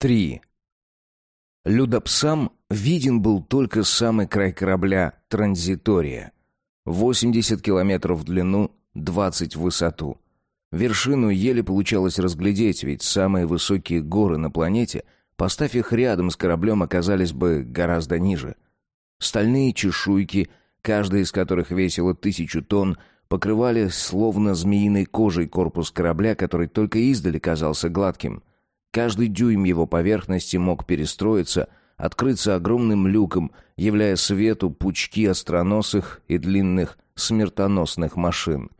3. Людопсам виден был только самый край корабля «Транзитория». 80 километров в длину, 20 в высоту. Вершину еле получалось разглядеть, ведь самые высокие горы на планете, поставь их рядом с кораблем, оказались бы гораздо ниже. Стальные чешуйки, каждая из которых весила тысячу тонн, покрывали словно змеиной кожей корпус корабля, который только издали казался гладким. Каждый дюйм его поверхности мог перестроиться, открыться огромным люком, являя свету пучки остроносых и длинных смертоносных машин.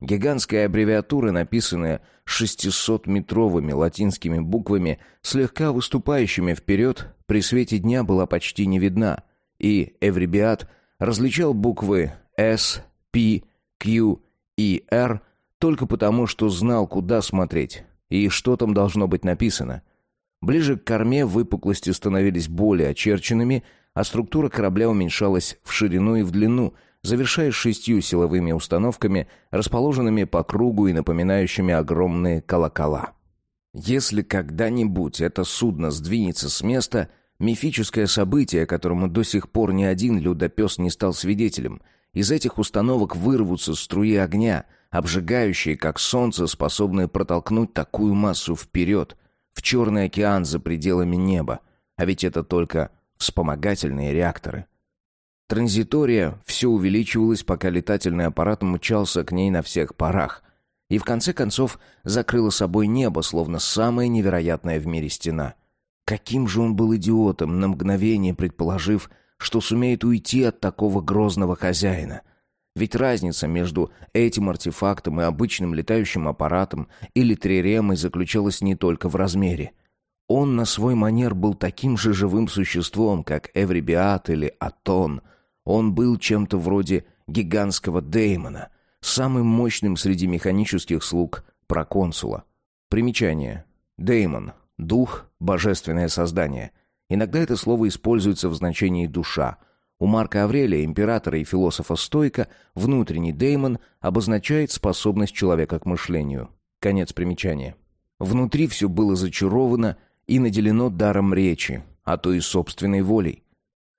Гигантская аббревиатура, написанная 600-метровыми латинскими буквами, слегка выступающими вперед, при свете дня была почти не видна, и Эврибиат различал буквы «С», «П», «Q» и «R» только потому, что знал, куда смотреть. И что там должно быть написано? Ближе к корме выпуклости становились более очерченными, а структура корабля уменьшалась в ширину и в длину, завершаясь шестью силовыми установками, расположенными по кругу и напоминающими огромные колокола. Если когда-нибудь это судно сдвинется с места, мифическое событие, которому до сих пор ни один людопес не стал свидетелем, из этих установок вырвутся струи огня — обжигающие, как солнце, способные протолкнуть такую массу вперед, в черный океан за пределами неба. А ведь это только вспомогательные реакторы. Транзитория все увеличивалась, пока летательный аппарат мчался к ней на всех парах. И в конце концов закрыла собой небо, словно самая невероятная в мире стена. Каким же он был идиотом, на мгновение предположив, что сумеет уйти от такого грозного хозяина — ведь разница между этим артефактом и обычным летающим аппаратом или триремой заключалась не только в размере. Он на свой манер был таким же живым существом, как Эврибиат или Атон. Он был чем-то вроде гигантского Деймона, самым мощным среди механических слуг проконсула. Примечание. Деймон — дух, божественное создание. Иногда это слово используется в значении «душа», у Марка Аврелия, императора и философа Стойка, внутренний деймон обозначает способность человека к мышлению. Конец примечания. Внутри все было зачаровано и наделено даром речи, а то и собственной волей.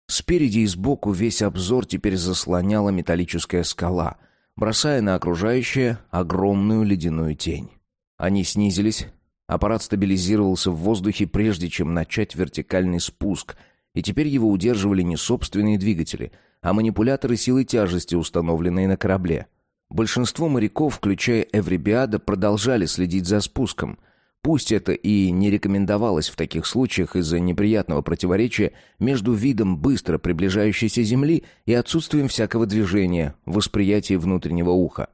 Спереди и сбоку весь обзор теперь заслоняла металлическая скала, бросая на окружающее огромную ледяную тень. Они снизились, аппарат стабилизировался в воздухе, прежде чем начать вертикальный спуск — и теперь его удерживали не собственные двигатели, а манипуляторы силы тяжести, установленные на корабле. Большинство моряков, включая Эврибиада, продолжали следить за спуском. Пусть это и не рекомендовалось в таких случаях из-за неприятного противоречия между видом быстро приближающейся Земли и отсутствием всякого движения, восприятия внутреннего уха.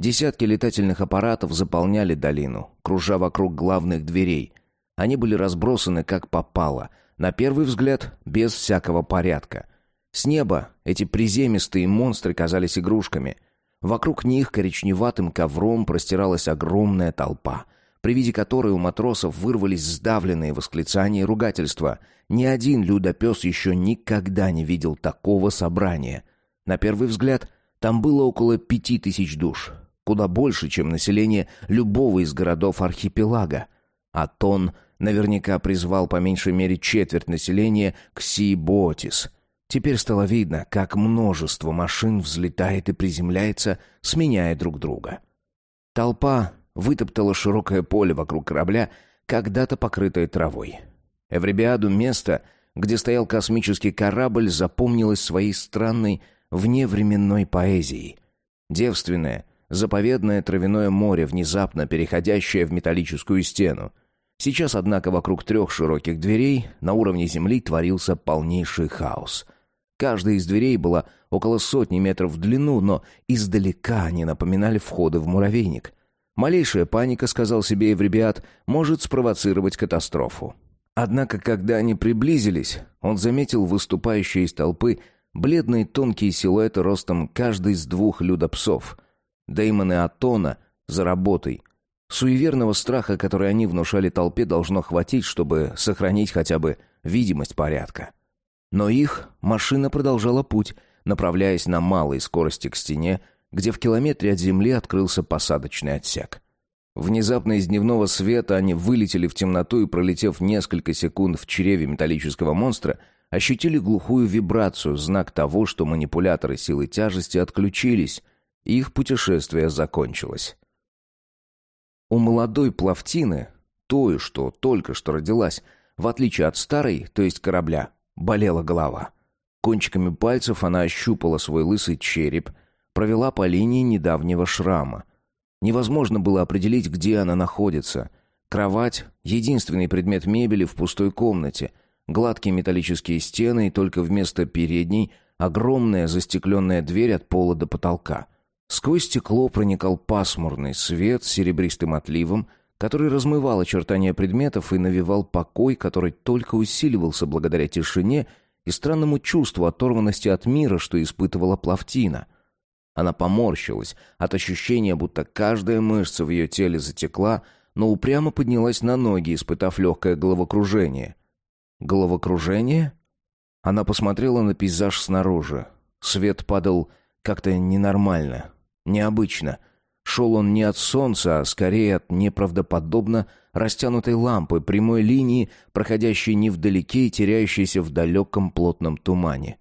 Десятки летательных аппаратов заполняли долину, кружа вокруг главных дверей. Они были разбросаны как попало, на первый взгляд, без всякого порядка. С неба эти приземистые монстры казались игрушками. Вокруг них коричневатым ковром простиралась огромная толпа, при виде которой у матросов вырвались сдавленные восклицания и ругательства. Ни один людопес еще никогда не видел такого собрания. На первый взгляд, там было около пяти тысяч душ, куда больше, чем население любого из городов архипелага. А тон — Наверняка призвал по меньшей мере четверть населения к Сиботис. Теперь стало видно, как множество машин взлетает и приземляется, сменяя друг друга. Толпа вытоптала широкое поле вокруг корабля, когда-то покрытое травой. Эвребиаду место, где стоял космический корабль, запомнилось своей странной вневременной поэзией. Девственное, заповедное травяное море, внезапно переходящее в металлическую стену. Сейчас, однако, вокруг трех широких дверей на уровне земли творился полнейший хаос. Каждая из дверей была около сотни метров в длину, но издалека они напоминали входы в муравейник. Малейшая паника, сказал себе Эвребиат, может спровоцировать катастрофу. Однако, когда они приблизились, он заметил выступающие из толпы бледные тонкие силуэты ростом каждый из двух людопсов. Дэймон Атона за работой — Суеверного страха, который они внушали толпе, должно хватить, чтобы сохранить хотя бы видимость порядка. Но их машина продолжала путь, направляясь на малой скорости к стене, где в километре от земли открылся посадочный отсек. Внезапно из дневного света они вылетели в темноту и, пролетев несколько секунд в чреве металлического монстра, ощутили глухую вибрацию, знак того, что манипуляторы силы тяжести отключились, и их путешествие закончилось. У молодой плавтины, той, что только что родилась, в отличие от старой, то есть корабля, болела голова. Кончиками пальцев она ощупала свой лысый череп, провела по линии недавнего шрама. Невозможно было определить, где она находится. Кровать — единственный предмет мебели в пустой комнате. Гладкие металлические стены и только вместо передней — огромная застекленная дверь от пола до потолка. Сквозь стекло проникал пасмурный свет с серебристым отливом, который размывал очертания предметов и навевал покой, который только усиливался благодаря тишине и странному чувству оторванности от мира, что испытывала Плавтина — она поморщилась от ощущения, будто каждая мышца в ее теле затекла, но упрямо поднялась на ноги, испытав легкое головокружение. Головокружение? Она посмотрела на пейзаж снаружи. Свет падал как-то ненормально, необычно. Шел он не от солнца, а скорее от неправдоподобно растянутой лампы, прямой линии, проходящей невдалеке и теряющейся в далеком плотном тумане.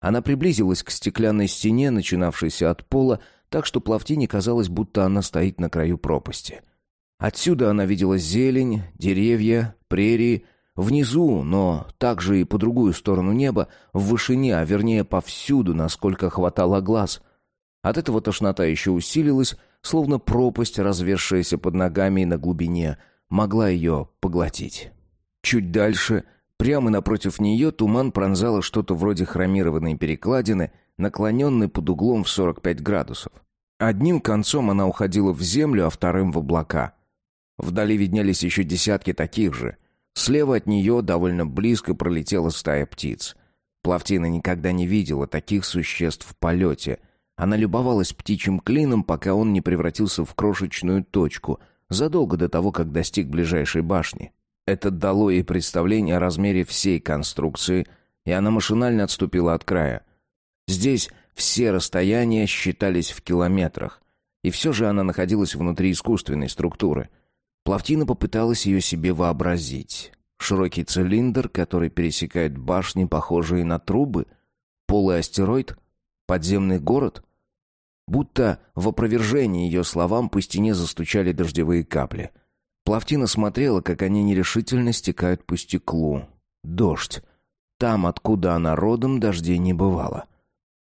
Она приблизилась к стеклянной стене, начинавшейся от пола, так что Плавтине казалось, будто она стоит на краю пропасти. Отсюда она видела зелень, деревья, прерии, внизу, но также и по другую сторону неба, в вышине, а вернее повсюду, насколько хватало глаз. От этого тошнота еще усилилась, словно пропасть, развершаяся под ногами и на глубине, могла ее поглотить. Чуть дальше — Прямо напротив нее туман пронзало что-то вроде хромированной перекладины, наклоненной под углом в 45 градусов. Одним концом она уходила в землю, а вторым в облака. Вдали виднелись еще десятки таких же. Слева от нее довольно близко пролетела стая птиц. Плавтина никогда не видела таких существ в полете. Она любовалась птичьим клином, пока он не превратился в крошечную точку, задолго до того, как достиг ближайшей башни. Это дало ей представление о размере всей конструкции, и она машинально отступила от края. Здесь все расстояния считались в километрах, и все же она находилась внутри искусственной структуры. Плавтина попыталась ее себе вообразить. Широкий цилиндр, который пересекает башни, похожие на трубы, полый астероид, подземный город. Будто в опровержении ее словам по стене застучали дождевые капли — Плавтина смотрела, как они нерешительно стекают по стеклу. Дождь. Там, откуда она родом, дождей не бывало.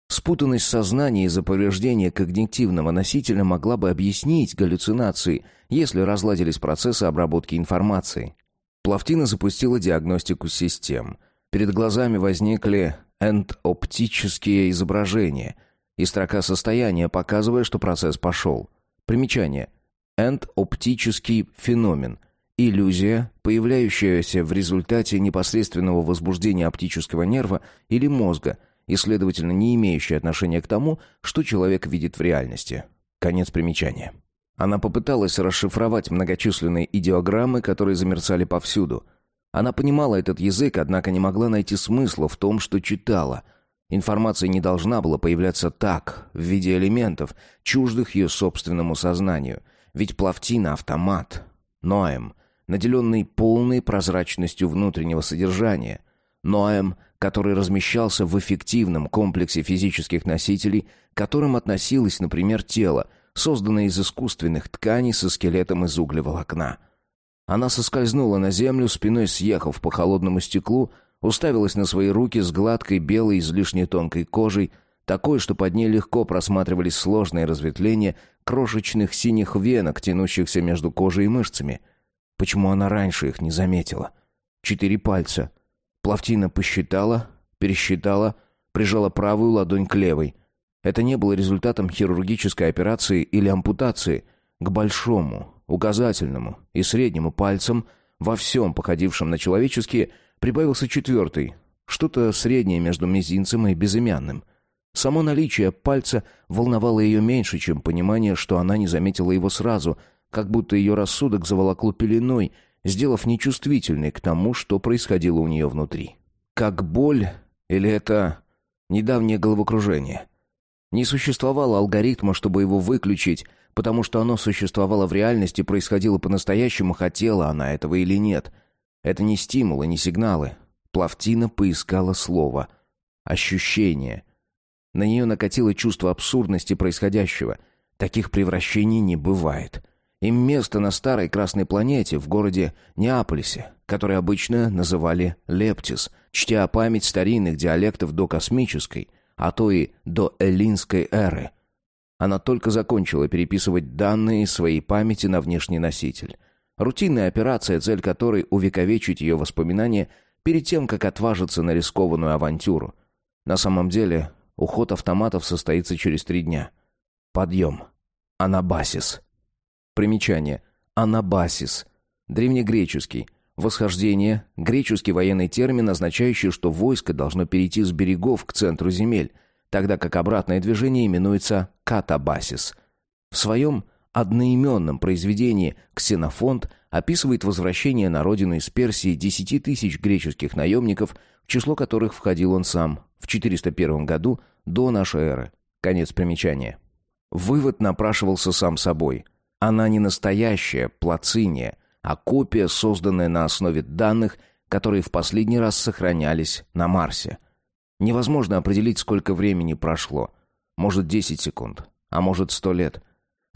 Спутанность сознания из-за повреждения когнитивного носителя могла бы объяснить галлюцинации, если разладились процессы обработки информации. Плавтина запустила диагностику систем. Перед глазами возникли эндоптические изображения и строка состояния, показывая, что процесс пошел. Примечание – энд-оптический феномен – иллюзия, появляющаяся в результате непосредственного возбуждения оптического нерва или мозга и, следовательно, не имеющая отношения к тому, что человек видит в реальности. Конец примечания. Она попыталась расшифровать многочисленные идеограммы, которые замерцали повсюду. Она понимала этот язык, однако не могла найти смысла в том, что читала. Информация не должна была появляться так, в виде элементов, чуждых ее собственному сознанию – ведь Плавтина — автомат. Ноэм, наделенный полной прозрачностью внутреннего содержания. Ноэм, который размещался в эффективном комплексе физических носителей, к которым относилось, например, тело, созданное из искусственных тканей со скелетом из углеволокна. Она соскользнула на землю, спиной съехав по холодному стеклу, уставилась на свои руки с гладкой белой излишне тонкой кожей, такой, что под ней легко просматривались сложные разветвления крошечных синих венок, тянущихся между кожей и мышцами. Почему она раньше их не заметила? Четыре пальца. Плавтина посчитала, пересчитала, прижала правую ладонь к левой. Это не было результатом хирургической операции или ампутации. К большому, указательному и среднему пальцам, во всем походившем на человеческие, прибавился четвертый, что-то среднее между мизинцем и безымянным. Само наличие пальца волновало ее меньше, чем понимание, что она не заметила его сразу, как будто ее рассудок заволокло пеленой, сделав нечувствительной к тому, что происходило у нее внутри. Как боль или это недавнее головокружение? Не существовало алгоритма, чтобы его выключить, потому что оно существовало в реальности, происходило по-настоящему, хотела она этого или нет. Это не стимулы, не сигналы. Плавтина поискала слово. Ощущение. На нее накатило чувство абсурдности происходящего. Таких превращений не бывает. Им место на старой красной планете, в городе Неаполисе, который обычно называли Лептис, чтя память старинных диалектов до космической, а то и до эллинской эры. Она только закончила переписывать данные своей памяти на внешний носитель. Рутинная операция, цель которой увековечить ее воспоминания перед тем, как отважиться на рискованную авантюру. На самом деле, уход автоматов состоится через три дня. Подъем. Анабасис. Примечание. Анабасис. Древнегреческий. Восхождение. Греческий военный термин, означающий, что войско должно перейти с берегов к центру земель, тогда как обратное движение именуется катабасис. В своем одноименном произведении «Ксенофонт» описывает возвращение на родину из Персии десяти тысяч греческих наемников, в число которых входил он сам, в 401 году до нашей эры. Конец примечания. Вывод напрашивался сам собой. Она не настоящая плациния, а копия, созданная на основе данных, которые в последний раз сохранялись на Марсе. Невозможно определить, сколько времени прошло. Может, 10 секунд, а может, 100 лет.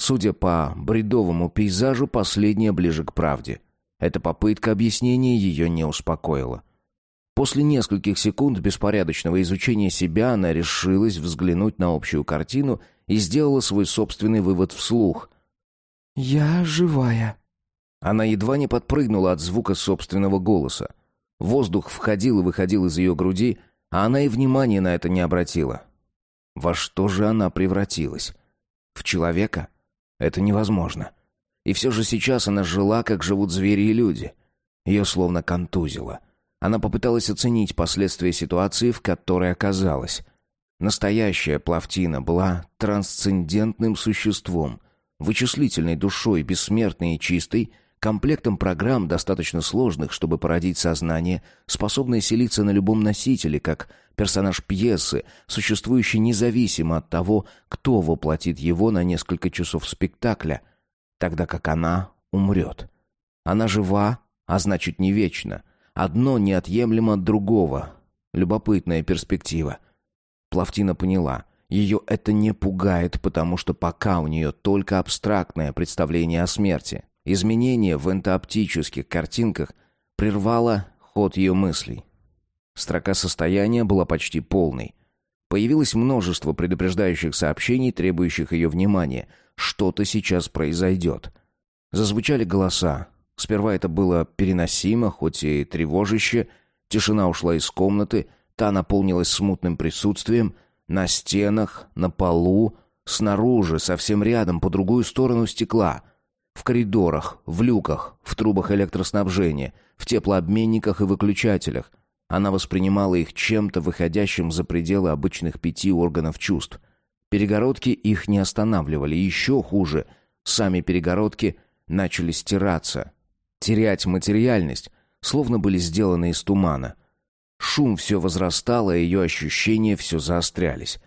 Судя по бредовому пейзажу, последняя ближе к правде. Эта попытка объяснения ее не успокоила. После нескольких секунд беспорядочного изучения себя она решилась взглянуть на общую картину и сделала свой собственный вывод вслух. «Я живая». Она едва не подпрыгнула от звука собственного голоса. Воздух входил и выходил из ее груди, а она и внимания на это не обратила. Во что же она превратилась? В человека? Это невозможно. И все же сейчас она жила, как живут звери и люди. Ее словно контузило. Она попыталась оценить последствия ситуации, в которой оказалась. Настоящая Плавтина была трансцендентным существом, вычислительной душой, бессмертной и чистой, комплектом программ, достаточно сложных, чтобы породить сознание, способное селиться на любом носителе, как персонаж пьесы, существующий независимо от того, кто воплотит его на несколько часов спектакля, тогда как она умрет. Она жива, а значит не вечна. Одно неотъемлемо от другого. Любопытная перспектива. Плавтина поняла — ее это не пугает, потому что пока у нее только абстрактное представление о смерти. Изменение в энтооптических картинках прервало ход ее мыслей. Строка состояния была почти полной. Появилось множество предупреждающих сообщений, требующих ее внимания. Что-то сейчас произойдет. Зазвучали голоса. Сперва это было переносимо, хоть и тревожище. Тишина ушла из комнаты, та наполнилась смутным присутствием — на стенах, на полу, снаружи, совсем рядом, по другую сторону стекла. В коридорах, в люках, в трубах электроснабжения, в теплообменниках и выключателях. Она воспринимала их чем-то, выходящим за пределы обычных пяти органов чувств. Перегородки их не останавливали. Еще хуже, сами перегородки начали стираться. Терять материальность, словно были сделаны из тумана — Шум все возрастал, а ее ощущения все заострялись.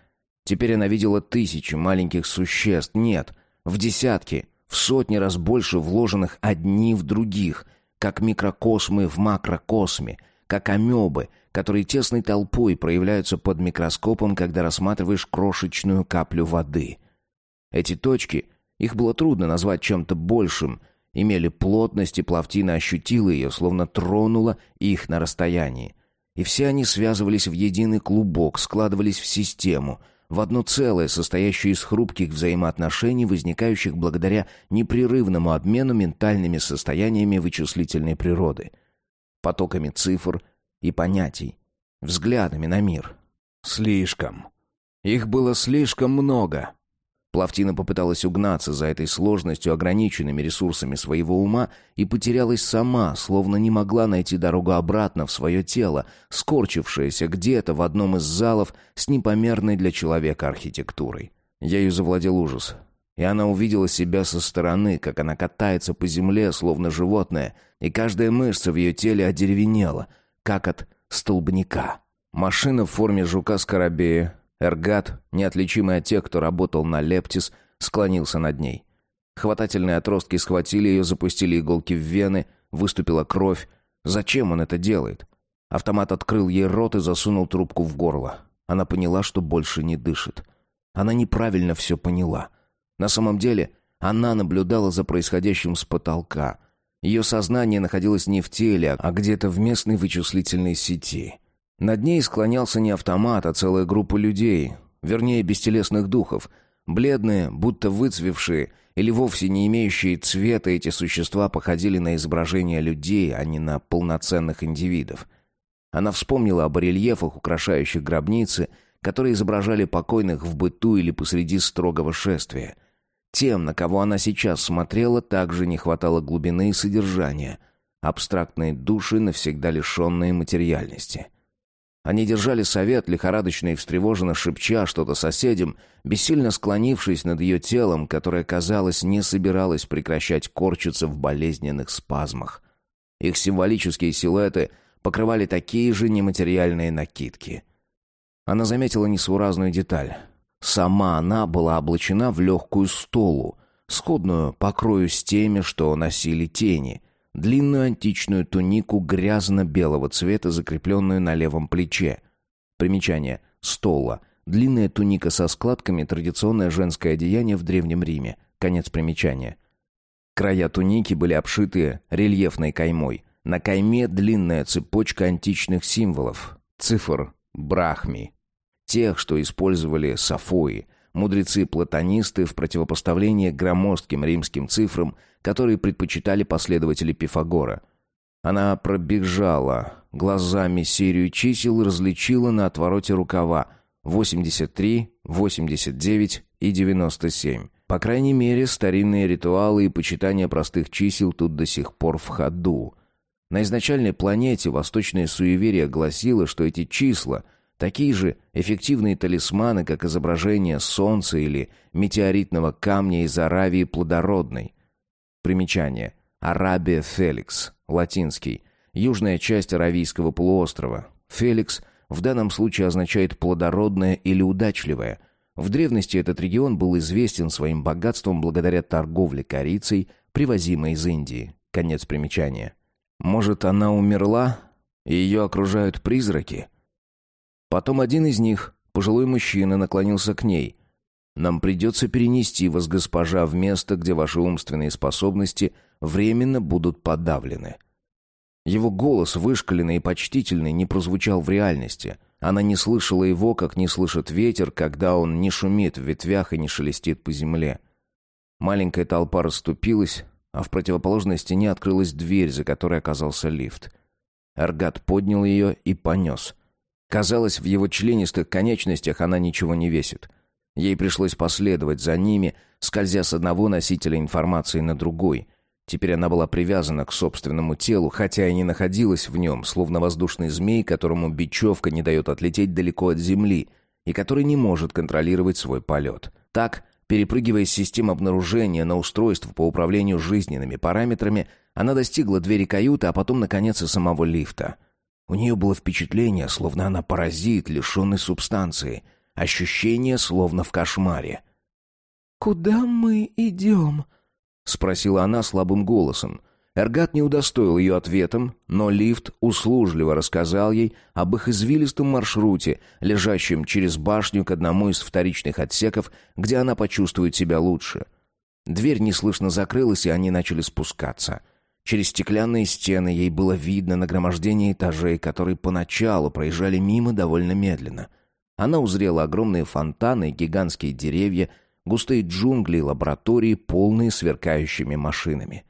Теперь она видела тысячи маленьких существ, нет, в десятки, в сотни раз больше вложенных одни в других, как микрокосмы в макрокосме, как амебы, которые тесной толпой проявляются под микроскопом, когда рассматриваешь крошечную каплю воды. Эти точки, их было трудно назвать чем-то большим, имели плотность, и плавтина ощутила ее, словно тронула их на расстоянии. И все они связывались в единый клубок, складывались в систему, в одно целое, состоящее из хрупких взаимоотношений, возникающих благодаря непрерывному обмену ментальными состояниями вычислительной природы, потоками цифр и понятий, взглядами на мир. Слишком. Их было слишком много. Плавтина попыталась угнаться за этой сложностью, ограниченными ресурсами своего ума, и потерялась сама, словно не могла найти дорогу обратно в свое тело, скорчившееся где-то в одном из залов с непомерной для человека архитектурой. Ею завладел ужас. И она увидела себя со стороны, как она катается по земле, словно животное, и каждая мышца в ее теле одеревенела, как от столбняка. Машина в форме жука-скоробея Эргат, неотличимый от тех, кто работал на Лептис, склонился над ней. Хватательные отростки схватили ее, запустили иголки в вены, выступила кровь. Зачем он это делает? Автомат открыл ей рот и засунул трубку в горло. Она поняла, что больше не дышит. Она неправильно все поняла. На самом деле, она наблюдала за происходящим с потолка. Ее сознание находилось не в теле, а где-то в местной вычислительной сети. Над ней склонялся не автомат, а целая группа людей, вернее, бестелесных духов. Бледные, будто выцвевшие или вовсе не имеющие цвета, эти существа походили на изображения людей, а не на полноценных индивидов. Она вспомнила об барельефах, украшающих гробницы, которые изображали покойных в быту или посреди строгого шествия. Тем, на кого она сейчас смотрела, также не хватало глубины и содержания. Абстрактные души, навсегда лишенные материальности. Они держали совет, лихорадочно и встревоженно шепча что-то соседям, бессильно склонившись над ее телом, которое, казалось, не собиралось прекращать корчиться в болезненных спазмах. Их символические силуэты покрывали такие же нематериальные накидки. Она заметила несуразную деталь. Сама она была облачена в легкую столу, сходную по крою с теми, что носили тени, длинную античную тунику грязно-белого цвета, закрепленную на левом плече. Примечание. Стола. Длинная туника со складками, традиционное женское одеяние в Древнем Риме. Конец примечания. Края туники были обшиты рельефной каймой. На кайме длинная цепочка античных символов, цифр, брахми. Тех, что использовали сафои, мудрецы-платонисты в противопоставлении громоздким римским цифрам, которые предпочитали последователи Пифагора. Она пробежала глазами серию чисел и различила на отвороте рукава 83, 89 и 97. По крайней мере, старинные ритуалы и почитание простых чисел тут до сих пор в ходу. На изначальной планете восточное суеверие гласило, что эти числа – Такие же эффективные талисманы, как изображение солнца или метеоритного камня из Аравии плодородной. Примечание. Арабия Феликс, латинский. Южная часть Аравийского полуострова. Феликс в данном случае означает плодородное или удачливое. В древности этот регион был известен своим богатством благодаря торговле корицей, привозимой из Индии. Конец примечания. Может, она умерла, ее окружают призраки? Потом один из них, пожилой мужчина, наклонился к ней. «Нам придется перенести вас, госпожа, в место, где ваши умственные способности временно будут подавлены». Его голос, вышкаленный и почтительный, не прозвучал в реальности. Она не слышала его, как не слышит ветер, когда он не шумит в ветвях и не шелестит по земле. Маленькая толпа расступилась, а в противоположной стене открылась дверь, за которой оказался лифт. Эргат поднял ее и понес. Казалось, в его членистых конечностях она ничего не весит. Ей пришлось последовать за ними, скользя с одного носителя информации на другой. Теперь она была привязана к собственному телу, хотя и не находилась в нем, словно воздушный змей, которому бечевка не дает отлететь далеко от земли и который не может контролировать свой полет. Так, перепрыгивая с систем обнаружения на устройство по управлению жизненными параметрами, она достигла двери каюты, а потом, наконец, и самого лифта — у нее было впечатление, словно она паразит, лишенный субстанции. Ощущение, словно в кошмаре. «Куда мы идем?» — спросила она слабым голосом. Эргат не удостоил ее ответом, но лифт услужливо рассказал ей об их извилистом маршруте, лежащем через башню к одному из вторичных отсеков, где она почувствует себя лучше. Дверь неслышно закрылась, и они начали спускаться — Через стеклянные стены ей было видно нагромождение этажей, которые поначалу проезжали мимо довольно медленно. Она узрела огромные фонтаны гигантские деревья, густые джунгли и лаборатории, полные сверкающими машинами.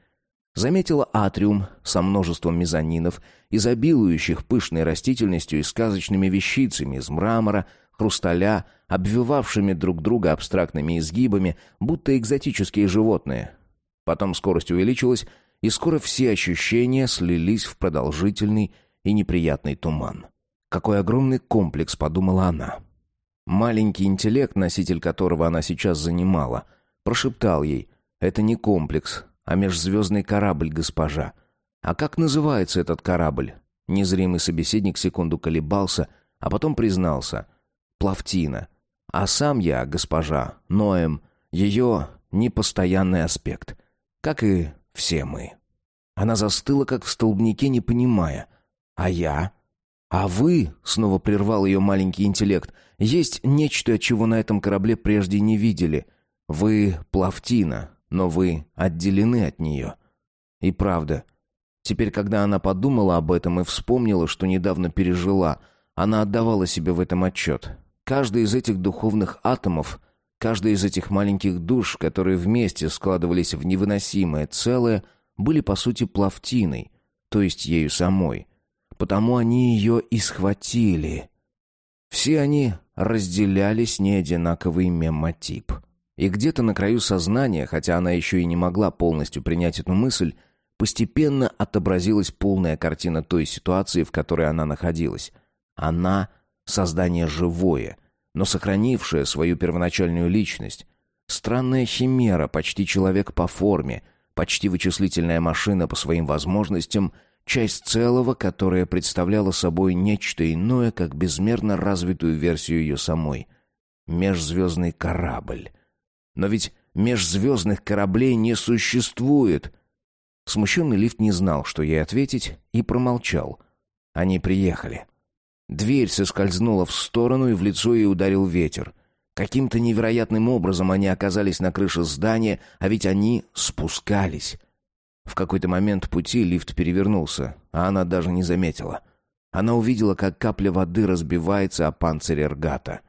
Заметила атриум со множеством мезонинов, изобилующих пышной растительностью и сказочными вещицами из мрамора, хрусталя, обвивавшими друг друга абстрактными изгибами, будто экзотические животные. Потом скорость увеличилась, и скоро все ощущения слились в продолжительный и неприятный туман. Какой огромный комплекс, подумала она. Маленький интеллект, носитель которого она сейчас занимала, прошептал ей, это не комплекс, а межзвездный корабль, госпожа. А как называется этот корабль? Незримый собеседник секунду колебался, а потом признался. Плавтина. А сам я, госпожа, Ноем, ее непостоянный аспект, как и все мы. Она застыла, как в столбнике, не понимая. «А я?» «А вы?» — снова прервал ее маленький интеллект. «Есть нечто, чего на этом корабле прежде не видели. Вы — плавтина, но вы отделены от нее». И правда. Теперь, когда она подумала об этом и вспомнила, что недавно пережила, она отдавала себе в этом отчет. Каждый из этих духовных атомов, каждая из этих маленьких душ, которые вместе складывались в невыносимое целое, были по сути плавтиной, то есть ею самой. Потому они ее и схватили. Все они разделяли с ней одинаковый мемотип. И где-то на краю сознания, хотя она еще и не могла полностью принять эту мысль, постепенно отобразилась полная картина той ситуации, в которой она находилась. Она — создание живое, но сохранившее свою первоначальную личность. Странная химера, почти человек по форме, почти вычислительная машина по своим возможностям, часть целого, которая представляла собой нечто иное, как безмерно развитую версию ее самой. Межзвездный корабль. Но ведь межзвездных кораблей не существует. Смущенный лифт не знал, что ей ответить, и промолчал. Они приехали. Дверь соскользнула в сторону, и в лицо ей ударил ветер. Каким-то невероятным образом они оказались на крыше здания, а ведь они спускались. В какой-то момент пути лифт перевернулся, а она даже не заметила. Она увидела, как капля воды разбивается о панцирь эргата.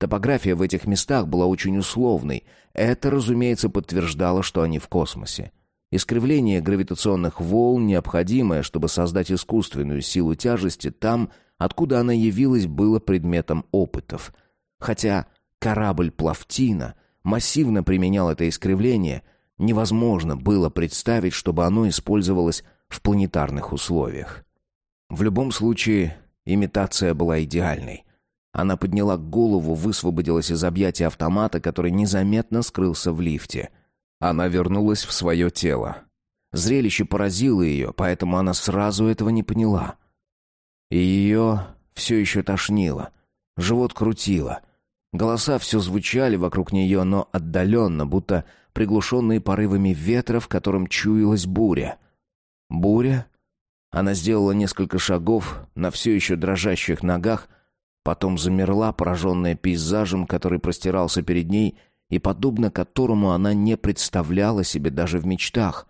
Топография в этих местах была очень условной. Это, разумеется, подтверждало, что они в космосе. Искривление гравитационных волн необходимое, чтобы создать искусственную силу тяжести там, откуда она явилась, было предметом опытов. Хотя корабль «Плавтина» массивно применял это искривление, невозможно было представить, чтобы оно использовалось в планетарных условиях. В любом случае, имитация была идеальной. Она подняла голову, высвободилась из объятия автомата, который незаметно скрылся в лифте. Она вернулась в свое тело. Зрелище поразило ее, поэтому она сразу этого не поняла. И ее все еще тошнило. Живот крутило. Голоса все звучали вокруг нее, но отдаленно, будто приглушенные порывами ветра, в котором чуялась буря. Буря? Она сделала несколько шагов на все еще дрожащих ногах, Потом замерла, пораженная пейзажем, который простирался перед ней и подобно которому она не представляла себе даже в мечтах.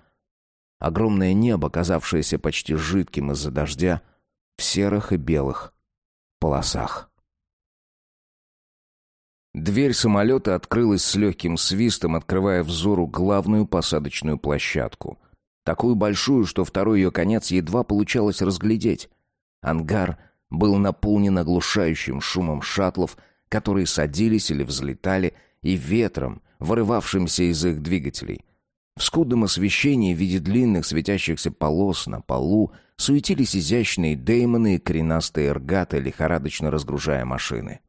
Огромное небо, казавшееся почти жидким из-за дождя, в серых и белых полосах. Дверь самолета открылась с легким свистом, открывая взору главную посадочную площадку. Такую большую, что второй ее конец едва получалось разглядеть. Ангар — был наполнен оглушающим шумом шаттлов, которые садились или взлетали, и ветром, вырывавшимся из их двигателей. В скудном освещении в виде длинных светящихся полос на полу суетились изящные деймоны и коренастые эргаты, лихорадочно разгружая машины.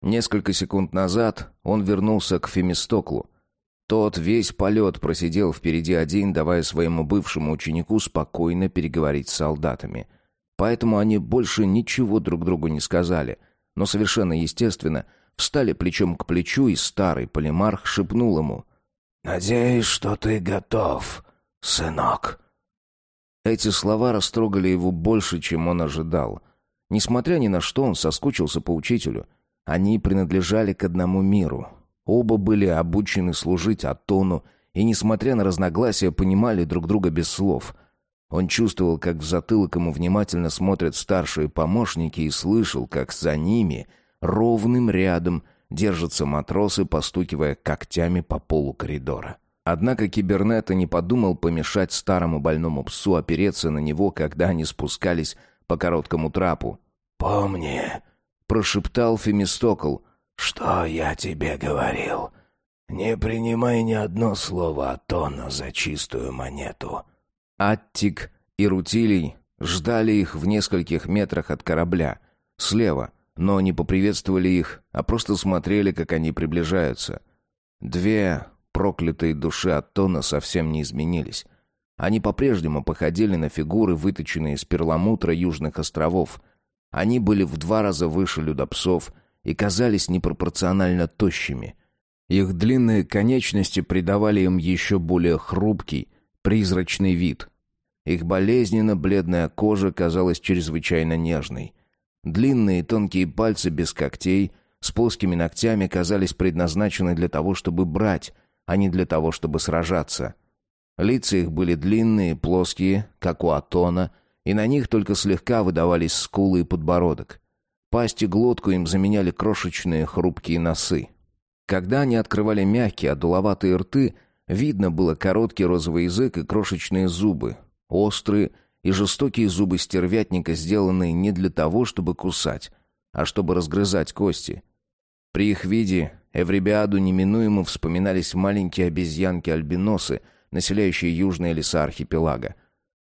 Несколько секунд назад он вернулся к Фемистоклу. Тот весь полет просидел впереди один, давая своему бывшему ученику спокойно переговорить с солдатами — Поэтому они больше ничего друг другу не сказали, но совершенно естественно встали плечом к плечу, и старый полимарх шепнул ему «Надеюсь, что ты готов, сынок». Эти слова растрогали его больше, чем он ожидал. Несмотря ни на что, он соскучился по учителю. Они принадлежали к одному миру. Оба были обучены служить Атону, и, несмотря на разногласия, понимали друг друга без слов. Он чувствовал, как в затылок ему внимательно смотрят старшие помощники и слышал, как за ними, ровным рядом, держатся матросы, постукивая когтями по полу коридора. Однако Кибернета не подумал помешать старому больному псу опереться на него, когда они спускались по короткому трапу. «Помни», — прошептал Фемистокл, — «что я тебе говорил. Не принимай ни одно слово от Тона за чистую монету». Аттик и Рутилий ждали их в нескольких метрах от корабля, слева, но не поприветствовали их, а просто смотрели, как они приближаются. Две проклятые души Аттона совсем не изменились. Они по-прежнему походили на фигуры, выточенные из перламутра южных островов. Они были в два раза выше людопсов и казались непропорционально тощими. Их длинные конечности придавали им еще более хрупкий, призрачный вид. Их болезненно бледная кожа казалась чрезвычайно нежной. Длинные тонкие пальцы без когтей с плоскими ногтями казались предназначены для того, чтобы брать, а не для того, чтобы сражаться. Лица их были длинные, плоские, как у Атона, и на них только слегка выдавались скулы и подбородок. Пасть и глотку им заменяли крошечные хрупкие носы. Когда они открывали мягкие, одуловатые рты, видно было короткий розовый язык и крошечные зубы, острые и жестокие зубы стервятника, сделанные не для того, чтобы кусать, а чтобы разгрызать кости. При их виде Эвребиаду неминуемо вспоминались маленькие обезьянки-альбиносы, населяющие южные леса архипелага.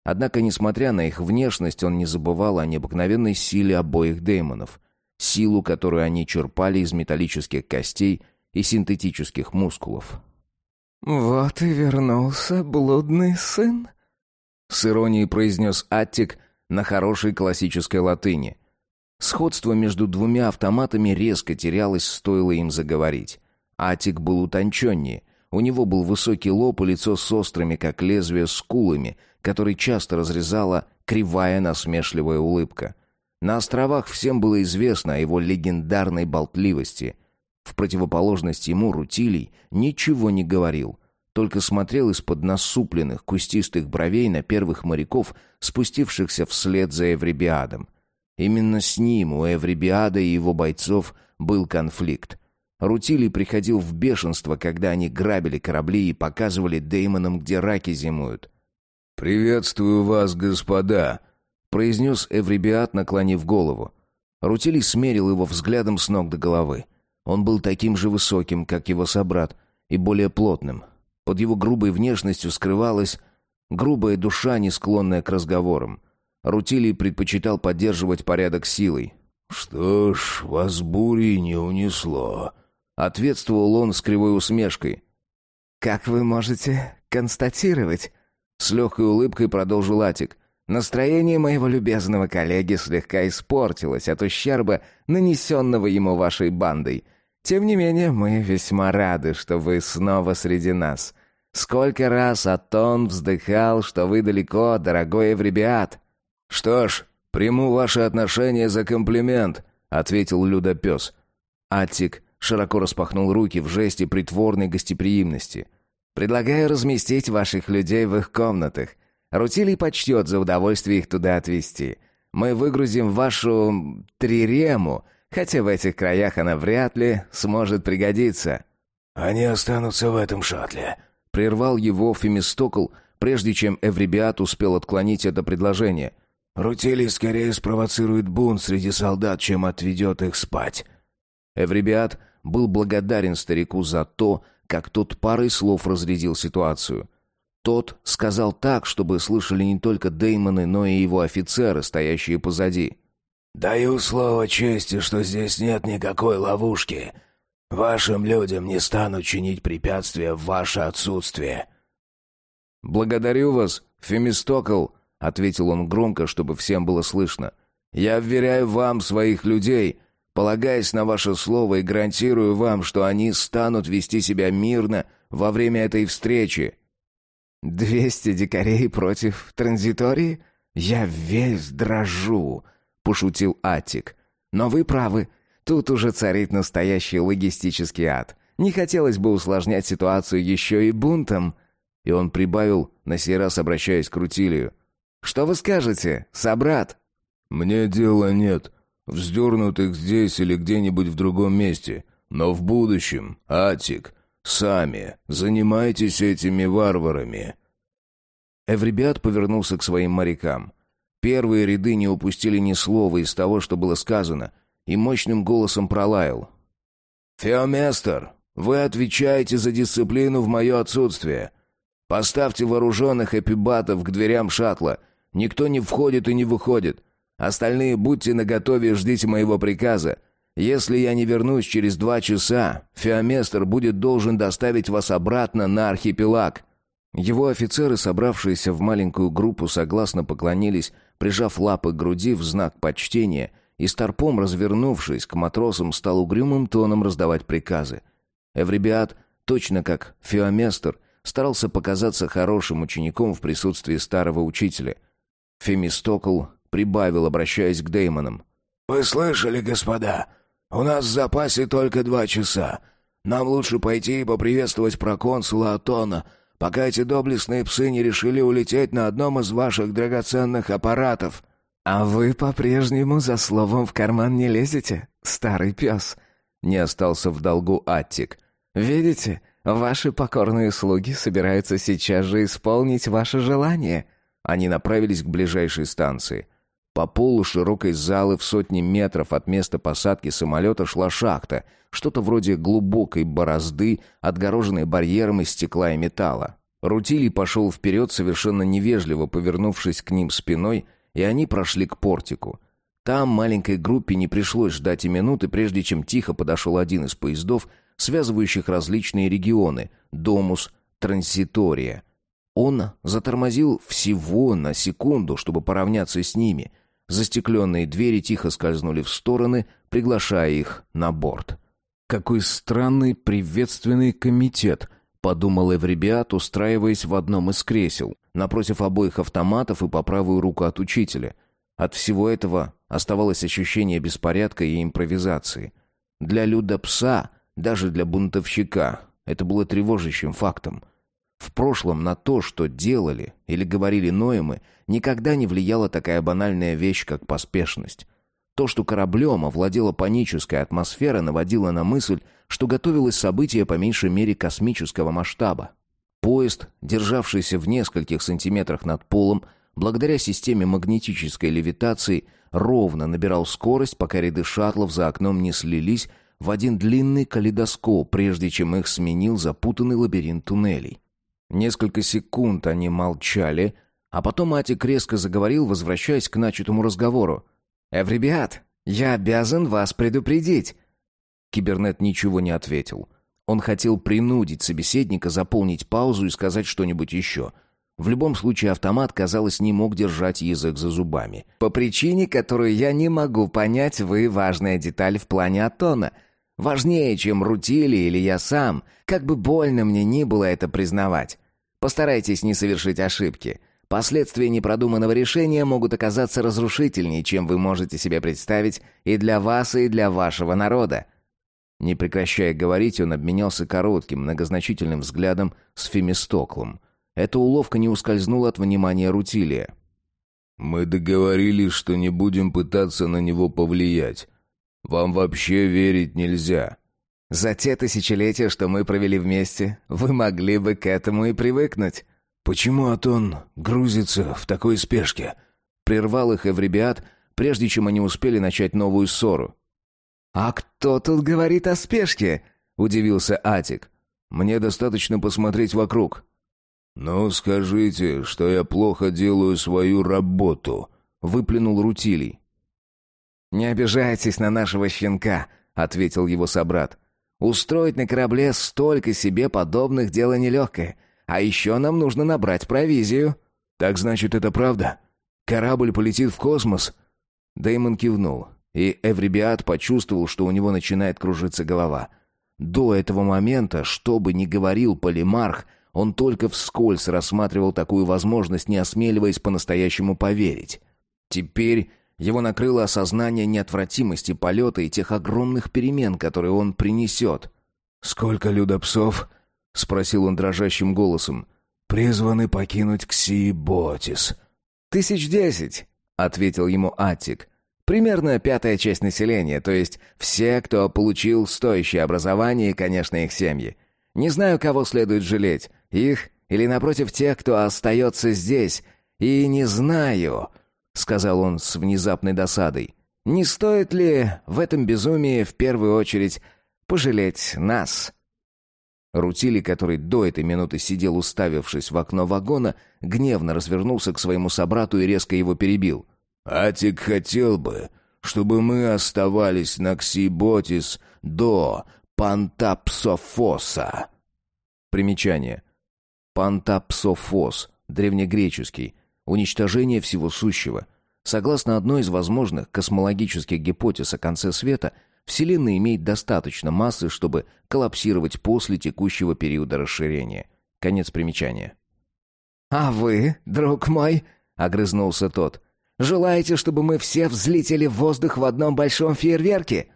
Однако, несмотря на их внешность, он не забывал о необыкновенной силе обоих демонов, силу, которую они черпали из металлических костей и синтетических мускулов. «Вот и вернулся блудный сын», — с иронией произнес Аттик на хорошей классической латыни. Сходство между двумя автоматами резко терялось, стоило им заговорить. Атик был утонченнее. У него был высокий лоб и лицо с острыми, как лезвие, скулами, который часто разрезала кривая насмешливая улыбка. На островах всем было известно о его легендарной болтливости. В противоположность ему Рутилий ничего не говорил, только смотрел из-под насупленных кустистых бровей на первых моряков, спустившихся вслед за Эвребиадом — Именно с ним у Эврибиада и его бойцов был конфликт. Рутили приходил в бешенство, когда они грабили корабли и показывали Деймонам, где раки зимуют. «Приветствую вас, господа», — произнес Эврибиад, наклонив голову. Рутили смерил его взглядом с ног до головы. Он был таким же высоким, как его собрат, и более плотным. Под его грубой внешностью скрывалась грубая душа, не склонная к разговорам. Рутилий предпочитал поддерживать порядок силой. «Что ж, вас бурей не унесло», — ответствовал он с кривой усмешкой. «Как вы можете констатировать?» С легкой улыбкой продолжил Атик. «Настроение моего любезного коллеги слегка испортилось от ущерба, нанесенного ему вашей бандой. Тем не менее, мы весьма рады, что вы снова среди нас. Сколько раз Атон вздыхал, что вы далеко, дорогой Эвребиат!» «Что ж, приму ваше отношение за комплимент», — ответил Людопес. Аттик широко распахнул руки в жесте притворной гостеприимности. «Предлагаю разместить ваших людей в их комнатах. Рутилий почтет за удовольствие их туда отвезти. Мы выгрузим вашу... трирему, хотя в этих краях она вряд ли сможет пригодиться». «Они останутся в этом шаттле», — прервал его Фемистокл, прежде чем Эвребиат успел отклонить это предложение. Рутилий скорее спровоцирует бунт среди солдат, чем отведет их спать». Эвребиат был благодарен старику за то, как тот парой слов разрядил ситуацию. Тот сказал так, чтобы слышали не только Деймоны, но и его офицеры, стоящие позади. «Даю слово чести, что здесь нет никакой ловушки. Вашим людям не станут чинить препятствия в ваше отсутствие». «Благодарю вас, Фемистокл», ответил он громко, чтобы всем было слышно. Я вверяю вам своих людей, полагаясь на ваше слово и гарантирую вам, что они станут вести себя мирно во время этой встречи. «Двести дикарей против транзитории? Я весь дрожу», — пошутил Атик. «Но вы правы, тут уже царит настоящий логистический ад. Не хотелось бы усложнять ситуацию еще и бунтом». И он прибавил, на сей раз обращаясь к Рутилию. Что вы скажете, собрат?» «Мне дела нет. Вздернут их здесь или где-нибудь в другом месте. Но в будущем, Атик, сами занимайтесь этими варварами». Эвребиат повернулся к своим морякам. Первые ряды не упустили ни слова из того, что было сказано, и мощным голосом пролаял. «Феоместер, вы отвечаете за дисциплину в мое отсутствие. Поставьте вооруженных эпибатов к дверям шаттла Никто не входит и не выходит. Остальные будьте наготове и ждите моего приказа. Если я не вернусь через два часа, Феоместр будет должен доставить вас обратно на архипелаг». Его офицеры, собравшиеся в маленькую группу, согласно поклонились, прижав лапы к груди в знак почтения, и старпом, развернувшись к матросам, стал угрюмым тоном раздавать приказы. Эвребиат, точно как Феоместр, старался показаться хорошим учеником в присутствии старого учителя. Фемистокл прибавил, обращаясь к Деймонам. «Вы слышали, господа? У нас в запасе только два часа. Нам лучше пойти и поприветствовать проконсула Атона, пока эти доблестные псы не решили улететь на одном из ваших драгоценных аппаратов». «А вы по-прежнему за словом в карман не лезете, старый пес?» Не остался в долгу Аттик. «Видите, ваши покорные слуги собираются сейчас же исполнить ваше желание». Они направились к ближайшей станции. По полу широкой залы в сотни метров от места посадки самолета шла шахта, что-то вроде глубокой борозды, отгороженной барьером из стекла и металла. Рутилий пошел вперед, совершенно невежливо повернувшись к ним спиной, и они прошли к портику. Там маленькой группе не пришлось ждать и минуты, прежде чем тихо подошел один из поездов, связывающих различные регионы — Домус, Транситория. Он затормозил всего на секунду, чтобы поравняться с ними — Застекленные двери тихо скользнули в стороны, приглашая их на борт. «Какой странный приветственный комитет», — подумал Эвребиат, устраиваясь в одном из кресел, напротив обоих автоматов и по правую руку от учителя. От всего этого оставалось ощущение беспорядка и импровизации. Для людопса, даже для бунтовщика, это было тревожащим фактом. В прошлом на то, что делали или говорили Ноемы, никогда не влияла такая банальная вещь, как поспешность. То, что кораблем овладела паническая атмосфера, наводило на мысль, что готовилось событие по меньшей мере космического масштаба. Поезд, державшийся в нескольких сантиметрах над полом, благодаря системе магнетической левитации, ровно набирал скорость, пока ряды шаттлов за окном не слились в один длинный калейдоскоп, прежде чем их сменил запутанный лабиринт туннелей. Несколько секунд они молчали, а потом Атик резко заговорил, возвращаясь к начатому разговору. «Эвребиат, я обязан вас предупредить!» Кибернет ничего не ответил. Он хотел принудить собеседника заполнить паузу и сказать что-нибудь еще. В любом случае автомат, казалось, не мог держать язык за зубами. «По причине, которую я не могу понять, вы важная деталь в плане Атона. Важнее, чем Рутили или я сам, как бы больно мне ни было это признавать. Постарайтесь не совершить ошибки. Последствия непродуманного решения могут оказаться разрушительнее, чем вы можете себе представить и для вас, и для вашего народа. Не прекращая говорить, он обменялся коротким, многозначительным взглядом с Фемистоклом. Эта уловка не ускользнула от внимания Рутилия. «Мы договорились, что не будем пытаться на него повлиять. Вам вообще верить нельзя. За те тысячелетия, что мы провели вместе, вы могли бы к этому и привыкнуть. Почему Атон грузится в такой спешке? Прервал их Эвребиат, прежде чем они успели начать новую ссору. А кто тут говорит о спешке? удивился Атик. Мне достаточно посмотреть вокруг. Ну, скажите, что я плохо делаю свою работу, выплюнул Рутилий. «Не обижайтесь на нашего щенка», — ответил его собрат. «Устроить на корабле столько себе подобных дело нелегкое. А еще нам нужно набрать провизию». «Так значит, это правда? Корабль полетит в космос?» Дэймон кивнул, и Эврибиат почувствовал, что у него начинает кружиться голова. До этого момента, что бы ни говорил Полимарх, он только вскользь рассматривал такую возможность, не осмеливаясь по-настоящему поверить. Теперь его накрыло осознание неотвратимости полета и тех огромных перемен, которые он принесет. «Сколько людопсов?» — спросил он дрожащим голосом. «Призваны покинуть Ксиботис». «Тысяч десять», — ответил ему Аттик. «Примерно пятая часть населения, то есть все, кто получил стоящее образование и, конечно, их семьи. Не знаю, кого следует жалеть, их или, напротив, тех, кто остается здесь. И не знаю...» — сказал он с внезапной досадой. «Не стоит ли в этом безумии в первую очередь пожалеть нас?» Рутили, который до этой минуты сидел, уставившись в окно вагона, гневно развернулся к своему собрату и резко его перебил. «Атик хотел бы, чтобы мы оставались на Ксиботис до Пантапсофоса». Примечание. Пантапсофос, древнегреческий, уничтожение всего сущего. Согласно одной из возможных космологических гипотез о конце света, Вселенная имеет достаточно массы, чтобы коллапсировать после текущего периода расширения. Конец примечания. «А вы, друг мой?» — огрызнулся тот. «Желаете, чтобы мы все взлетели в воздух в одном большом фейерверке?»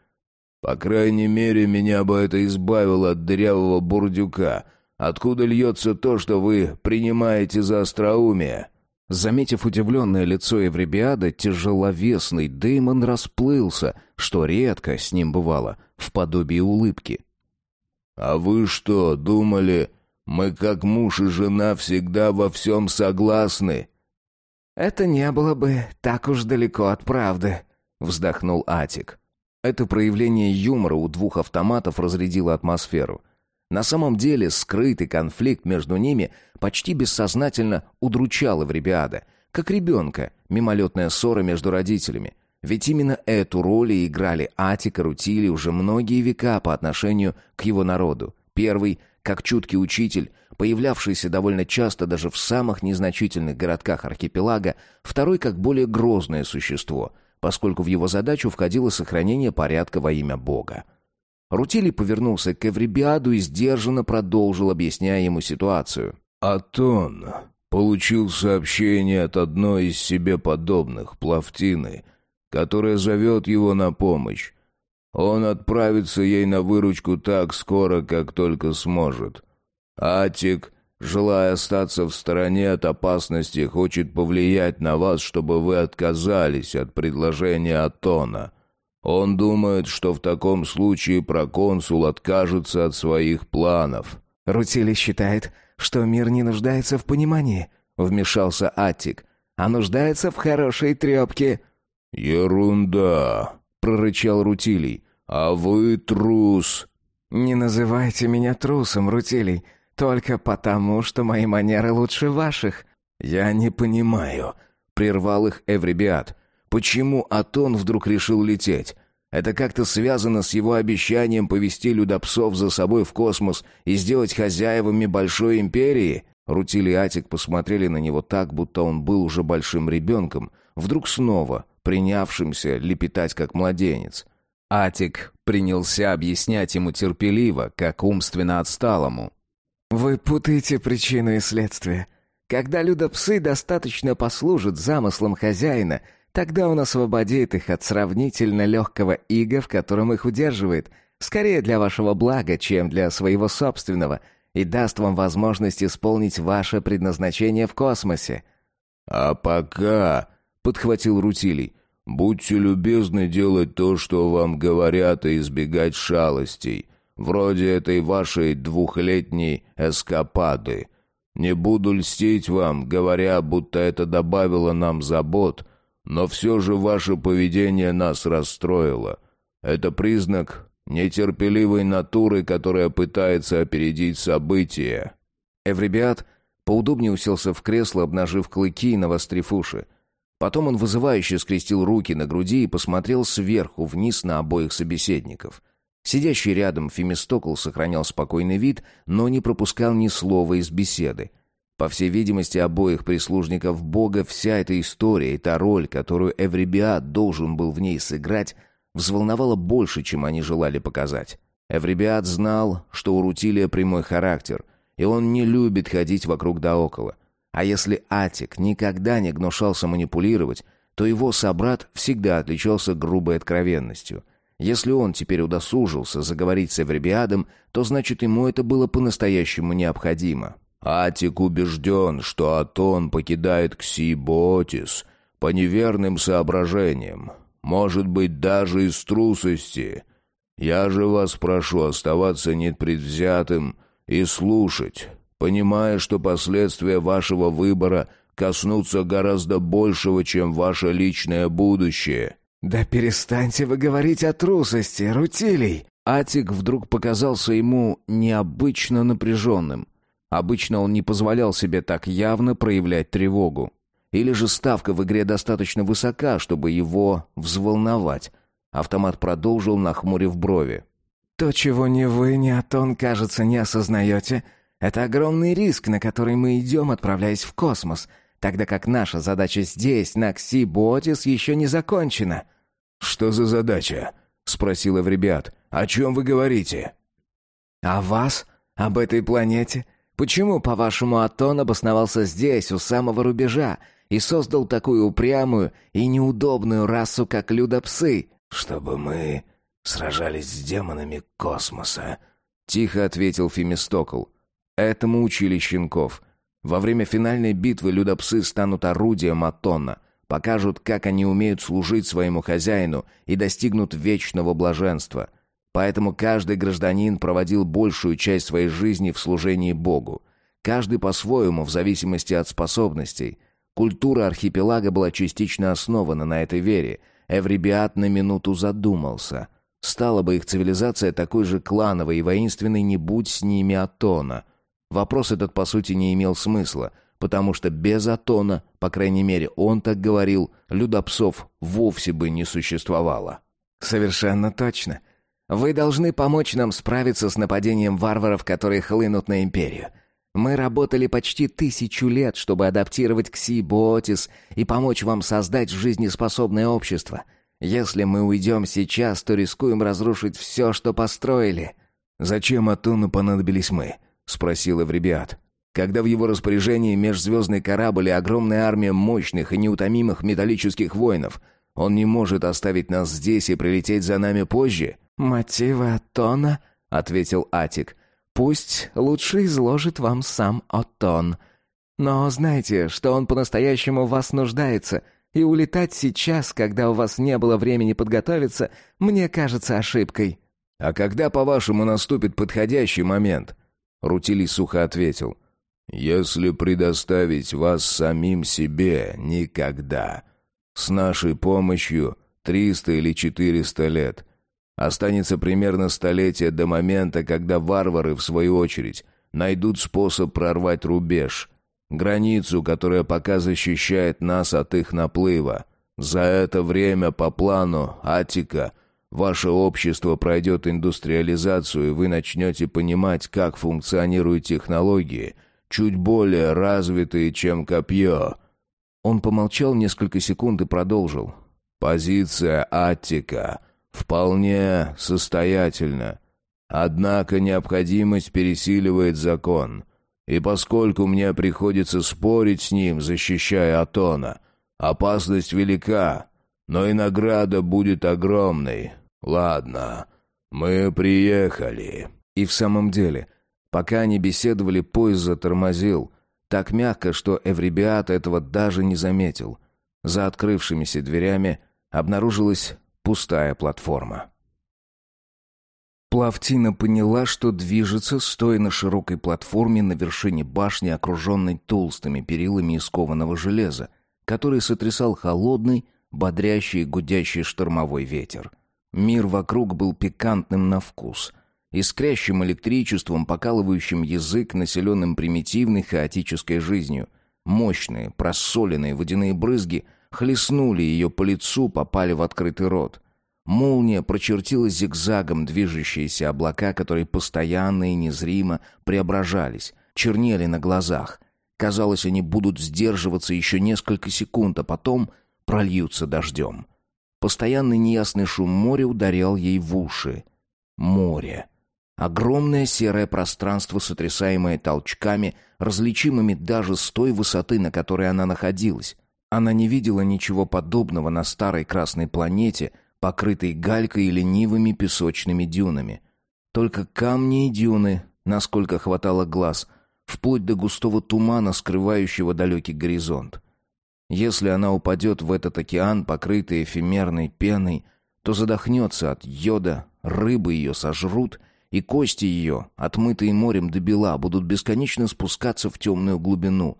«По крайней мере, меня бы это избавило от дырявого бурдюка, откуда льется то, что вы принимаете за остроумие». Заметив удивленное лицо Евребиада, тяжеловесный Дэймон расплылся, что редко с ним бывало, в подобии улыбки. «А вы что, думали, мы как муж и жена всегда во всем согласны?» «Это не было бы так уж далеко от правды», — вздохнул Атик. Это проявление юмора у двух автоматов разрядило атмосферу — на самом деле скрытый конфликт между ними почти бессознательно удручал Эвребиада, как ребенка, мимолетная ссора между родителями. Ведь именно эту роль и играли Атик и Рутили уже многие века по отношению к его народу. Первый, как чуткий учитель, появлявшийся довольно часто даже в самых незначительных городках архипелага, второй как более грозное существо, поскольку в его задачу входило сохранение порядка во имя Бога. Рутили повернулся к Эврибиаду и сдержанно продолжил, объясняя ему ситуацию. «Атон получил сообщение от одной из себе подобных, Плавтины, которая зовет его на помощь. Он отправится ей на выручку так скоро, как только сможет. Атик, желая остаться в стороне от опасности, хочет повлиять на вас, чтобы вы отказались от предложения Атона». Он думает, что в таком случае проконсул откажется от своих планов. Рутили считает, что мир не нуждается в понимании, вмешался Аттик, а нуждается в хорошей трепке. Ерунда, прорычал Рутилий. А вы трус. Не называйте меня трусом, Рутилий, только потому, что мои манеры лучше ваших. Я не понимаю, прервал их Эврибиат. Почему Атон вдруг решил лететь? Это как-то связано с его обещанием повести людопсов за собой в космос и сделать хозяевами большой империи? Рутили и Атик посмотрели на него так, будто он был уже большим ребенком, вдруг снова принявшимся лепетать как младенец. Атик принялся объяснять ему терпеливо, как умственно отсталому. «Вы путаете причину и следствие. Когда людопсы достаточно послужат замыслам хозяина, Тогда он освободит их от сравнительно легкого ига, в котором их удерживает, скорее для вашего блага, чем для своего собственного, и даст вам возможность исполнить ваше предназначение в космосе». «А пока», — подхватил Рутилий, — «будьте любезны делать то, что вам говорят, и избегать шалостей, вроде этой вашей двухлетней эскапады. Не буду льстить вам, говоря, будто это добавило нам забот» Но все же ваше поведение нас расстроило. Это признак нетерпеливой натуры, которая пытается опередить события». Эвребиат поудобнее уселся в кресло, обнажив клыки и навострив уши. Потом он вызывающе скрестил руки на груди и посмотрел сверху вниз на обоих собеседников. Сидящий рядом Фемистокл сохранял спокойный вид, но не пропускал ни слова из беседы — по всей видимости, обоих прислужников Бога вся эта история и та роль, которую Эврибиат должен был в ней сыграть, взволновала больше, чем они желали показать. Эврибиат знал, что у Рутилия прямой характер, и он не любит ходить вокруг да около. А если Атик никогда не гнушался манипулировать, то его собрат всегда отличался грубой откровенностью. Если он теперь удосужился заговорить с Эврибиадом, то значит ему это было по-настоящему необходимо. Атик убежден, что Атон покидает Ксиботис по неверным соображениям, может быть, даже из трусости. Я же вас прошу оставаться непредвзятым и слушать, понимая, что последствия вашего выбора коснутся гораздо большего, чем ваше личное будущее». «Да перестаньте вы говорить о трусости, Рутилий!» Атик вдруг показался ему необычно напряженным. Обычно он не позволял себе так явно проявлять тревогу. Или же ставка в игре достаточно высока, чтобы его взволновать. Автомат продолжил, нахмурив брови. «То, чего ни вы, ни Атон, кажется, не осознаете, это огромный риск, на который мы идем, отправляясь в космос, тогда как наша задача здесь, на Кси-Ботис, еще не закончена». «Что за задача?» — спросил Эвребиат. «О чем вы говорите?» «О вас? Об этой планете? Почему, по-вашему, Атон обосновался здесь, у самого рубежа, и создал такую упрямую и неудобную расу, как людопсы?» «Чтобы мы сражались с демонами космоса», — тихо ответил Фемистокл. Этому учили щенков. Во время финальной битвы людопсы станут орудием Атона, покажут, как они умеют служить своему хозяину и достигнут вечного блаженства. Поэтому каждый гражданин проводил большую часть своей жизни в служении Богу. Каждый по-своему, в зависимости от способностей. Культура архипелага была частично основана на этой вере. Эврибиат на минуту задумался. Стала бы их цивилизация такой же клановой и воинственной, не будь с ними Атона. Вопрос этот, по сути, не имел смысла — потому что без Атона, по крайней мере, он так говорил, людопсов вовсе бы не существовало. «Совершенно точно. Вы должны помочь нам справиться с нападением варваров, которые хлынут на Империю. Мы работали почти тысячу лет, чтобы адаптировать Кси-Ботис и помочь вам создать жизнеспособное общество. Если мы уйдем сейчас, то рискуем разрушить все, что построили». «Зачем Атону понадобились мы?» — спросил Эвребиат когда в его распоряжении межзвездный корабль и огромная армия мощных и неутомимых металлических воинов. Он не может оставить нас здесь и прилететь за нами позже». «Мотивы Атона?» — ответил Атик. «Пусть лучше изложит вам сам Атон. Но знаете, что он по-настоящему в вас нуждается, и улетать сейчас, когда у вас не было времени подготовиться, мне кажется ошибкой». «А когда, по-вашему, наступит подходящий момент?» Рутилий сухо ответил. Если предоставить вас самим себе, никогда. С нашей помощью триста или четыреста лет. Останется примерно столетие до момента, когда варвары, в свою очередь, найдут способ прорвать рубеж, границу, которая пока защищает нас от их наплыва. За это время по плану Атика ваше общество пройдет индустриализацию, и вы начнете понимать, как функционируют технологии – чуть более развитые, чем копье». Он помолчал несколько секунд и продолжил. «Позиция Аттика вполне состоятельна. Однако необходимость пересиливает закон. И поскольку мне приходится спорить с ним, защищая Атона, опасность велика, но и награда будет огромной. Ладно, мы приехали». И в самом деле, Пока они беседовали, поезд затормозил. Так мягко, что Эврибиат этого даже не заметил. За открывшимися дверями обнаружилась пустая платформа. Плавтина поняла, что движется, стоя на широкой платформе на вершине башни, окруженной толстыми перилами из кованого железа, который сотрясал холодный, бодрящий гудящий штормовой ветер. Мир вокруг был пикантным на вкус — искрящим электричеством, покалывающим язык, населенным примитивной хаотической жизнью. Мощные, просоленные водяные брызги хлестнули ее по лицу, попали в открытый рот. Молния прочертила зигзагом движущиеся облака, которые постоянно и незримо преображались, чернели на глазах. Казалось, они будут сдерживаться еще несколько секунд, а потом прольются дождем. Постоянный неясный шум моря ударял ей в уши. Море. Огромное серое пространство, сотрясаемое толчками, различимыми даже с той высоты, на которой она находилась. Она не видела ничего подобного на старой красной планете, покрытой галькой и ленивыми песочными дюнами. Только камни и дюны, насколько хватало глаз, вплоть до густого тумана, скрывающего далекий горизонт. Если она упадет в этот океан, покрытый эфемерной пеной, то задохнется от йода, рыбы ее сожрут — и кости ее, отмытые морем до бела, будут бесконечно спускаться в темную глубину.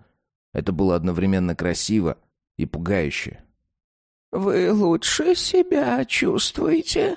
Это было одновременно красиво и пугающе. «Вы лучше себя чувствуете?»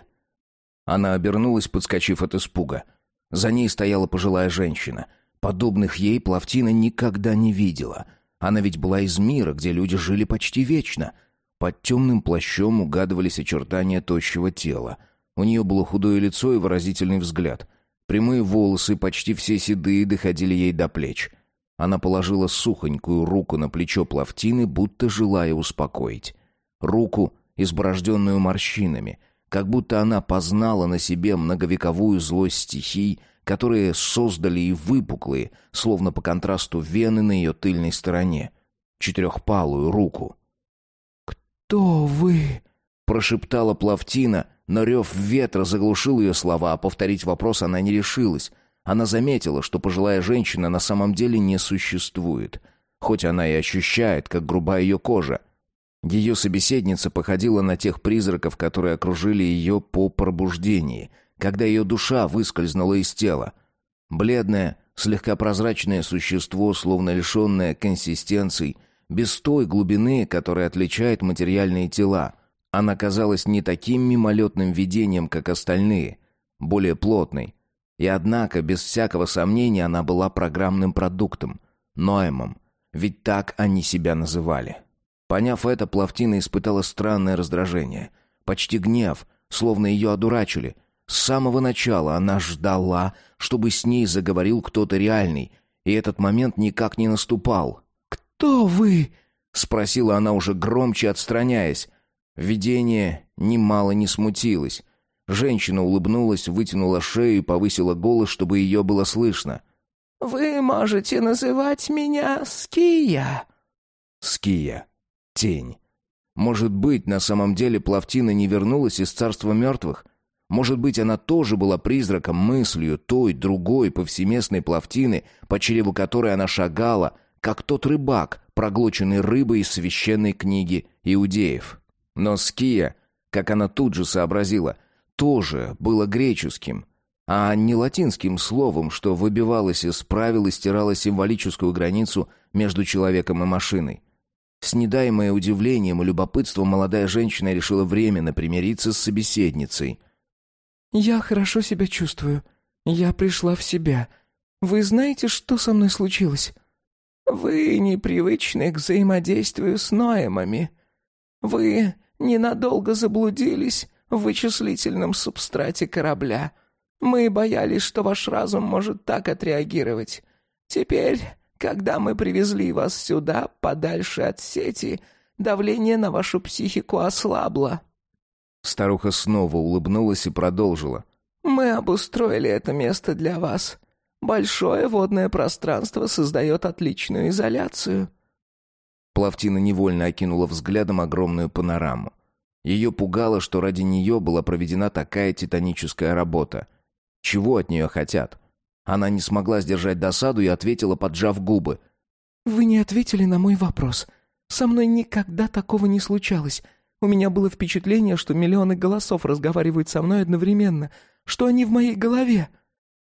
Она обернулась, подскочив от испуга. За ней стояла пожилая женщина. Подобных ей Плавтина никогда не видела. Она ведь была из мира, где люди жили почти вечно. Под темным плащом угадывались очертания тощего тела — у нее было худое лицо и выразительный взгляд. Прямые волосы, почти все седые, доходили ей до плеч. Она положила сухонькую руку на плечо Плавтины, будто желая успокоить. Руку, изборожденную морщинами, как будто она познала на себе многовековую злость стихий, которые создали и выпуклые, словно по контрасту вены на ее тыльной стороне, четырехпалую руку. «Кто вы?» — прошептала Плавтина, но рев ветра заглушил ее слова, а повторить вопрос она не решилась. Она заметила, что пожилая женщина на самом деле не существует, хоть она и ощущает, как груба ее кожа. Ее собеседница походила на тех призраков, которые окружили ее по пробуждении, когда ее душа выскользнула из тела. Бледное, слегка прозрачное существо, словно лишенное консистенций, без той глубины, которая отличает материальные тела. Она казалась не таким мимолетным видением, как остальные, более плотной. И однако, без всякого сомнения, она была программным продуктом, Ноемом, ведь так они себя называли. Поняв это, Плавтина испытала странное раздражение, почти гнев, словно ее одурачили. С самого начала она ждала, чтобы с ней заговорил кто-то реальный, и этот момент никак не наступал. «Кто вы?» — спросила она уже громче, отстраняясь. Видение немало не смутилось. Женщина улыбнулась, вытянула шею и повысила голос, чтобы ее было слышно. «Вы можете называть меня Ския». «Ския тень. Может быть, на самом деле Плавтина не вернулась из царства мертвых? Может быть, она тоже была призраком, мыслью той, другой, повсеместной Плавтины, по чреву которой она шагала, как тот рыбак, проглоченный рыбой из священной книги иудеев. Но ския, как она тут же сообразила, тоже было греческим, а не латинским словом, что выбивалось из правил и стирало символическую границу между человеком и машиной. С недаемое удивлением и любопытством молодая женщина решила временно примириться с собеседницей. «Я хорошо себя чувствую. Я пришла в себя. Вы знаете, что со мной случилось?» «Вы непривычны к взаимодействию с Ноэмами. Вы ненадолго заблудились в вычислительном субстрате корабля. Мы боялись, что ваш разум может так отреагировать. Теперь когда мы привезли вас сюда, подальше от сети, давление на вашу психику ослабло». Старуха снова улыбнулась и продолжила. «Мы обустроили это место для вас. Большое водное пространство создает отличную изоляцию». Плавтина невольно окинула взглядом огромную панораму. Ее пугало, что ради нее была проведена такая титаническая работа. Чего от нее хотят? Она не смогла сдержать досаду и ответила, поджав губы. «Вы не ответили на мой вопрос. Со мной никогда такого не случалось. У меня было впечатление, что миллионы голосов разговаривают со мной одновременно, что они в моей голове».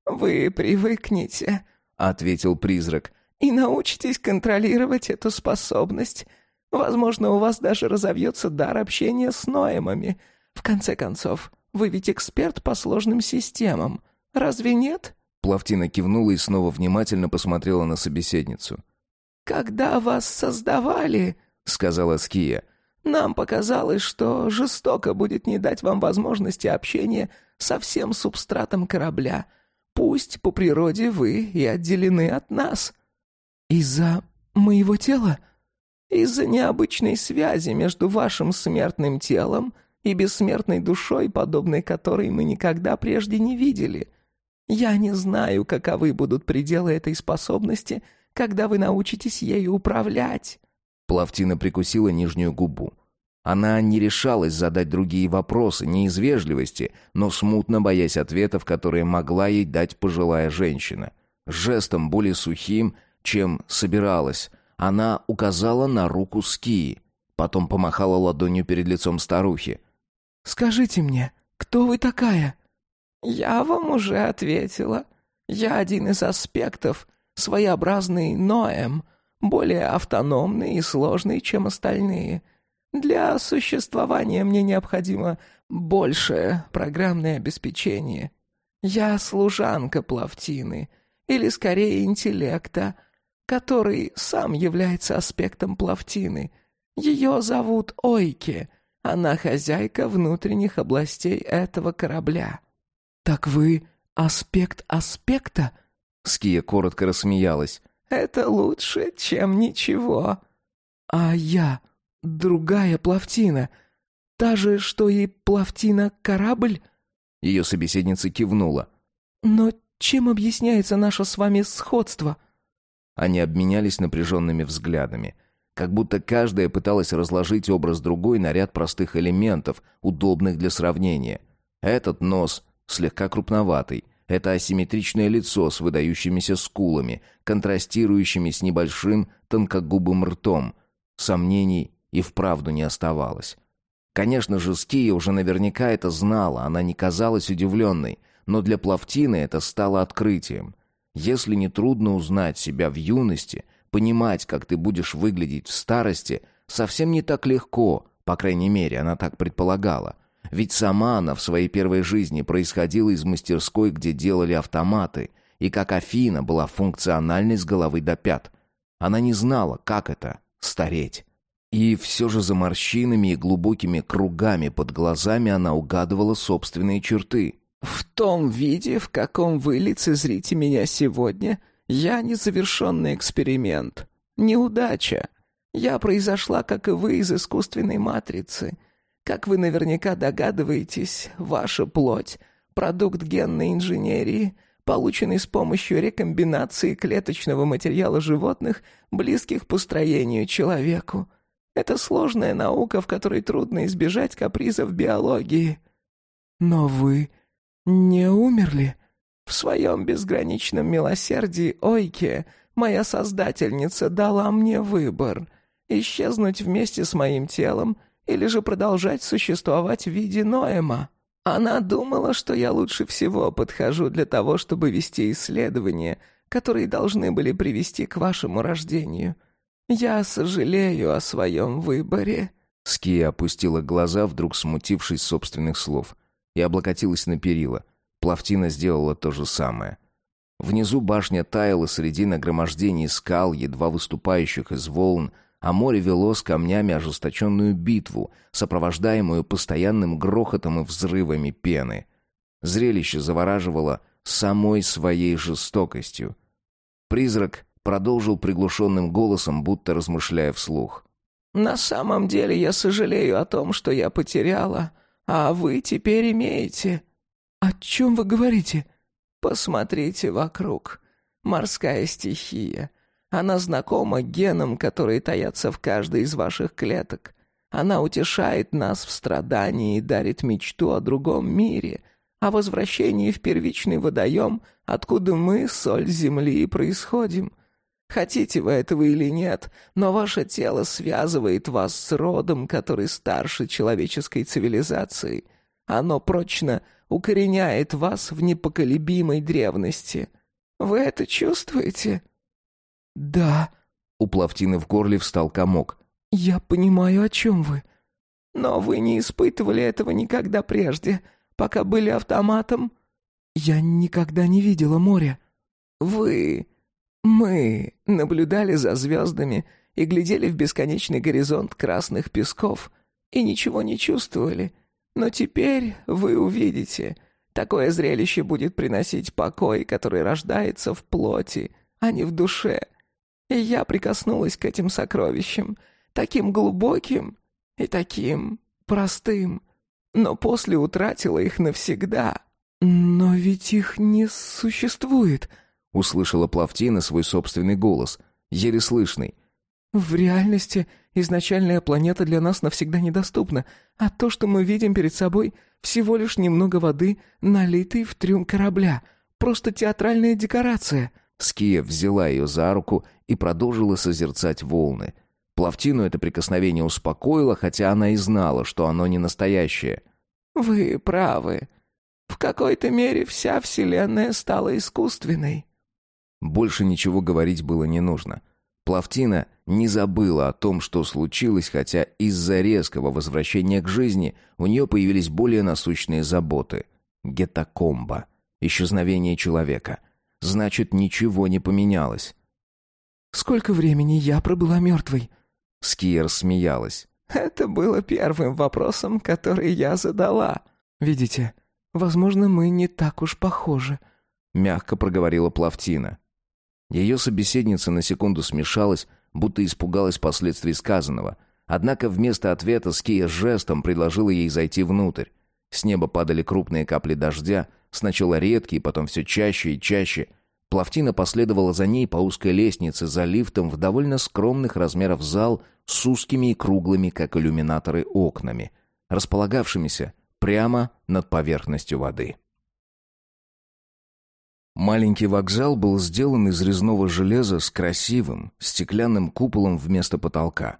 «Вы привыкнете», — ответил призрак, «и научитесь контролировать эту способность. Возможно, у вас даже разовьется дар общения с Ноемами. В конце концов, вы ведь эксперт по сложным системам. Разве нет?» Плавтина кивнула и снова внимательно посмотрела на собеседницу. «Когда вас создавали, — сказала Ския, — нам показалось, что жестоко будет не дать вам возможности общения со всем субстратом корабля. Пусть по природе вы и отделены от нас». «Из-за моего тела?» «Из-за необычной связи между вашим смертным телом и бессмертной душой, подобной которой мы никогда прежде не видели». Я не знаю, каковы будут пределы этой способности, когда вы научитесь ею управлять». Плавтина прикусила нижнюю губу. Она не решалась задать другие вопросы, не из вежливости, но смутно боясь ответов, которые могла ей дать пожилая женщина. Жестом более сухим, чем собиралась, она указала на руку Скии, потом помахала ладонью перед лицом старухи. «Скажите мне, кто вы такая?» «Я вам уже ответила. Я один из аспектов, своеобразный Ноэм, более автономный и сложный, чем остальные. Для существования мне необходимо большее программное обеспечение. Я служанка Плавтины, или скорее интеллекта, который сам является аспектом Плавтины. Ее зовут Ойке, она хозяйка внутренних областей этого корабля». «Так вы аспект аспекта?» Ския коротко рассмеялась. «Это лучше, чем ничего». «А я другая плавтина. та же, что и Плавтина корабль?» Ее собеседница кивнула. «Но чем объясняется наше с вами сходство?» Они обменялись напряженными взглядами. Как будто каждая пыталась разложить образ другой на ряд простых элементов, удобных для сравнения. Этот нос слегка крупноватый, это асимметричное лицо с выдающимися скулами, контрастирующими с небольшим тонкогубым ртом. Сомнений и вправду не оставалось. Конечно же, Ския уже наверняка это знала, она не казалась удивленной, но для Плавтины это стало открытием. Если не трудно узнать себя в юности, понимать, как ты будешь выглядеть в старости, совсем не так легко, по крайней мере, она так предполагала. Ведь сама она в своей первой жизни происходила из мастерской, где делали автоматы, и как Афина была функциональной с головы до пят. Она не знала, как это — стареть. И все же за морщинами и глубокими кругами под глазами она угадывала собственные черты. «В том виде, в каком вы лицезрите меня сегодня, я незавершенный эксперимент. Неудача. Я произошла, как и вы, из искусственной матрицы. Как вы наверняка догадываетесь, ваша плоть — продукт генной инженерии, полученный с помощью рекомбинации клеточного материала животных, близких по строению человеку. Это сложная наука, в которой трудно избежать капризов биологии. Но вы не умерли. В своем безграничном милосердии Ойке моя создательница дала мне выбор — исчезнуть вместе с моим телом или же продолжать существовать в виде Ноэма. Она думала, что я лучше всего подхожу для того, чтобы вести исследования, которые должны были привести к вашему рождению. «Я сожалею о своем выборе». Ския опустила глаза, вдруг смутившись собственных слов, и облокотилась на перила. Плавтина сделала то же самое. Внизу башня таяла среди нагромождений скал, едва выступающих из волн, а море вело с камнями ожесточенную битву, сопровождаемую постоянным грохотом и взрывами пены. Зрелище завораживало самой своей жестокостью. Призрак продолжил приглушенным голосом, будто размышляя вслух. «На самом деле я сожалею о том, что я потеряла, а вы теперь имеете». «О чем вы говорите?» «Посмотрите вокруг. Морская стихия. Она знакома генам, которые таятся в каждой из ваших клеток. Она утешает нас в страдании и дарит мечту о другом мире, о возвращении в первичный водоем, откуда мы, соль земли, и происходим». Хотите вы этого или нет, но ваше тело связывает вас с родом, который старше человеческой цивилизации. Оно прочно укореняет вас в непоколебимой древности. Вы это чувствуете? Да. У Плавтины в горле встал комок. Я понимаю, о чем вы. Но вы не испытывали этого никогда прежде, пока были автоматом? Я никогда не видела моря. Вы мы наблюдали за звездами и глядели в бесконечный горизонт красных песков и ничего не чувствовали. Но теперь вы увидите. Такое зрелище будет приносить покой, который рождается в плоти, а не в душе. И я прикоснулась к этим сокровищам, таким глубоким и таким простым, но после утратила их навсегда. Но ведь их не существует — Услышала Плавтина свой собственный голос, еле слышный. «В реальности изначальная планета для нас навсегда недоступна, а то, что мы видим перед собой, всего лишь немного воды, налитой в трюм корабля. Просто театральная декорация». Ския взяла ее за руку и продолжила созерцать волны. Плавтину это прикосновение успокоило, хотя она и знала, что оно не настоящее. «Вы правы. В какой-то мере вся Вселенная стала искусственной». Больше ничего говорить было не нужно. Плавтина не забыла о том, что случилось, хотя из-за резкого возвращения к жизни у нее появились более насущные заботы. Гетакомба. Исчезновение человека. Значит, ничего не поменялось. «Сколько времени я пробыла мертвой?» Скиер смеялась. «Это было первым вопросом, который я задала. Видите, возможно, мы не так уж похожи», — мягко проговорила Плавтина. Ее собеседница на секунду смешалась, будто испугалась последствий сказанного. Однако вместо ответа Ския жестом предложила ей зайти внутрь. С неба падали крупные капли дождя, сначала редкие, потом все чаще и чаще. Плавтина последовала за ней по узкой лестнице за лифтом в довольно скромных размеров зал с узкими и круглыми, как иллюминаторы, окнами, располагавшимися прямо над поверхностью воды. Маленький вокзал был сделан из резного железа с красивым стеклянным куполом вместо потолка.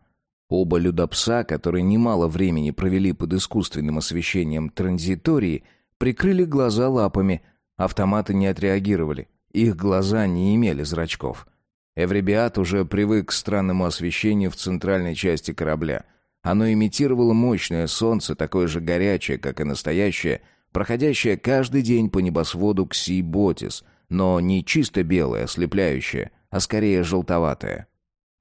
Оба людопса, которые немало времени провели под искусственным освещением транзитории, прикрыли глаза лапами. Автоматы не отреагировали. Их глаза не имели зрачков. Эвребиат уже привык к странному освещению в центральной части корабля. Оно имитировало мощное солнце, такое же горячее, как и настоящее, проходящее каждый день по небосводу Кси-Ботис, но не чисто белое, ослепляющее, а скорее желтоватое.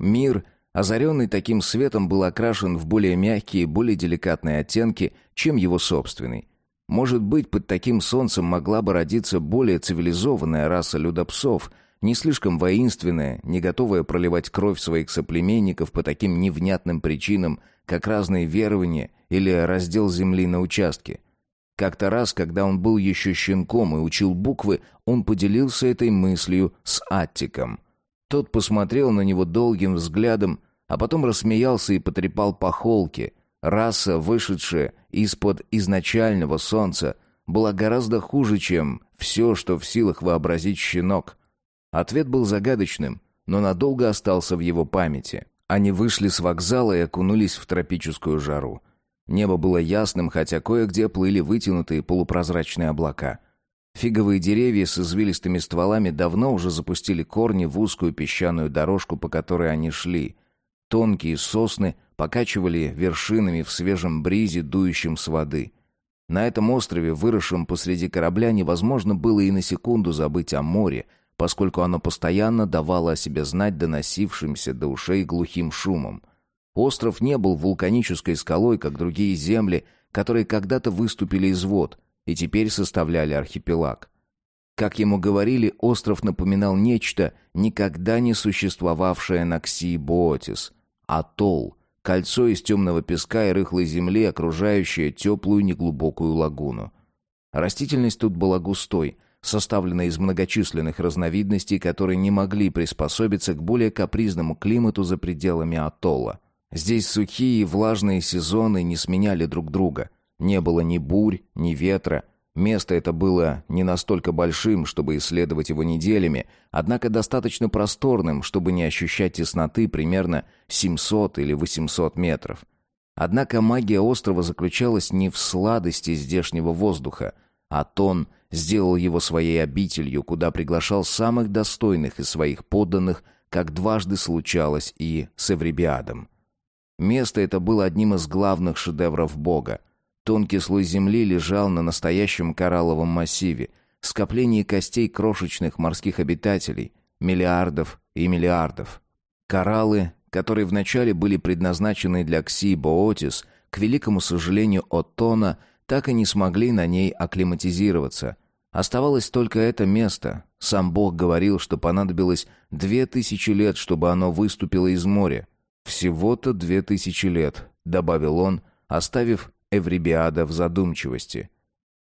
Мир — Озаренный таким светом был окрашен в более мягкие, более деликатные оттенки, чем его собственный. Может быть, под таким солнцем могла бы родиться более цивилизованная раса людопсов, не слишком воинственная, не готовая проливать кровь своих соплеменников по таким невнятным причинам, как разные верования или раздел земли на участке. Как-то раз, когда он был еще щенком и учил буквы, он поделился этой мыслью с Аттиком. Тот посмотрел на него долгим взглядом, а потом рассмеялся и потрепал по холке. Раса, вышедшая из-под изначального солнца, была гораздо хуже, чем все, что в силах вообразить щенок. Ответ был загадочным, но надолго остался в его памяти. Они вышли с вокзала и окунулись в тропическую жару. Небо было ясным, хотя кое-где плыли вытянутые полупрозрачные облака. Фиговые деревья с извилистыми стволами давно уже запустили корни в узкую песчаную дорожку, по которой они шли. Тонкие сосны покачивали вершинами в свежем бризе, дующем с воды. На этом острове, выросшем посреди корабля, невозможно было и на секунду забыть о море, поскольку оно постоянно давало о себе знать доносившимся до ушей глухим шумом. Остров не был вулканической скалой, как другие земли, которые когда-то выступили из вод и теперь составляли архипелаг. Как ему говорили, остров напоминал нечто, никогда не существовавшее на Ксии-Боотис — Атолл — кольцо из темного песка и рыхлой земли, окружающее теплую неглубокую лагуну. Растительность тут была густой, составленной из многочисленных разновидностей, которые не могли приспособиться к более капризному климату за пределами атолла. Здесь сухие и влажные сезоны не сменяли друг друга. Не было ни бурь, ни ветра — Место это было не настолько большим, чтобы исследовать его неделями, однако достаточно просторным, чтобы не ощущать тесноты примерно 700 или 800 метров. Однако магия острова заключалась не в сладости здешнего воздуха, а Тон сделал его своей обителью, куда приглашал самых достойных из своих подданных, как дважды случалось и с Эвребиадом. Место это было одним из главных шедевров Бога — Тонкий слой земли лежал на настоящем коралловом массиве, скоплении костей крошечных морских обитателей, миллиардов и миллиардов. Кораллы, которые вначале были предназначены для Кси-Боотис, к великому сожалению Оттона, так и не смогли на ней акклиматизироваться. Оставалось только это место. Сам Бог говорил, что понадобилось две тысячи лет, чтобы оно выступило из моря. «Всего-то две тысячи лет», — добавил он, оставив Эврибиада в задумчивости.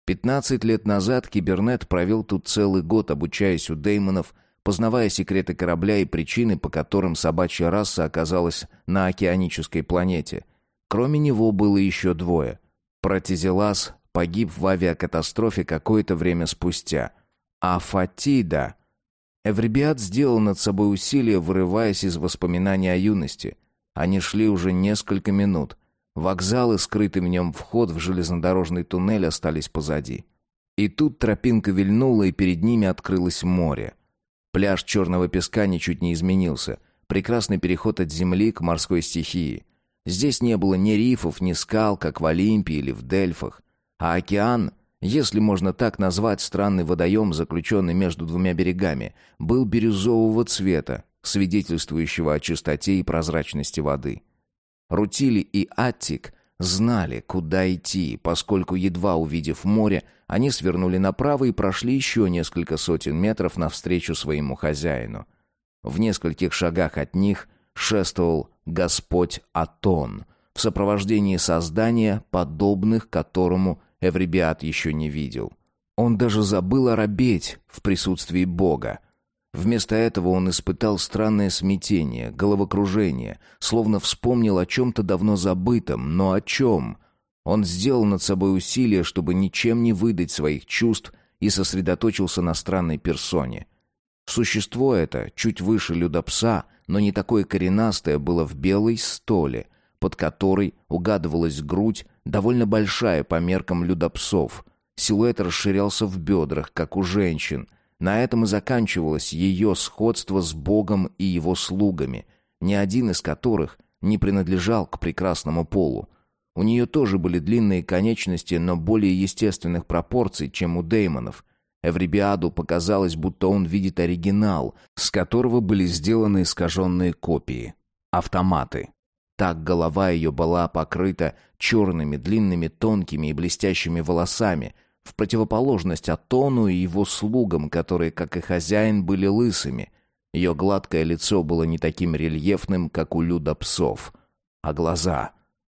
Пятнадцать лет назад Кибернет провел тут целый год, обучаясь у Деймонов, познавая секреты корабля и причины, по которым собачья раса оказалась на океанической планете. Кроме него было еще двое. Протизелас погиб в авиакатастрофе какое-то время спустя. А Фатида... Эврибиад сделал над собой усилие, вырываясь из воспоминаний о юности. Они шли уже несколько минут. Вокзал и скрытый в нем вход в железнодорожный туннель остались позади. И тут тропинка вильнула, и перед ними открылось море. Пляж черного песка ничуть не изменился. Прекрасный переход от земли к морской стихии. Здесь не было ни рифов, ни скал, как в Олимпии или в Дельфах. А океан, если можно так назвать странный водоем, заключенный между двумя берегами, был бирюзового цвета, свидетельствующего о чистоте и прозрачности воды. Рутили и Аттик знали, куда идти, поскольку, едва увидев море, они свернули направо и прошли еще несколько сотен метров навстречу своему хозяину. В нескольких шагах от них шествовал Господь Атон в сопровождении создания, подобных которому Эвребиат еще не видел. Он даже забыл оробеть в присутствии Бога. Вместо этого он испытал странное смятение, головокружение, словно вспомнил о чем-то давно забытом, но о чем? Он сделал над собой усилие, чтобы ничем не выдать своих чувств и сосредоточился на странной персоне. Существо это, чуть выше людопса, но не такое коренастое, было в белой столе, под которой угадывалась грудь, довольно большая по меркам людопсов. Силуэт расширялся в бедрах, как у женщин. На этом и заканчивалось ее сходство с Богом и его слугами, ни один из которых не принадлежал к прекрасному полу. У нее тоже были длинные конечности, но более естественных пропорций, чем у Деймонов. Эврибиаду показалось, будто он видит оригинал, с которого были сделаны искаженные копии. Автоматы. Так голова ее была покрыта черными, длинными, тонкими и блестящими волосами, в противоположность Атону и его слугам, которые, как и хозяин, были лысыми. Ее гладкое лицо было не таким рельефным, как у люда псов. А глаза...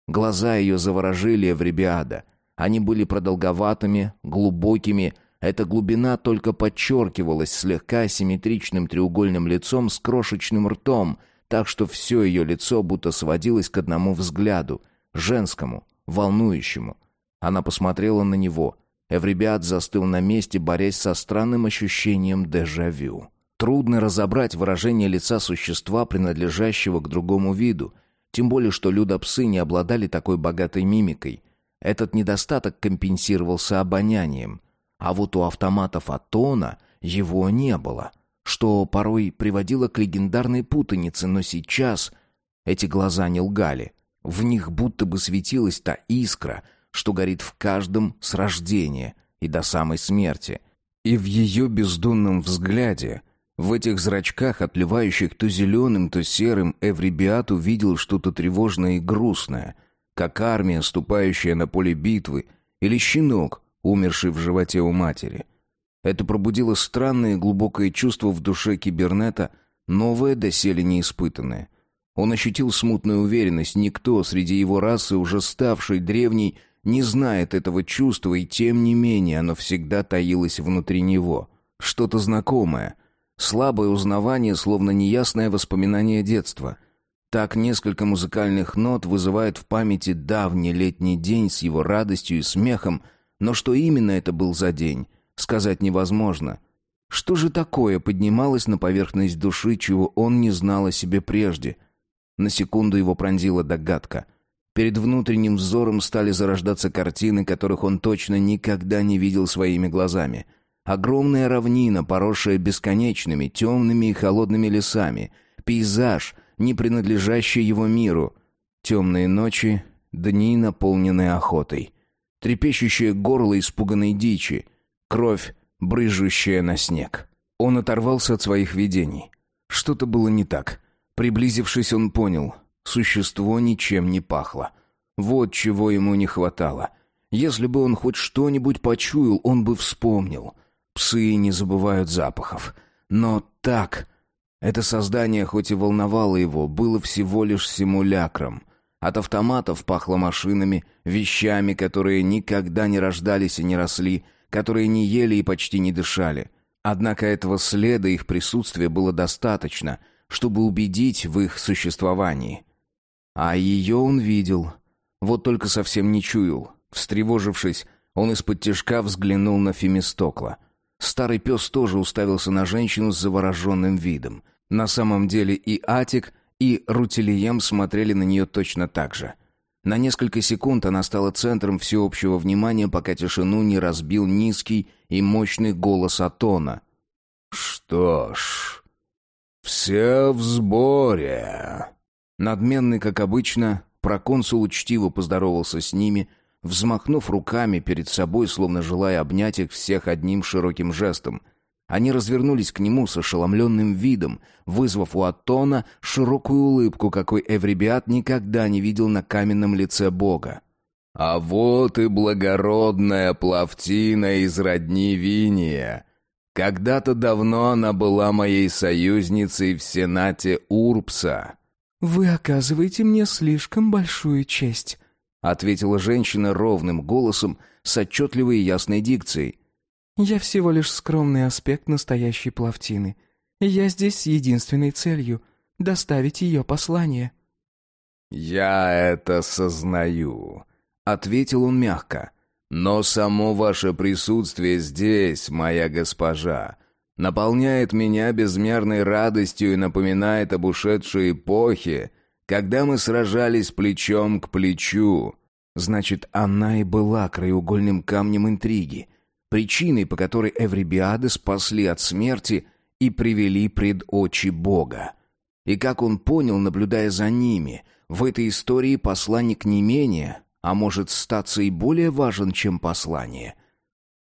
Глаза ее заворожили Эврибиада. Они были продолговатыми, глубокими. Эта глубина только подчеркивалась слегка симметричным треугольным лицом с крошечным ртом, так что все ее лицо будто сводилось к одному взгляду, женскому, волнующему. Она посмотрела на него. Эврибиад застыл на месте, борясь со странным ощущением дежавю. Трудно разобрать выражение лица существа, принадлежащего к другому виду, тем более, что людопсы не обладали такой богатой мимикой. Этот недостаток компенсировался обонянием. А вот у автоматов Атона его не было, что порой приводило к легендарной путанице, но сейчас эти глаза не лгали. В них будто бы светилась та искра, что горит в каждом с рождения и до самой смерти. И в ее бездонном взгляде — в этих зрачках, отливающих то зеленым, то серым, Эврибиат увидел что-то тревожное и грустное, как армия, ступающая на поле битвы, или щенок, умерший в животе у матери. Это пробудило странное глубокое чувство в душе кибернета, новое, доселе неиспытанное. Он ощутил смутную уверенность, никто среди его расы, уже ставшей древней, не знает этого чувства, и тем не менее оно всегда таилось внутри него. Что-то знакомое — Слабое узнавание, словно неясное воспоминание детства. Так несколько музыкальных нот вызывает в памяти давний летний день с его радостью и смехом, но что именно это был за день, сказать невозможно. Что же такое поднималось на поверхность души, чего он не знал о себе прежде? На секунду его пронзила догадка. Перед внутренним взором стали зарождаться картины, которых он точно никогда не видел своими глазами — Огромная равнина, поросшая бесконечными, темными и холодными лесами. Пейзаж, не принадлежащий его миру. Темные ночи, дни, наполненные охотой. Трепещущее горло испуганной дичи. Кровь, брызжущая на снег. Он оторвался от своих видений. Что-то было не так. Приблизившись, он понял. Существо ничем не пахло. Вот чего ему не хватало. Если бы он хоть что-нибудь почуял, он бы вспомнил. Псы не забывают запахов. Но так... Это создание, хоть и волновало его, было всего лишь симулякром. От автоматов пахло машинами, вещами, которые никогда не рождались и не росли, которые не ели и почти не дышали. Однако этого следа их присутствия было достаточно, чтобы убедить в их существовании. А ее он видел, вот только совсем не чуял. Встревожившись, он из-под тяжка взглянул на Фемистокла — Старый пес тоже уставился на женщину с завороженным видом. На самом деле и Атик, и Рутилием смотрели на нее точно так же. На несколько секунд она стала центром всеобщего внимания, пока тишину не разбил низкий и мощный голос Атона. «Что ж, все в сборе». Надменный, как обычно, проконсул учтиво поздоровался с ними — взмахнув руками перед собой, словно желая обнять их всех одним широким жестом. Они развернулись к нему с ошеломленным видом, вызвав у Атона широкую улыбку, какой Эврибиат никогда не видел на каменном лице Бога. «А вот и благородная Плавтина из родни Виния. Когда-то давно она была моей союзницей в Сенате Урпса. «Вы оказываете мне слишком большую честь», — ответила женщина ровным голосом с отчетливой и ясной дикцией. «Я всего лишь скромный аспект настоящей Плавтины. Я здесь с единственной целью — доставить ее послание». «Я это сознаю», — ответил он мягко. «Но само ваше присутствие здесь, моя госпожа, наполняет меня безмерной радостью и напоминает об ушедшей эпохе, когда мы сражались плечом к плечу». Значит, она и была краеугольным камнем интриги, причиной, по которой Эврибиады спасли от смерти и привели пред очи Бога. И как он понял, наблюдая за ними, в этой истории посланник не менее, а может статься и более важен, чем послание.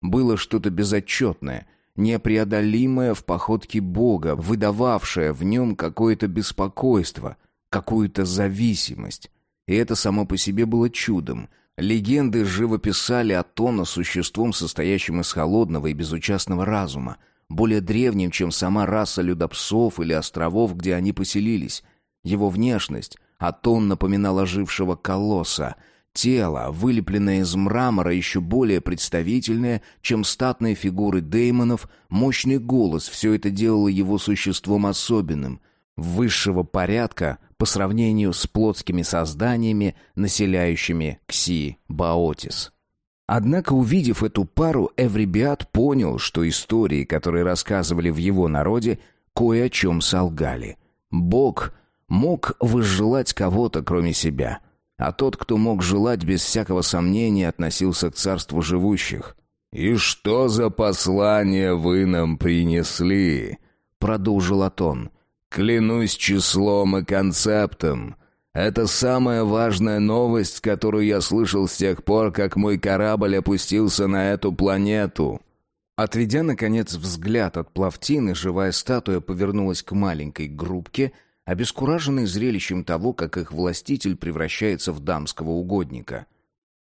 Было что-то безотчетное, непреодолимое в походке Бога, выдававшее в нем какое-то беспокойство, какую-то зависимость. И это само по себе было чудом. Легенды живописали Атона существом, состоящим из холодного и безучастного разума, более древним, чем сама раса людопсов или островов, где они поселились. Его внешность а тон напоминал ожившего колосса. Тело, вылепленное из мрамора, еще более представительное, чем статные фигуры деймонов, мощный голос — все это делало его существом особенным, высшего порядка по сравнению с плотскими созданиями, населяющими Кси-Баотис. Однако, увидев эту пару, Эврибиат понял, что истории, которые рассказывали в его народе, кое о чем солгали. Бог мог возжелать кого-то, кроме себя. А тот, кто мог желать без всякого сомнения, относился к царству живущих. «И что за послание вы нам принесли?» — продолжил Атон. «Клянусь числом и концептом. Это самая важная новость, которую я слышал с тех пор, как мой корабль опустился на эту планету». Отведя, наконец, взгляд от плавтины, живая статуя повернулась к маленькой группке — обескураженный зрелищем того, как их властитель превращается в дамского угодника.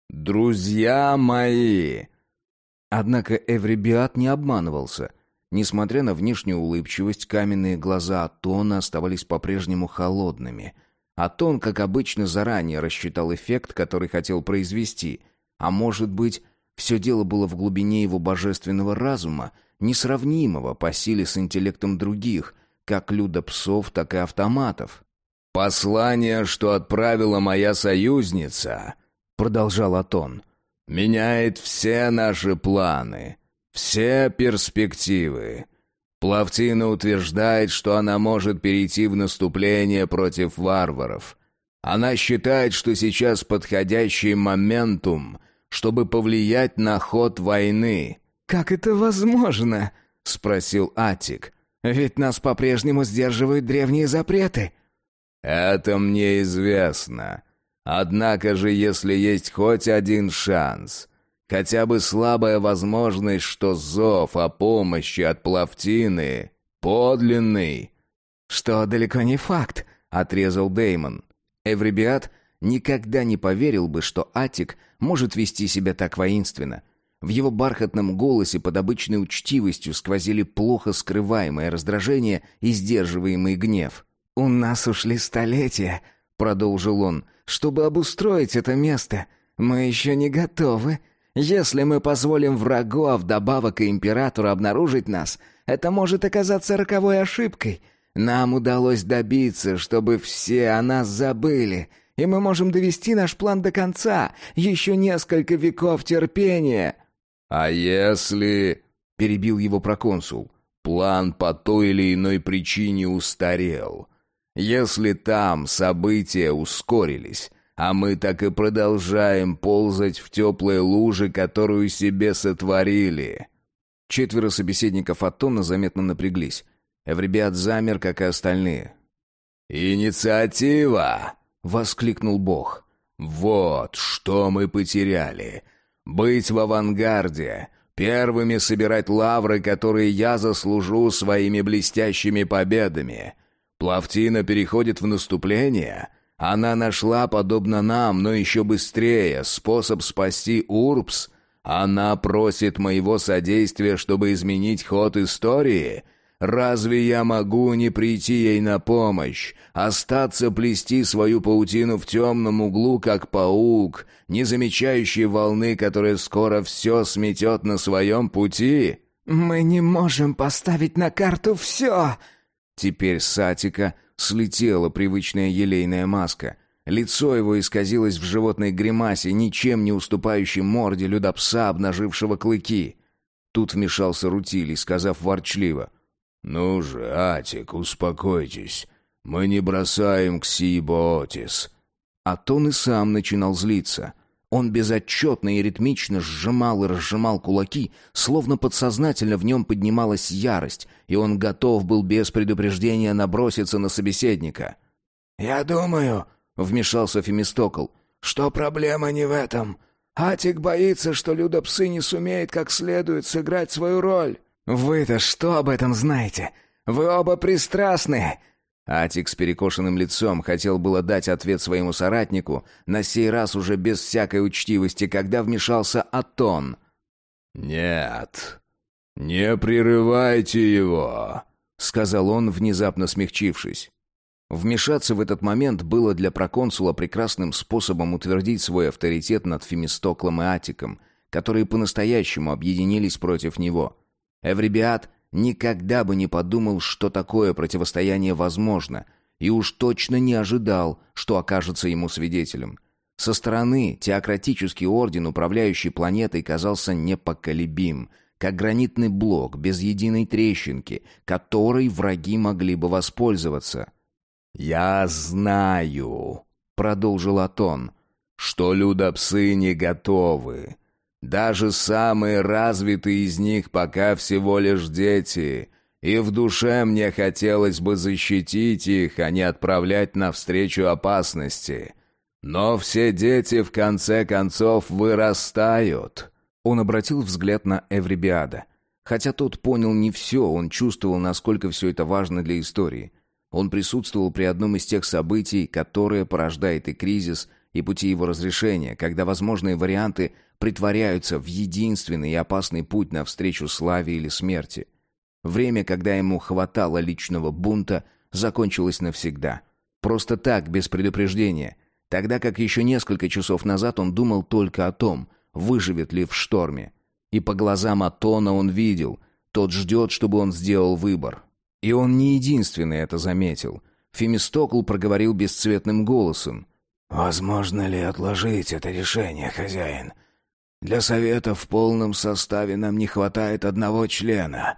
«Друзья мои!» Однако Эврибиат не обманывался. Несмотря на внешнюю улыбчивость, каменные глаза Атона оставались по-прежнему холодными. Атон, как обычно, заранее рассчитал эффект, который хотел произвести. А может быть, все дело было в глубине его божественного разума, несравнимого по силе с интеллектом других — как людопсов, так и автоматов. «Послание, что отправила моя союзница», — продолжал Атон, — «меняет все наши планы, все перспективы. Плавтина утверждает, что она может перейти в наступление против варваров. Она считает, что сейчас подходящий моментум, чтобы повлиять на ход войны». «Как это возможно?» — спросил Атик. Ведь нас по-прежнему сдерживают древние запреты». «Это мне известно. Однако же, если есть хоть один шанс, хотя бы слабая возможность, что зов о помощи от Плавтины подлинный...» «Что далеко не факт», — отрезал Деймон. Эврибиат никогда не поверил бы, что Атик может вести себя так воинственно — в его бархатном голосе под обычной учтивостью сквозили плохо скрываемое раздражение и сдерживаемый гнев. «У нас ушли столетия», — продолжил он, — «чтобы обустроить это место. Мы еще не готовы. Если мы позволим врагу, а вдобавок и императору обнаружить нас, это может оказаться роковой ошибкой. Нам удалось добиться, чтобы все о нас забыли» и мы можем довести наш план до конца. Еще несколько веков терпения. «А если...» — перебил его проконсул. «План по той или иной причине устарел. Если там события ускорились, а мы так и продолжаем ползать в теплые лужи, которую себе сотворили...» Четверо собеседников Атона заметно напряглись. Эвребиат замер, как и остальные. «Инициатива!» — воскликнул Бог. «Вот что мы потеряли. Быть в авангарде, первыми собирать лавры, которые я заслужу своими блестящими победами. Плавтина переходит в наступление. Она нашла, подобно нам, но еще быстрее, способ спасти Урбс. Она просит моего содействия, чтобы изменить ход истории. Разве я могу не прийти ей на помощь, остаться плести свою паутину в темном углу, как паук, не замечающий волны, которая скоро все сметет на своем пути?» «Мы не можем поставить на карту все!» Теперь Сатика слетела привычная елейная маска. Лицо его исказилось в животной гримасе, ничем не уступающей морде людопса, обнажившего клыки. Тут вмешался Рутилий, сказав ворчливо. «Ну же, Атик, успокойтесь. Мы не бросаем Ксибо Отис». А тон и сам начинал злиться. Он безотчетно и ритмично сжимал и разжимал кулаки, словно подсознательно в нем поднималась ярость, и он готов был без предупреждения наброситься на собеседника. «Я думаю», — вмешался Фемистокл, — «что проблема не в этом. Атик боится, что Людопсы не сумеет как следует сыграть свою роль». «Вы-то что об этом знаете? Вы оба пристрастны!» Атик с перекошенным лицом хотел было дать ответ своему соратнику, на сей раз уже без всякой учтивости, когда вмешался Атон. «Нет, не прерывайте его», — сказал он, внезапно смягчившись. Вмешаться в этот момент было для проконсула прекрасным способом утвердить свой авторитет над Фемистоклом и Атиком, которые по-настоящему объединились против него — Эвребиат никогда бы не подумал, что такое противостояние возможно, и уж точно не ожидал, что окажется ему свидетелем. Со стороны теократический орден, управляющий планетой, казался непоколебим, как гранитный блок без единой трещинки, которой враги могли бы воспользоваться. «Я знаю», — продолжил Атон, — «что людопсы не готовы. Даже самые развитые из них пока всего лишь дети, и в душе мне хотелось бы защитить их, а не отправлять навстречу опасности. Но все дети в конце концов вырастают». Он обратил взгляд на Эврибиада. Хотя тот понял не все, он чувствовал, насколько все это важно для истории. Он присутствовал при одном из тех событий, которое порождает и кризис, и пути его разрешения, когда возможные варианты притворяются в единственный и опасный путь навстречу славе или смерти. Время, когда ему хватало личного бунта, закончилось навсегда. Просто так, без предупреждения. Тогда как еще несколько часов назад он думал только о том, выживет ли в шторме. И по глазам Атона он видел, тот ждет, чтобы он сделал выбор. И он не единственный это заметил. Фемистокл проговорил бесцветным голосом. «Возможно ли отложить это решение, хозяин? Для совета в полном составе нам не хватает одного члена».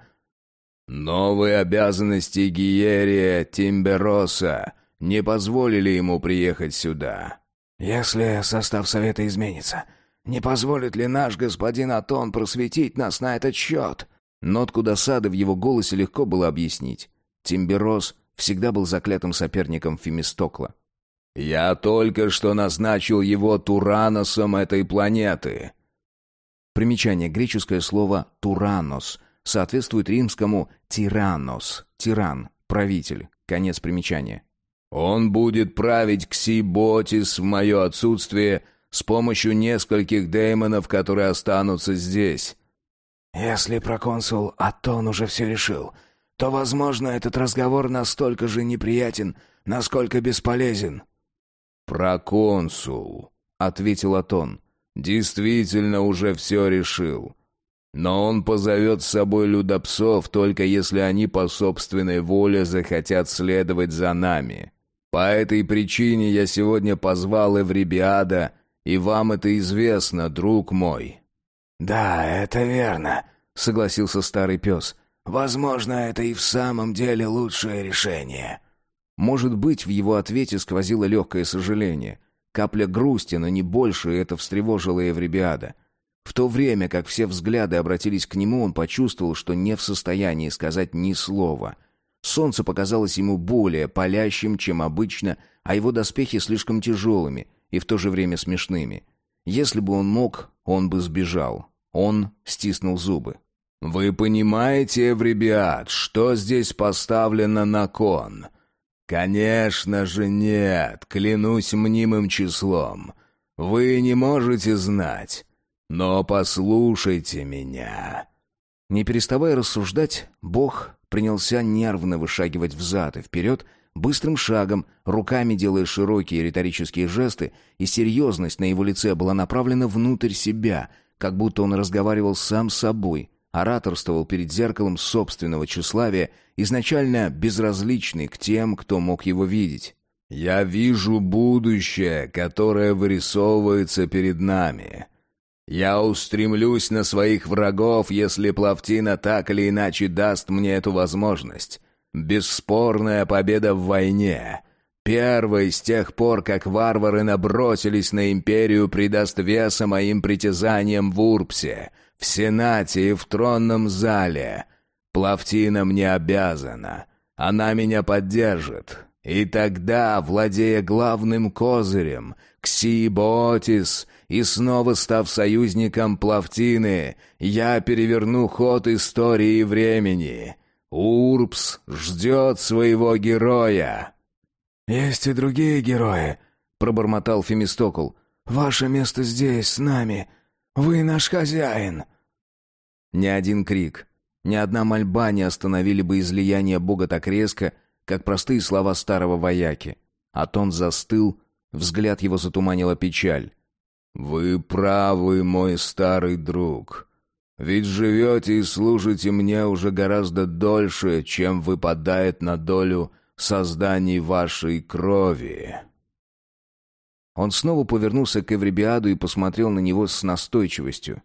«Новые обязанности Гиерия Тимбероса не позволили ему приехать сюда». «Если состав совета изменится, не позволит ли наш господин Атон просветить нас на этот счет?» Нотку досады в его голосе легко было объяснить. Тимберос всегда был заклятым соперником Фемистокла. Я только что назначил его Тураносом этой планеты. Примечание. Греческое слово «туранос» соответствует римскому «тиранос» — «тиран», «правитель». Конец примечания. Он будет править Ксиботис в мое отсутствие с помощью нескольких демонов, которые останутся здесь. Если проконсул Атон уже все решил, то, возможно, этот разговор настолько же неприятен, насколько бесполезен. «Проконсул», — ответил Атон, — «действительно уже все решил. Но он позовет с собой людопсов, только если они по собственной воле захотят следовать за нами. По этой причине я сегодня позвал Эврибиада, и вам это известно, друг мой». «Да, это верно», — согласился старый пес. «Возможно, это и в самом деле лучшее решение». Может быть, в его ответе сквозило легкое сожаление. Капля грусти, но не больше, и это встревожило Евребиада. В то время, как все взгляды обратились к нему, он почувствовал, что не в состоянии сказать ни слова. Солнце показалось ему более палящим, чем обычно, а его доспехи слишком тяжелыми и в то же время смешными. Если бы он мог, он бы сбежал. Он стиснул зубы. «Вы понимаете, Эвребиад, что здесь поставлено на кон?» «Конечно же нет, клянусь мнимым числом. Вы не можете знать. Но послушайте меня». Не переставая рассуждать, Бог принялся нервно вышагивать взад и вперед, быстрым шагом, руками делая широкие риторические жесты, и серьезность на его лице была направлена внутрь себя, как будто он разговаривал сам с собой, ораторствовал перед зеркалом собственного тщеславия, изначально безразличный к тем, кто мог его видеть. «Я вижу будущее, которое вырисовывается перед нами. Я устремлюсь на своих врагов, если Плавтина так или иначе даст мне эту возможность. Бесспорная победа в войне. Первая с тех пор, как варвары набросились на империю, придаст веса моим притязаниям в Урпсе, в Сенате и в тронном зале. Плавтина мне обязана. Она меня поддержит. И тогда, владея главным козырем, Ксиботис, и снова став союзником Плавтины, я переверну ход истории и времени. Урбс ждет своего героя». «Есть и другие герои», — пробормотал Фемистокл. «Ваше место здесь, с нами. Вы наш хозяин». Ни один крик, ни одна мольба не остановили бы излияние Бога так резко, как простые слова старого вояки. А тон застыл, взгляд его затуманила печаль. «Вы правы, мой старый друг. Ведь живете и служите мне уже гораздо дольше, чем выпадает на долю созданий вашей крови». Он снова повернулся к Эвребиаду и посмотрел на него с настойчивостью.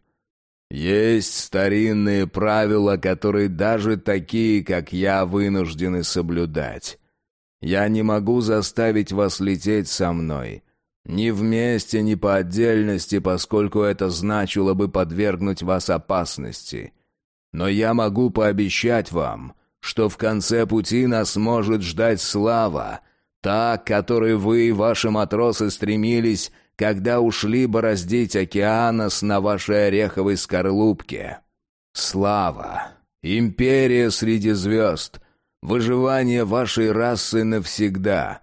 «Есть старинные правила, которые даже такие, как я, вынуждены соблюдать. Я не могу заставить вас лететь со мной, ни вместе, ни по отдельности, поскольку это значило бы подвергнуть вас опасности. Но я могу пообещать вам, что в конце пути нас может ждать слава, та, к которой вы ваши матросы стремились, когда ушли бороздить океанос на вашей ореховой скорлупке. Слава! Империя среди звезд! Выживание вашей расы навсегда!»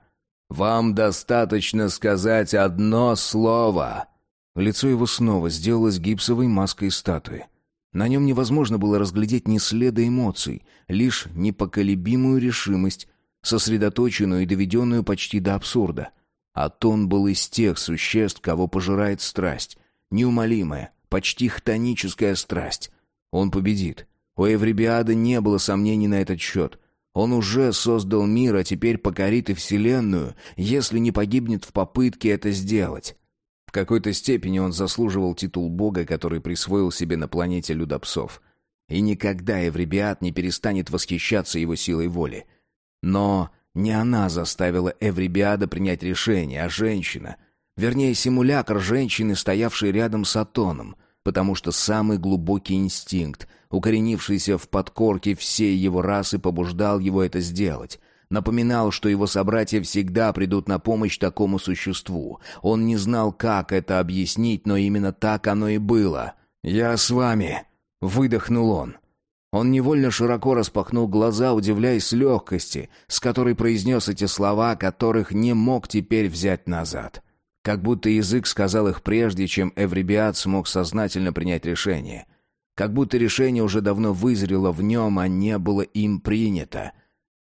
Вам достаточно сказать одно слово». Лицо его снова сделалось гипсовой маской статуи. На нем невозможно было разглядеть ни следа эмоций, лишь непоколебимую решимость, сосредоточенную и доведенную почти до абсурда. А тон был из тех существ, кого пожирает страсть, неумолимая, почти хтоническая страсть. Он победит. У Эвребиада не было сомнений на этот счет — он уже создал мир, а теперь покорит и Вселенную, если не погибнет в попытке это сделать. В какой-то степени он заслуживал титул бога, который присвоил себе на планете людопсов. И никогда Эвребиат не перестанет восхищаться его силой воли. Но не она заставила Эвребиада принять решение, а женщина. Вернее, симулятор женщины, стоявшей рядом с Атоном — потому что самый глубокий инстинкт, укоренившийся в подкорке всей его расы, побуждал его это сделать. Напоминал, что его собратья всегда придут на помощь такому существу. Он не знал, как это объяснить, но именно так оно и было. «Я с вами», — выдохнул он. Он невольно широко распахнул глаза, удивляясь легкости, с которой произнес эти слова, которых не мог теперь взять назад. Как будто язык сказал их прежде, чем Эвребиат смог сознательно принять решение. Как будто решение уже давно вызрело в нем, а не было им принято.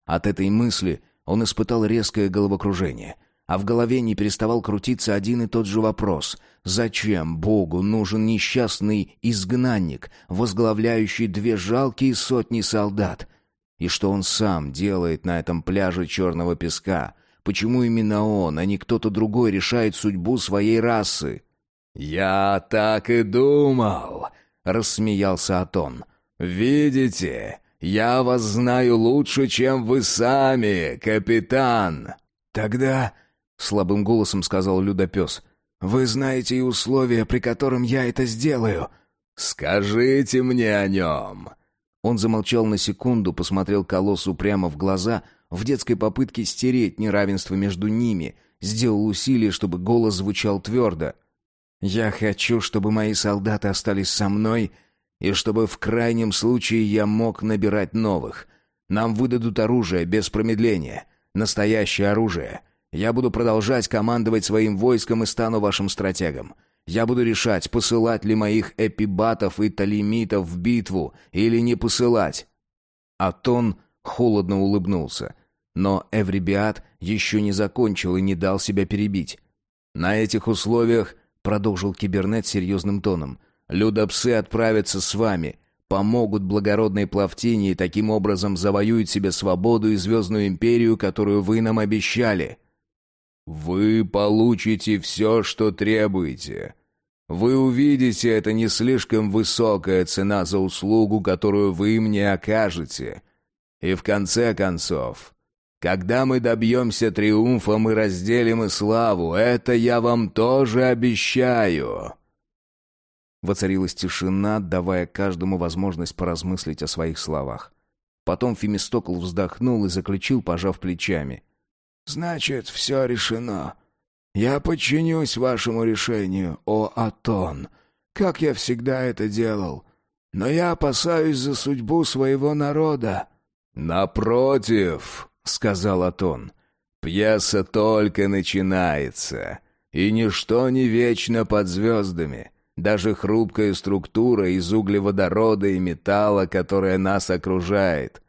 От этой мысли он испытал резкое головокружение, а в голове не переставал крутиться один и тот же вопрос. Зачем Богу нужен несчастный изгнанник, возглавляющий две жалкие сотни солдат? И что он сам делает на этом пляже черного песка — Почему именно он, а не кто-то другой решает судьбу своей расы? «Я так и думал», — рассмеялся Атон. «Видите, я вас знаю лучше, чем вы сами, капитан». «Тогда», — слабым голосом сказал Людопес, — «вы знаете и условия, при котором я это сделаю». «Скажите мне о нем». Он замолчал на секунду, посмотрел колоссу прямо в глаза — в детской попытке стереть неравенство между ними, сделал усилие, чтобы голос звучал твердо. «Я хочу, чтобы мои солдаты остались со мной, и чтобы в крайнем случае я мог набирать новых. Нам выдадут оружие без промедления, настоящее оружие. Я буду продолжать командовать своим войском и стану вашим стратегом. Я буду решать, посылать ли моих эпибатов и талимитов в битву или не посылать». Атон холодно улыбнулся. Но Эврибиат еще не закончил и не дал себя перебить. «На этих условиях», — продолжил Кибернет серьезным тоном, — «людопсы отправятся с вами, помогут благородной Плавтине и таким образом завоюют себе свободу и звездную империю, которую вы нам обещали». «Вы получите все, что требуете. Вы увидите, это не слишком высокая цена за услугу, которую вы мне окажете. И в конце концов, когда мы добьемся триумфа, мы разделим и славу. Это я вам тоже обещаю». Воцарилась тишина, давая каждому возможность поразмыслить о своих словах. Потом Фемистокл вздохнул и заключил, пожав плечами. «Значит, все решено. Я подчинюсь вашему решению, о Атон, как я всегда это делал. Но я опасаюсь за судьбу своего народа». «Напротив», — сказал Атон, — «пьеса только начинается, и ничто не вечно под звездами». Даже хрупкая структура из углеводорода и металла, которая нас окружает.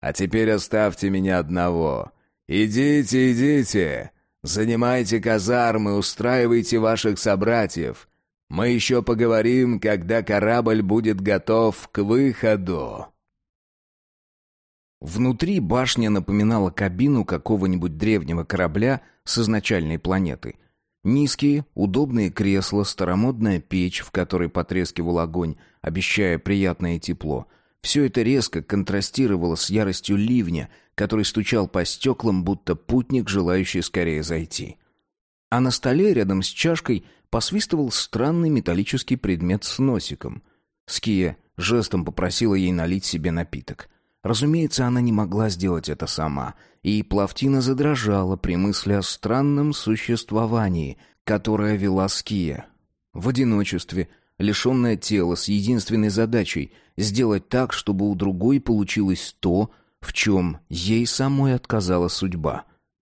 А теперь оставьте меня одного. Идите, идите. Занимайте казармы, устраивайте ваших собратьев. Мы еще поговорим, когда корабль будет готов к выходу. Внутри башня напоминала кабину какого-нибудь древнего корабля с изначальной планеты — Низкие, удобные кресла, старомодная печь, в которой потрескивал огонь, обещая приятное тепло. Все это резко контрастировало с яростью ливня, который стучал по стеклам, будто путник, желающий скорее зайти. А на столе рядом с чашкой посвистывал странный металлический предмет с носиком. Ския жестом попросила ей налить себе напиток. Разумеется, она не могла сделать это сама — и Плавтина задрожала при мысли о странном существовании, которое вела Ския. В одиночестве, лишенное тела, с единственной задачей — сделать так, чтобы у другой получилось то, в чем ей самой отказала судьба.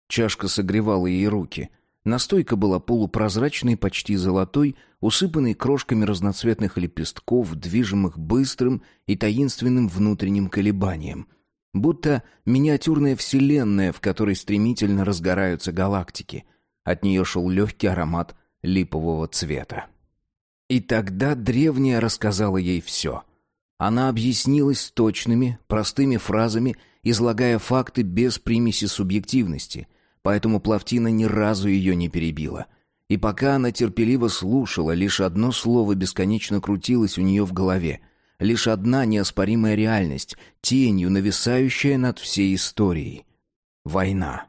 Чашка согревала ей руки. Настойка была полупрозрачной, почти золотой, усыпанной крошками разноцветных лепестков, движимых быстрым и таинственным внутренним колебанием — Будто миниатюрная вселенная, в которой стремительно разгораются галактики. От нее шел легкий аромат липового цвета. И тогда древняя рассказала ей все. Она объяснилась точными, простыми фразами, излагая факты без примеси субъективности, поэтому Плавтина ни разу ее не перебила. И пока она терпеливо слушала, лишь одно слово бесконечно крутилось у нее в голове — лишь одна неоспоримая реальность, тенью нависающая над всей историей. Война.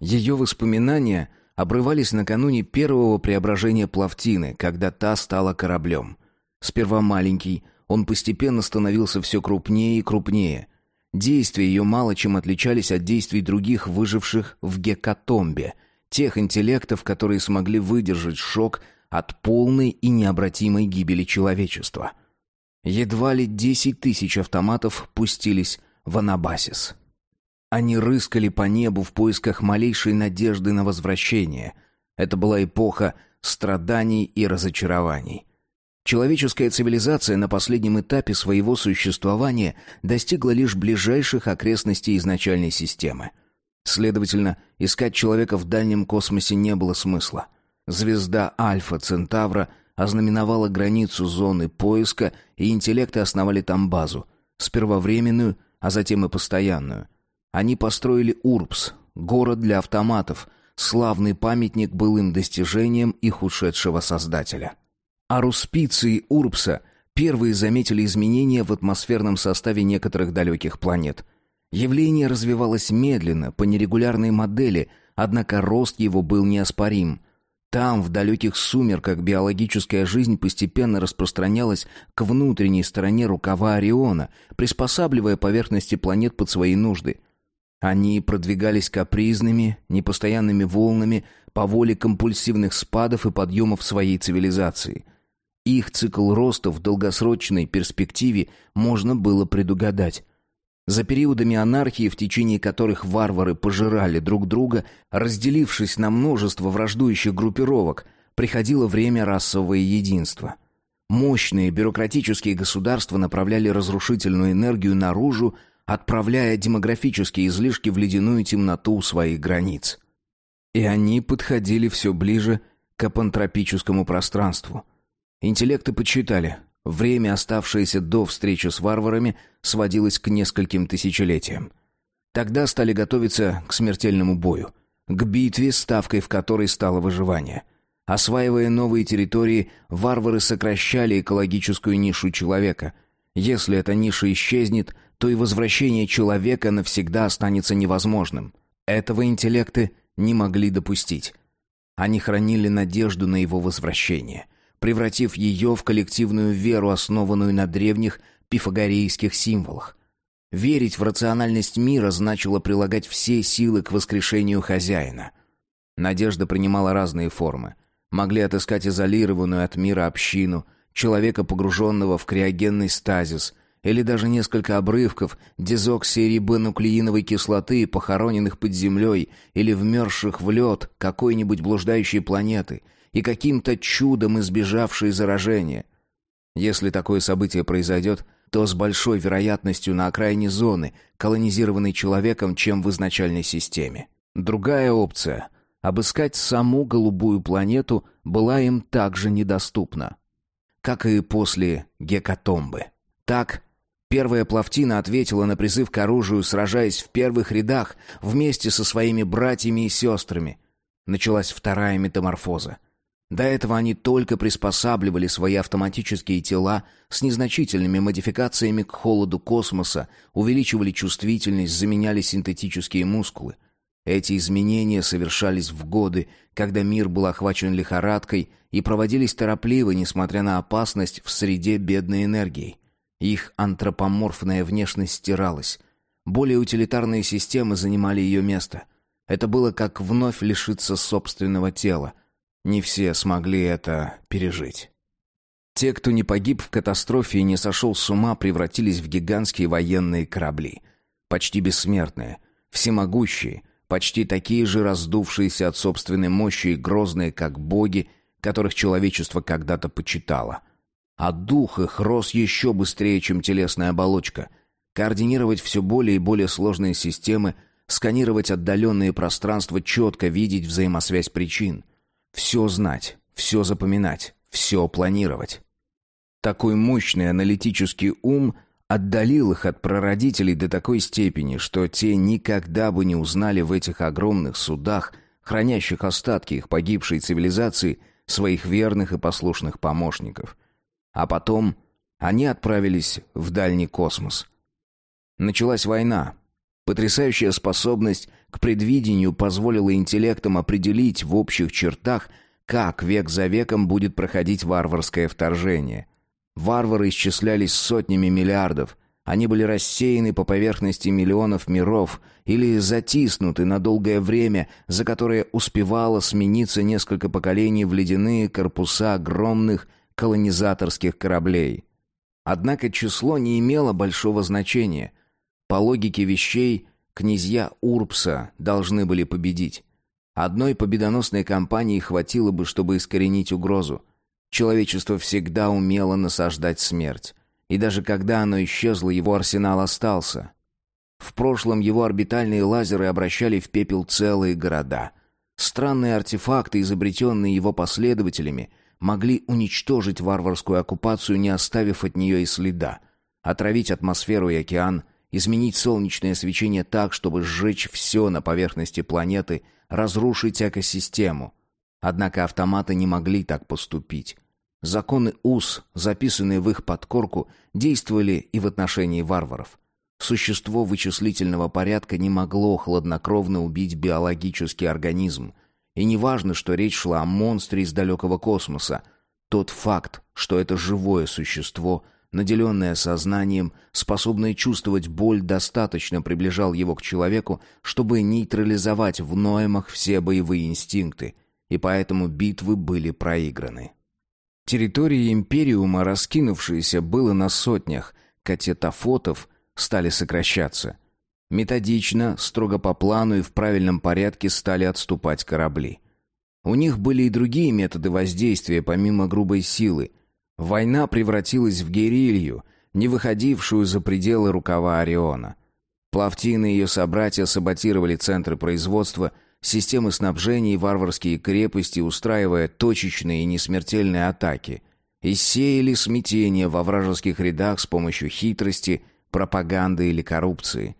Ее воспоминания обрывались накануне первого преображения Плавтины, когда та стала кораблем. Сперва маленький, он постепенно становился все крупнее и крупнее. Действия ее мало чем отличались от действий других выживших в гекатомбе, тех интеллектов, которые смогли выдержать шок от полной и необратимой гибели человечества. Едва ли десять тысяч автоматов пустились в Анабасис. Они рыскали по небу в поисках малейшей надежды на возвращение. Это была эпоха страданий и разочарований. Человеческая цивилизация на последнем этапе своего существования достигла лишь ближайших окрестностей изначальной системы. Следовательно, искать человека в дальнем космосе не было смысла. Звезда Альфа Центавра — ознаменовала границу зоны поиска, и интеллекты основали там базу, сперва временную, а затем и постоянную. Они построили Урбс, город для автоматов, славный памятник был им достижением их ушедшего создателя. А руспиции Урбса первые заметили изменения в атмосферном составе некоторых далеких планет. Явление развивалось медленно, по нерегулярной модели, однако рост его был неоспорим – там, в далеких сумерках, биологическая жизнь постепенно распространялась к внутренней стороне рукава Ориона, приспосабливая поверхности планет под свои нужды. Они продвигались капризными, непостоянными волнами по воле компульсивных спадов и подъемов своей цивилизации. Их цикл роста в долгосрочной перспективе можно было предугадать. За периодами анархии, в течение которых варвары пожирали друг друга, разделившись на множество враждующих группировок, приходило время расового единства. Мощные бюрократические государства направляли разрушительную энергию наружу, отправляя демографические излишки в ледяную темноту своих границ. И они подходили все ближе к апантропическому пространству. Интеллекты подсчитали, время, оставшееся до встречи с варварами, сводилось к нескольким тысячелетиям. Тогда стали готовиться к смертельному бою, к битве, ставкой в которой стало выживание. Осваивая новые территории, варвары сокращали экологическую нишу человека. Если эта ниша исчезнет, то и возвращение человека навсегда останется невозможным. Этого интеллекты не могли допустить. Они хранили надежду на его возвращение, превратив ее в коллективную веру, основанную на древних пифагорейских символах. Верить в рациональность мира значило прилагать все силы к воскрешению хозяина. Надежда принимала разные формы. Могли отыскать изолированную от мира общину, человека, погруженного в криогенный стазис, или даже несколько обрывков дезоксирибонуклеиновой кислоты, похороненных под землей или вмерзших в лед какой-нибудь блуждающей планеты и каким-то чудом избежавшие заражения. Если такое событие произойдет, то с большой вероятностью на окраине зоны, колонизированной человеком, чем в изначальной системе. Другая опция — обыскать саму голубую планету — была им также недоступна. Как и после гекатомбы. Так, Первая плавтина ответила на призыв к оружию, сражаясь в первых рядах вместе со своими братьями и сестрами. Началась вторая метаморфоза. До этого они только приспосабливали свои автоматические тела с незначительными модификациями к холоду космоса, увеличивали чувствительность, заменяли синтетические мускулы. Эти изменения совершались в годы, когда мир был охвачен лихорадкой и проводились торопливо, несмотря на опасность в среде бедной энергией. Их антропоморфная внешность стиралась. Более утилитарные системы занимали ее место. Это было как вновь лишиться собственного тела. Не все смогли это пережить. Те, кто не погиб в катастрофе и не сошел с ума, превратились в гигантские военные корабли. Почти бессмертные, всемогущие, почти такие же раздувшиеся от собственной мощи и грозные, как боги, которых человечество когда-то почитало — а дух их рос еще быстрее, чем телесная оболочка. Координировать все более и более сложные системы, сканировать отдаленные пространства, четко видеть взаимосвязь причин. Все знать, все запоминать, все планировать. Такой мощный аналитический ум отдалил их от прародителей до такой степени, что те никогда бы не узнали в этих огромных судах, хранящих остатки их погибшей цивилизации, своих верных и послушных помощников. А потом они отправились в дальний космос. Началась война. Потрясающая способность к предвидению позволила интеллектам определить в общих чертах, как век за веком будет проходить варварское вторжение. Варвары исчислялись сотнями миллиардов. Они были рассеяны по поверхности миллионов миров или затиснуты на долгое время, за которое успевало смениться несколько поколений в ледяные корпуса огромных колонизаторских кораблей. Однако число не имело большого значения. По логике вещей, князья Урбса должны были победить. Одной победоносной кампании хватило бы, чтобы искоренить угрозу. Человечество всегда умело насаждать смерть. И даже когда оно исчезло, его арсенал остался. В прошлом его орбитальные лазеры обращали в пепел целые города. Странные артефакты, изобретенные его последователями, могли уничтожить варварскую оккупацию, не оставив от нее и следа, отравить атмосферу и океан, изменить солнечное свечение так, чтобы сжечь все на поверхности планеты, разрушить экосистему. Однако автоматы не могли так поступить. Законы УС, записанные в их подкорку, действовали и в отношении варваров. Существо вычислительного порядка не могло хладнокровно убить биологический организм, и не важно, что речь шла о монстре из далекого космоса. Тот факт, что это живое существо, наделенное сознанием, способное чувствовать боль, достаточно приближал его к человеку, чтобы нейтрализовать в Ноемах все боевые инстинкты, и поэтому битвы были проиграны. Территории Империума, раскинувшиеся было на сотнях катетофотов, стали сокращаться. Методично, строго по плану и в правильном порядке стали отступать корабли. У них были и другие методы воздействия, помимо грубой силы. Война превратилась в герилью, не выходившую за пределы рукава Ориона. Плавтины и ее собратья саботировали центры производства, системы снабжения и варварские крепости, устраивая точечные и несмертельные атаки, и сеяли смятение во вражеских рядах с помощью хитрости, пропаганды или коррупции.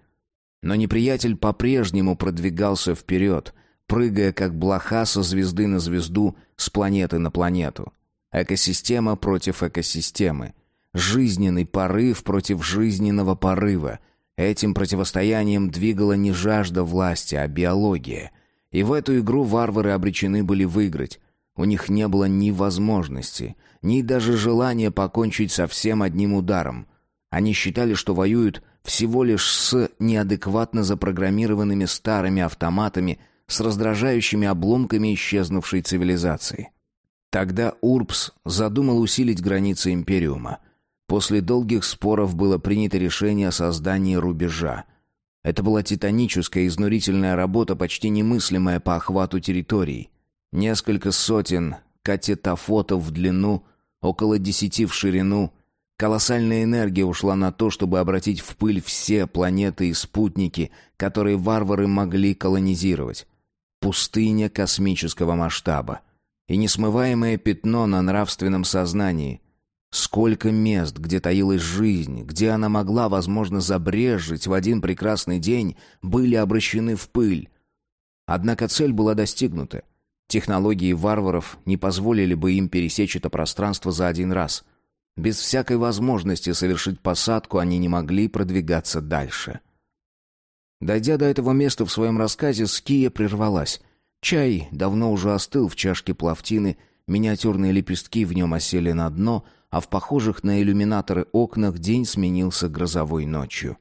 Но неприятель по-прежнему продвигался вперед, прыгая как блоха со звезды на звезду, с планеты на планету. Экосистема против экосистемы. Жизненный порыв против жизненного порыва. Этим противостоянием двигала не жажда власти, а биология. И в эту игру варвары обречены были выиграть. У них не было ни возможности, ни даже желания покончить со всем одним ударом. Они считали, что воюют всего лишь с неадекватно запрограммированными старыми автоматами с раздражающими обломками исчезнувшей цивилизации. Тогда Урбс задумал усилить границы Империума. После долгих споров было принято решение о создании рубежа. Это была титаническая изнурительная работа, почти немыслимая по охвату территорий. Несколько сотен катетофотов в длину, около десяти в ширину. Колоссальная энергия ушла на то, чтобы обратить в пыль все планеты и спутники, которые варвары могли колонизировать. Пустыня космического масштаба и несмываемое пятно на нравственном сознании. Сколько мест, где таилась жизнь, где она могла, возможно, забрежить в один прекрасный день, были обращены в пыль. Однако цель была достигнута. Технологии варваров не позволили бы им пересечь это пространство за один раз. Без всякой возможности совершить посадку они не могли продвигаться дальше. Дойдя до этого места в своем рассказе, Ския прервалась. Чай давно уже остыл в чашке плавтины, миниатюрные лепестки в нем осели на дно, а в похожих на иллюминаторы окнах день сменился грозовой ночью.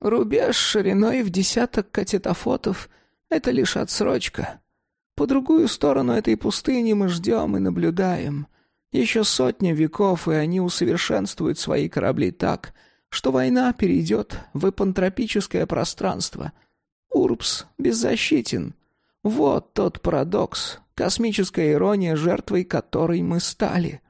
«Рубеж шириной в десяток катетофотов — это лишь отсрочка. По другую сторону этой пустыни мы ждем и наблюдаем. Еще сотни веков, и они усовершенствуют свои корабли так, что война перейдет в эпантропическое пространство. Урбс беззащитен». Вот тот парадокс, космическая ирония, жертвой которой мы стали.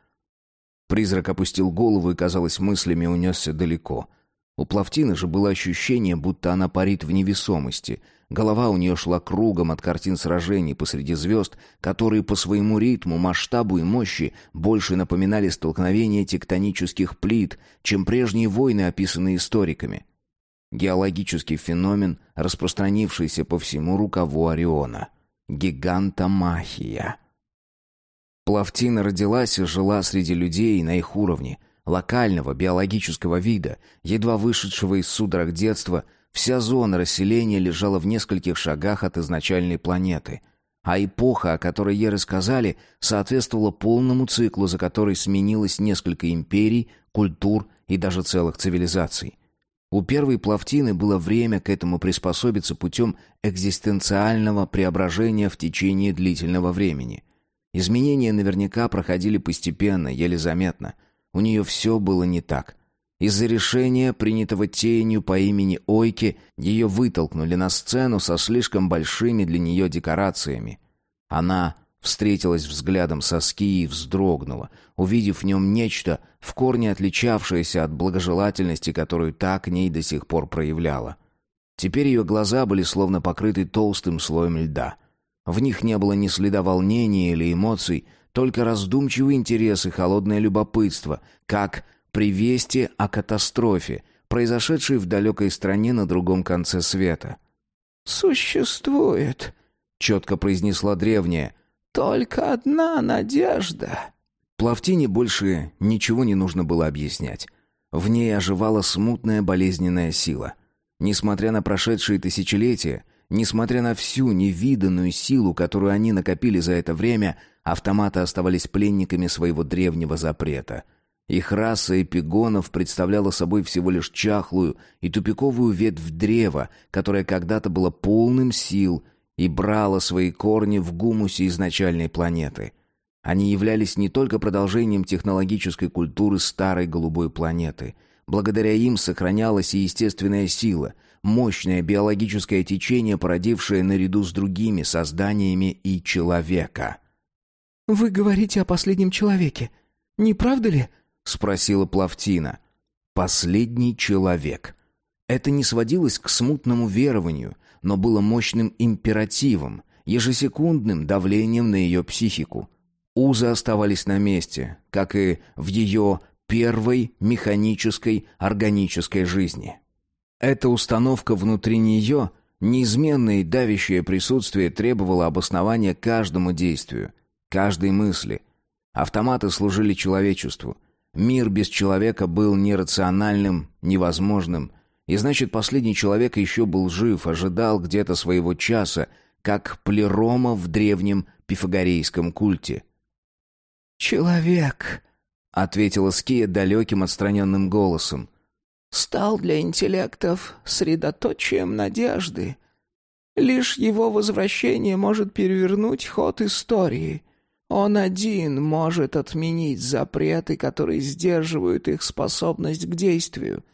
Призрак опустил голову и, казалось, мыслями унесся далеко. У Плавтины же было ощущение, будто она парит в невесомости. Голова у нее шла кругом от картин сражений посреди звезд, которые по своему ритму, масштабу и мощи больше напоминали столкновение тектонических плит, чем прежние войны, описанные историками. Геологический феномен, распространившийся по всему рукаву Ориона. Гигантомахия. Плавтина родилась и жила среди людей на их уровне, локального биологического вида, едва вышедшего из судорог детства, вся зона расселения лежала в нескольких шагах от изначальной планеты. А эпоха, о которой ей рассказали, соответствовала полному циклу, за который сменилось несколько империй, культур и даже целых цивилизаций. У первой плавтины было время к этому приспособиться путем экзистенциального преображения в течение длительного времени. Изменения наверняка проходили постепенно, еле заметно. У нее все было не так. Из-за решения, принятого тенью по имени Ойки, ее вытолкнули на сцену со слишком большими для нее декорациями. Она встретилась взглядом со ски и вздрогнула, увидев в нем нечто, в корне отличавшееся от благожелательности, которую так к ней до сих пор проявляла. Теперь ее глаза были словно покрыты толстым слоем льда. В них не было ни следа волнения или эмоций, только раздумчивый интерес и холодное любопытство, как при вести о катастрофе, произошедшей в далекой стране на другом конце света. «Существует», — четко произнесла древняя, только одна надежда. Плавтине больше ничего не нужно было объяснять. В ней оживала смутная болезненная сила. Несмотря на прошедшие тысячелетия, несмотря на всю невиданную силу, которую они накопили за это время, автоматы оставались пленниками своего древнего запрета. Их раса эпигонов представляла собой всего лишь чахлую и тупиковую ветвь древа, которая когда-то была полным сил и брала свои корни в гумусе изначальной планеты. Они являлись не только продолжением технологической культуры старой голубой планеты. Благодаря им сохранялась и естественная сила, мощное биологическое течение, породившее наряду с другими созданиями и человека. «Вы говорите о последнем человеке, не правда ли?» — спросила Плавтина. «Последний человек». Это не сводилось к смутному верованию, но было мощным императивом, ежесекундным давлением на ее психику. Узы оставались на месте, как и в ее первой механической органической жизни. Эта установка внутри нее, неизменное давящее присутствие требовало обоснования каждому действию, каждой мысли. Автоматы служили человечеству. Мир без человека был нерациональным, невозможным, и значит, последний человек еще был жив, ожидал где-то своего часа, как плерома в древнем пифагорейском культе. «Человек», — ответила Ския далеким отстраненным голосом, — «стал для интеллектов средоточием надежды. Лишь его возвращение может перевернуть ход истории. Он один может отменить запреты, которые сдерживают их способность к действию»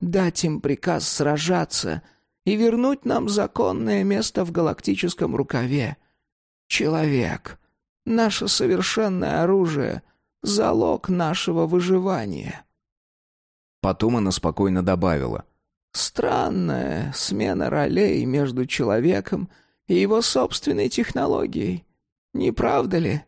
дать им приказ сражаться и вернуть нам законное место в галактическом рукаве. Человек — наше совершенное оружие, залог нашего выживания». Потом она спокойно добавила. «Странная смена ролей между человеком и его собственной технологией. Не правда ли?»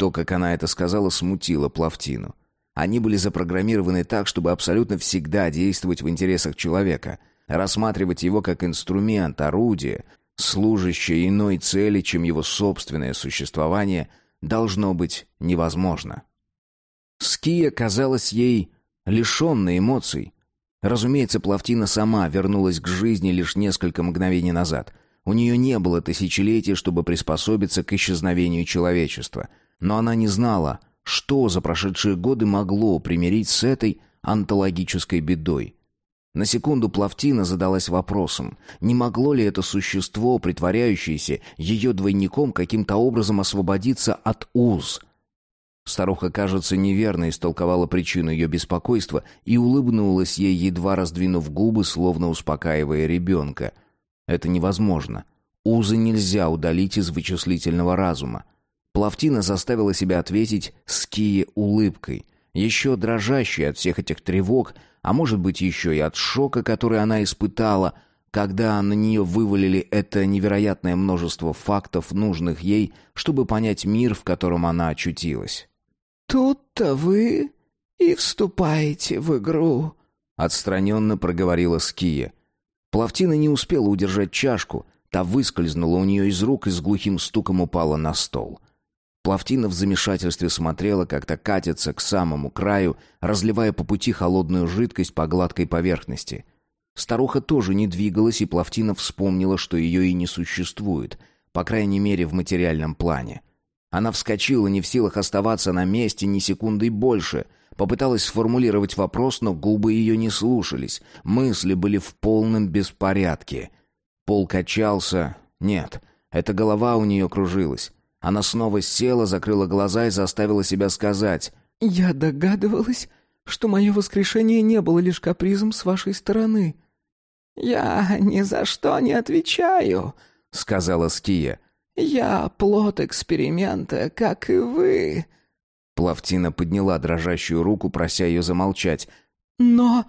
То, как она это сказала, смутило Плавтину. Они были запрограммированы так, чтобы абсолютно всегда действовать в интересах человека, рассматривать его как инструмент, орудие, служащее иной цели, чем его собственное существование, должно быть невозможно. Ския казалась ей лишенной эмоций. Разумеется, Плавтина сама вернулась к жизни лишь несколько мгновений назад. У нее не было тысячелетий, чтобы приспособиться к исчезновению человечества. Но она не знала, что за прошедшие годы могло примирить с этой антологической бедой? На секунду Плавтина задалась вопросом, не могло ли это существо, притворяющееся ее двойником, каким-то образом освободиться от уз? Старуха, кажется, неверно истолковала причину ее беспокойства и улыбнулась ей, едва раздвинув губы, словно успокаивая ребенка. Это невозможно. Узы нельзя удалить из вычислительного разума. Плавтина заставила себя ответить с Кие улыбкой, еще дрожащей от всех этих тревог, а может быть еще и от шока, который она испытала, когда на нее вывалили это невероятное множество фактов, нужных ей, чтобы понять мир, в котором она очутилась. «Тут-то вы и вступаете в игру», — отстраненно проговорила Ския. Плавтина не успела удержать чашку, та выскользнула у нее из рук и с глухим стуком упала на стол. Плавтина в замешательстве смотрела, как то катится к самому краю, разливая по пути холодную жидкость по гладкой поверхности. Старуха тоже не двигалась, и Плавтина вспомнила, что ее и не существует, по крайней мере в материальном плане. Она вскочила, не в силах оставаться на месте ни секунды больше. Попыталась сформулировать вопрос, но губы ее не слушались. Мысли были в полном беспорядке. Пол качался. Нет, эта голова у нее кружилась. Она снова села, закрыла глаза и заставила себя сказать. «Я догадывалась, что мое воскрешение не было лишь капризом с вашей стороны». «Я ни за что не отвечаю», — сказала Ския. «Я плод эксперимента, как и вы». Плавтина подняла дрожащую руку, прося ее замолчать. «Но...»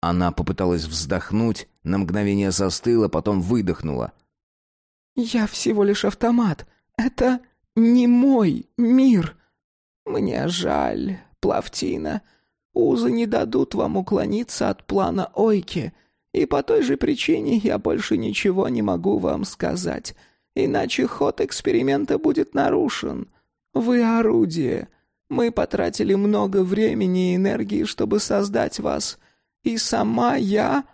Она попыталась вздохнуть, на мгновение застыла, потом выдохнула. «Я всего лишь автомат. Это не мой мир. Мне жаль, Плавтина. Узы не дадут вам уклониться от плана Ойки, и по той же причине я больше ничего не могу вам сказать, иначе ход эксперимента будет нарушен. Вы орудие. Мы потратили много времени и энергии, чтобы создать вас, и сама я...»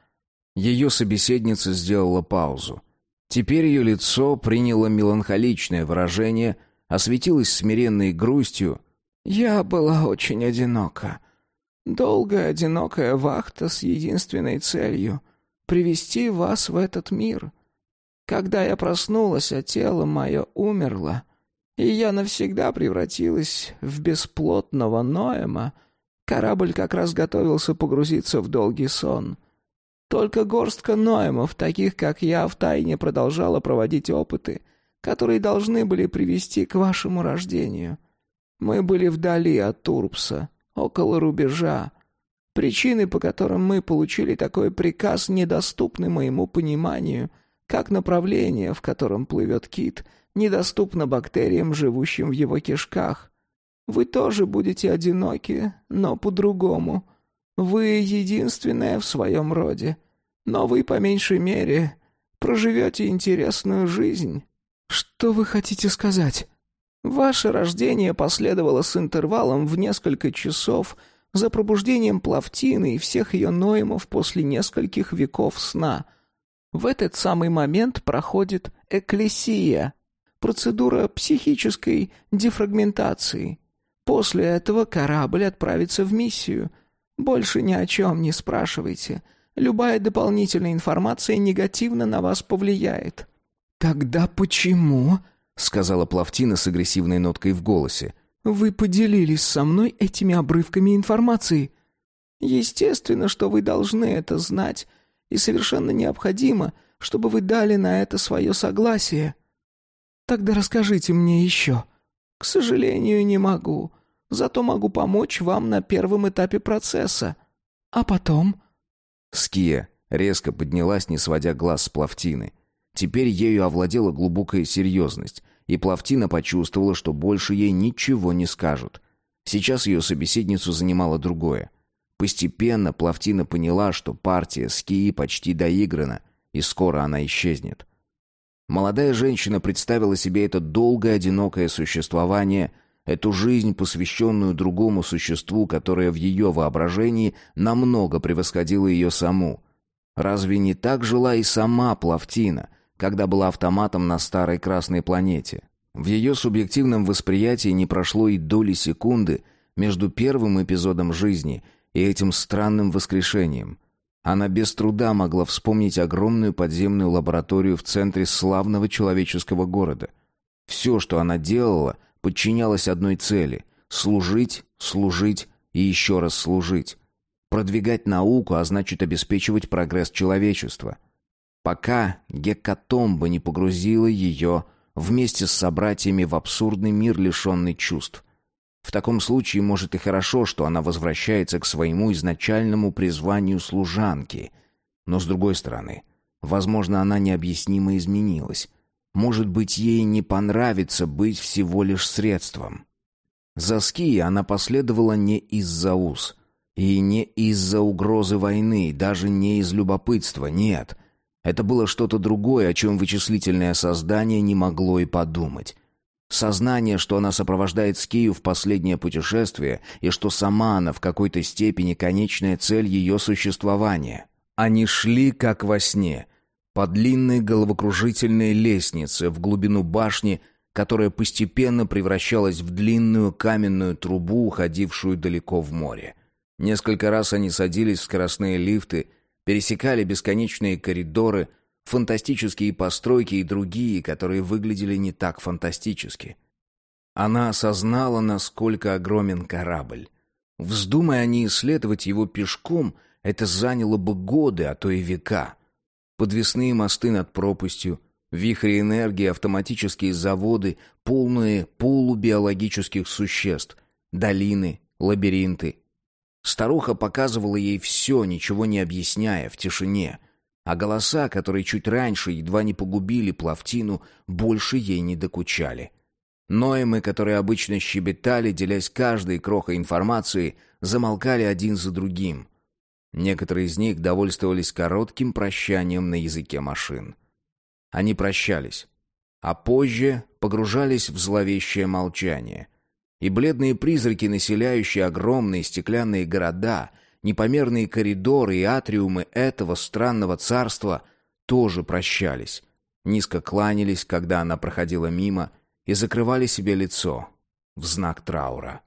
Ее собеседница сделала паузу. Теперь ее лицо приняло меланхоличное выражение, осветилось смиренной грустью. «Я была очень одинока. Долгая одинокая вахта с единственной целью — привести вас в этот мир. Когда я проснулась, а тело мое умерло, и я навсегда превратилась в бесплотного Ноэма, корабль как раз готовился погрузиться в долгий сон — только горстка Ноемов, таких как я, втайне продолжала проводить опыты, которые должны были привести к вашему рождению. Мы были вдали от Турпса, около рубежа. Причины, по которым мы получили такой приказ, недоступны моему пониманию, как направление, в котором плывет кит, недоступно бактериям, живущим в его кишках. Вы тоже будете одиноки, но по-другому. Вы единственная в своем роде, но вы, по меньшей мере, проживете интересную жизнь». «Что вы хотите сказать?» «Ваше рождение последовало с интервалом в несколько часов за пробуждением Плавтины и всех ее ноемов после нескольких веков сна. В этот самый момент проходит эклесия, процедура психической дефрагментации. После этого корабль отправится в миссию. Больше ни о чем не спрашивайте». Любая дополнительная информация негативно на вас повлияет». «Тогда почему?» — сказала Плавтина с агрессивной ноткой в голосе. «Вы поделились со мной этими обрывками информации. Естественно, что вы должны это знать, и совершенно необходимо, чтобы вы дали на это свое согласие. Тогда расскажите мне еще. К сожалению, не могу, зато могу помочь вам на первом этапе процесса. А потом...» Ския резко поднялась, не сводя глаз с Плавтины. Теперь ею овладела глубокая серьезность, и Плавтина почувствовала, что больше ей ничего не скажут. Сейчас ее собеседницу занимало другое. Постепенно Плавтина поняла, что партия Скии почти доиграна, и скоро она исчезнет. Молодая женщина представила себе это долгое одинокое существование, эту жизнь, посвященную другому существу, которое в ее воображении намного превосходило ее саму. Разве не так жила и сама Плавтина, когда была автоматом на старой красной планете? В ее субъективном восприятии не прошло и доли секунды между первым эпизодом жизни и этим странным воскрешением. Она без труда могла вспомнить огромную подземную лабораторию в центре славного человеческого города. Все, что она делала — подчинялась одной цели — служить, служить и еще раз служить. Продвигать науку, а значит обеспечивать прогресс человечества. Пока гекатомба не погрузила ее вместе с собратьями в абсурдный мир, лишенный чувств. В таком случае, может, и хорошо, что она возвращается к своему изначальному призванию служанки. Но, с другой стороны, возможно, она необъяснимо изменилась. Может быть, ей не понравится быть всего лишь средством. За ски она последовала не из-за уз. И не из-за угрозы войны, даже не из любопытства, нет. Это было что-то другое, о чем вычислительное создание не могло и подумать. Сознание, что она сопровождает Скию в последнее путешествие, и что сама она в какой-то степени конечная цель ее существования. Они шли как во сне, по длинной головокружительной лестнице в глубину башни, которая постепенно превращалась в длинную каменную трубу, уходившую далеко в море. Несколько раз они садились в скоростные лифты, пересекали бесконечные коридоры, фантастические постройки и другие, которые выглядели не так фантастически. Она осознала, насколько огромен корабль. Вздумая они исследовать его пешком, это заняло бы годы, а то и века — подвесные мосты над пропастью, вихри энергии, автоматические заводы, полные полубиологических существ, долины, лабиринты. Старуха показывала ей все, ничего не объясняя, в тишине. А голоса, которые чуть раньше едва не погубили Плавтину, больше ей не докучали. Ноемы, которые обычно щебетали, делясь каждой крохой информации, замолкали один за другим. Некоторые из них довольствовались коротким прощанием на языке машин. Они прощались, а позже погружались в зловещее молчание. И бледные призраки, населяющие огромные стеклянные города, непомерные коридоры и атриумы этого странного царства, тоже прощались, низко кланялись, когда она проходила мимо, и закрывали себе лицо в знак траура.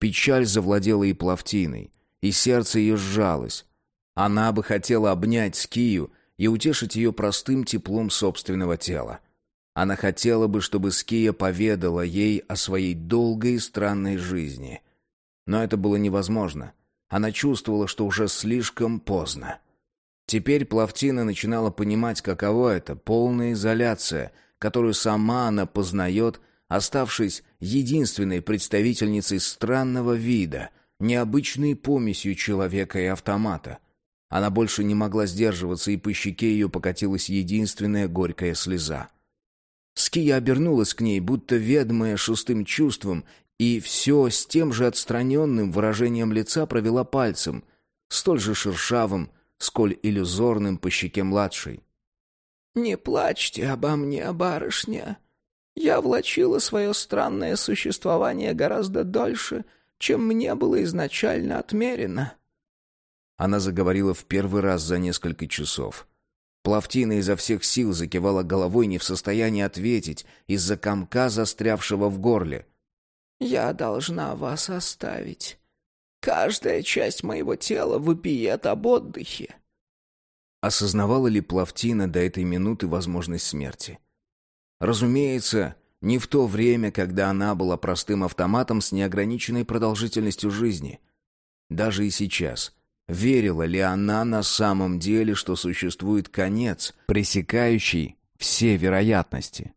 Печаль завладела и плавтиной — и сердце ее сжалось. Она бы хотела обнять Скию и утешить ее простым теплом собственного тела. Она хотела бы, чтобы Ския поведала ей о своей долгой и странной жизни. Но это было невозможно. Она чувствовала, что уже слишком поздно. Теперь Плавтина начинала понимать, каково это — полная изоляция, которую сама она познает, оставшись единственной представительницей странного вида — необычной помесью человека и автомата. Она больше не могла сдерживаться, и по щеке ее покатилась единственная горькая слеза. Ския обернулась к ней, будто ведомая шестым чувством, и все с тем же отстраненным выражением лица провела пальцем, столь же шершавым, сколь иллюзорным по щеке младшей. «Не плачьте обо мне, барышня. Я влачила свое странное существование гораздо дольше, чем мне было изначально отмерено». Она заговорила в первый раз за несколько часов. Плавтина изо всех сил закивала головой, не в состоянии ответить из-за комка, застрявшего в горле. «Я должна вас оставить. Каждая часть моего тела вопиет об отдыхе. Осознавала ли Плавтина до этой минуты возможность смерти? Разумеется, не в то время, когда она была простым автоматом с неограниченной продолжительностью жизни. Даже и сейчас. Верила ли она на самом деле, что существует конец, пресекающий все вероятности?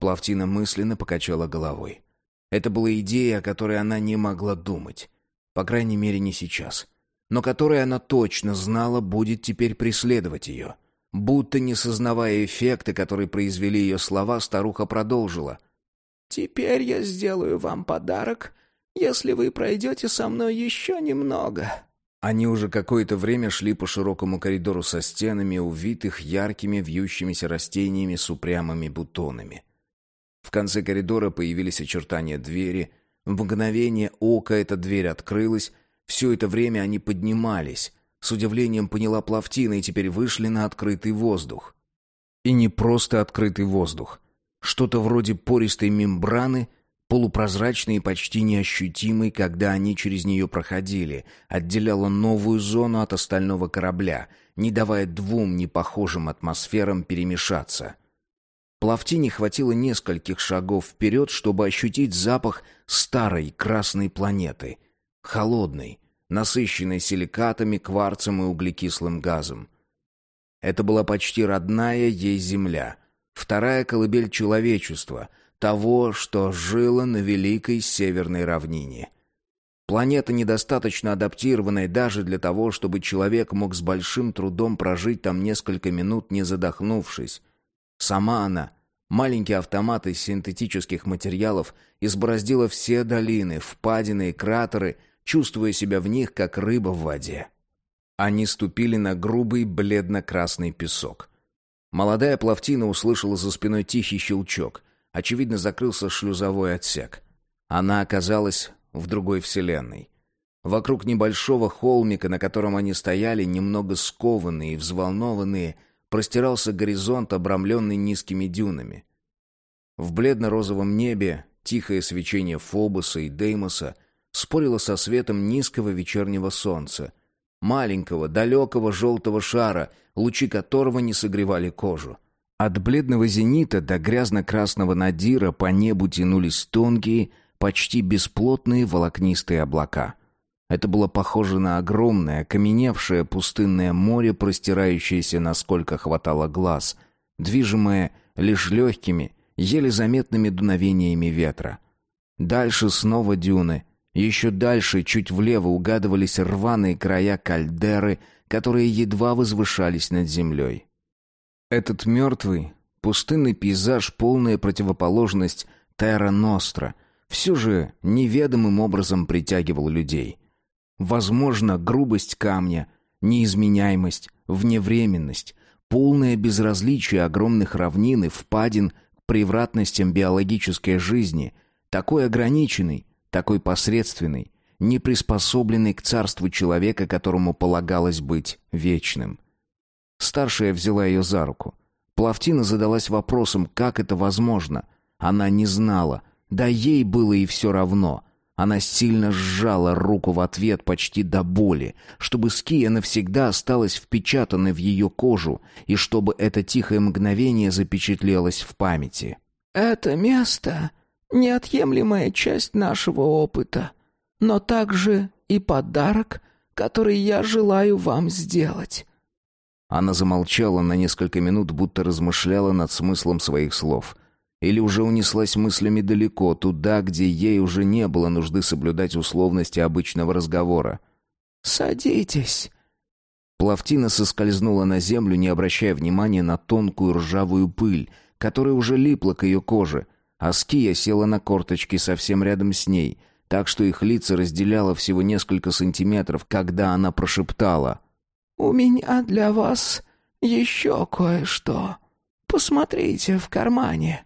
Плавтина мысленно покачала головой. Это была идея, о которой она не могла думать. По крайней мере, не сейчас но которое она точно знала будет теперь преследовать ее. Будто не сознавая эффекта, который произвели ее слова, старуха продолжила. «Теперь я сделаю вам подарок, если вы пройдете со мной еще немного». Они уже какое-то время шли по широкому коридору со стенами, увитых яркими вьющимися растениями с упрямыми бутонами. В конце коридора появились очертания двери. В мгновение ока эта дверь открылась, все это время они поднимались. С удивлением поняла Плавтина и теперь вышли на открытый воздух. И не просто открытый воздух. Что-то вроде пористой мембраны, полупрозрачной и почти неощутимой, когда они через нее проходили, отделяла новую зону от остального корабля, не давая двум непохожим атмосферам перемешаться. Плавтине хватило нескольких шагов вперед, чтобы ощутить запах старой красной планеты — холодной, насыщенной силикатами, кварцем и углекислым газом. Это была почти родная ей земля, вторая колыбель человечества, того, что жило на великой северной равнине. Планета недостаточно адаптированная даже для того, чтобы человек мог с большим трудом прожить там несколько минут, не задохнувшись. Сама она, маленький автомат из синтетических материалов, избороздила все долины, впадины и кратеры — чувствуя себя в них, как рыба в воде. Они ступили на грубый бледно-красный песок. Молодая плавтина услышала за спиной тихий щелчок. Очевидно, закрылся шлюзовой отсек. Она оказалась в другой вселенной. Вокруг небольшого холмика, на котором они стояли, немного скованные и взволнованные, простирался горизонт, обрамленный низкими дюнами. В бледно-розовом небе тихое свечение Фобоса и Деймоса спорила со светом низкого вечернего солнца, маленького, далекого желтого шара, лучи которого не согревали кожу. От бледного зенита до грязно-красного надира по небу тянулись тонкие, почти бесплотные волокнистые облака. Это было похоже на огромное, окаменевшее пустынное море, простирающееся, насколько хватало глаз, движимое лишь легкими, еле заметными дуновениями ветра. Дальше снова дюны, еще дальше, чуть влево, угадывались рваные края кальдеры, которые едва возвышались над землей. Этот мертвый, пустынный пейзаж, полная противоположность Терра Ностра, все же неведомым образом притягивал людей. Возможно, грубость камня, неизменяемость, вневременность, полное безразличие огромных равнин и впадин к превратностям биологической жизни, такой ограниченный, такой посредственный, не приспособленный к царству человека, которому полагалось быть вечным. Старшая взяла ее за руку. Плавтина задалась вопросом, как это возможно. Она не знала, да ей было и все равно. Она сильно сжала руку в ответ почти до боли, чтобы Ския навсегда осталась впечатанной в ее кожу и чтобы это тихое мгновение запечатлелось в памяти. «Это место неотъемлемая часть нашего опыта, но также и подарок, который я желаю вам сделать». Она замолчала на несколько минут, будто размышляла над смыслом своих слов. Или уже унеслась мыслями далеко, туда, где ей уже не было нужды соблюдать условности обычного разговора. «Садитесь». Плавтина соскользнула на землю, не обращая внимания на тонкую ржавую пыль, которая уже липла к ее коже, а Ския села на корточки совсем рядом с ней, так что их лица разделяло всего несколько сантиметров, когда она прошептала. «У меня для вас еще кое-что. Посмотрите в кармане».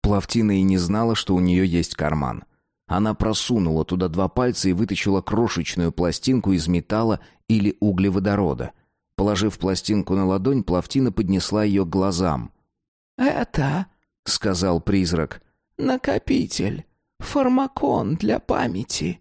Плавтина и не знала, что у нее есть карман. Она просунула туда два пальца и вытащила крошечную пластинку из металла или углеводорода. Положив пластинку на ладонь, Плавтина поднесла ее к глазам. «Это, — сказал призрак, — накопитель, фармакон для памяти».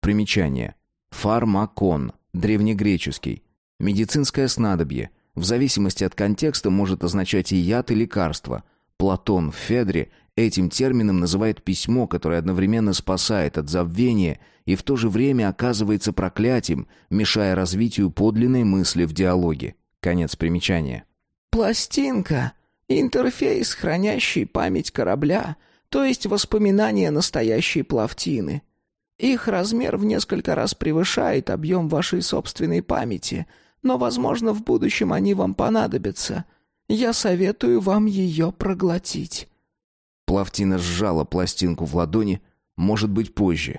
Примечание. Фармакон, древнегреческий. Медицинское снадобье. В зависимости от контекста может означать и яд, и лекарство. Платон в Федре этим термином называет письмо, которое одновременно спасает от забвения и в то же время оказывается проклятием, мешая развитию подлинной мысли в диалоге. Конец примечания. «Пластинка Интерфейс, хранящий память корабля, то есть воспоминания настоящей плавтины. Их размер в несколько раз превышает объем вашей собственной памяти, но, возможно, в будущем они вам понадобятся. Я советую вам ее проглотить». Плавтина сжала пластинку в ладони, может быть, позже.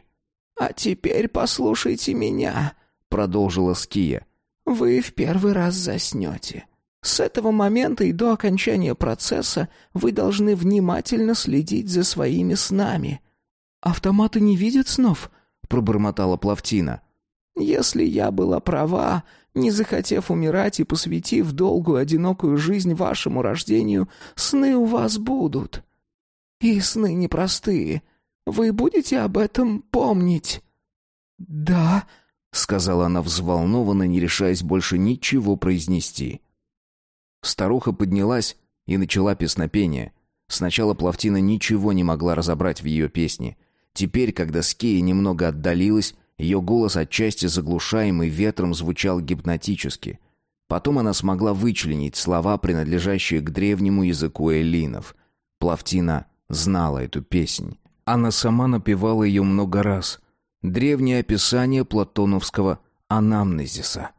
«А теперь послушайте меня», — продолжила Ския. «Вы в первый раз заснете. С этого момента и до окончания процесса вы должны внимательно следить за своими снами. Автоматы не видят снов, пробормотала Плавтина. Если я была права, не захотев умирать и посвятив долгую одинокую жизнь вашему рождению, сны у вас будут. И сны непростые. Вы будете об этом помнить? Да, сказала она взволнованно, не решаясь больше ничего произнести. Старуха поднялась и начала песнопение. Сначала Плавтина ничего не могла разобрать в ее песне. Теперь, когда Скея немного отдалилась, ее голос отчасти заглушаемый ветром звучал гипнотически. Потом она смогла вычленить слова, принадлежащие к древнему языку эллинов. Плавтина знала эту песнь. Она сама напевала ее много раз. Древнее описание платоновского анамнезиса.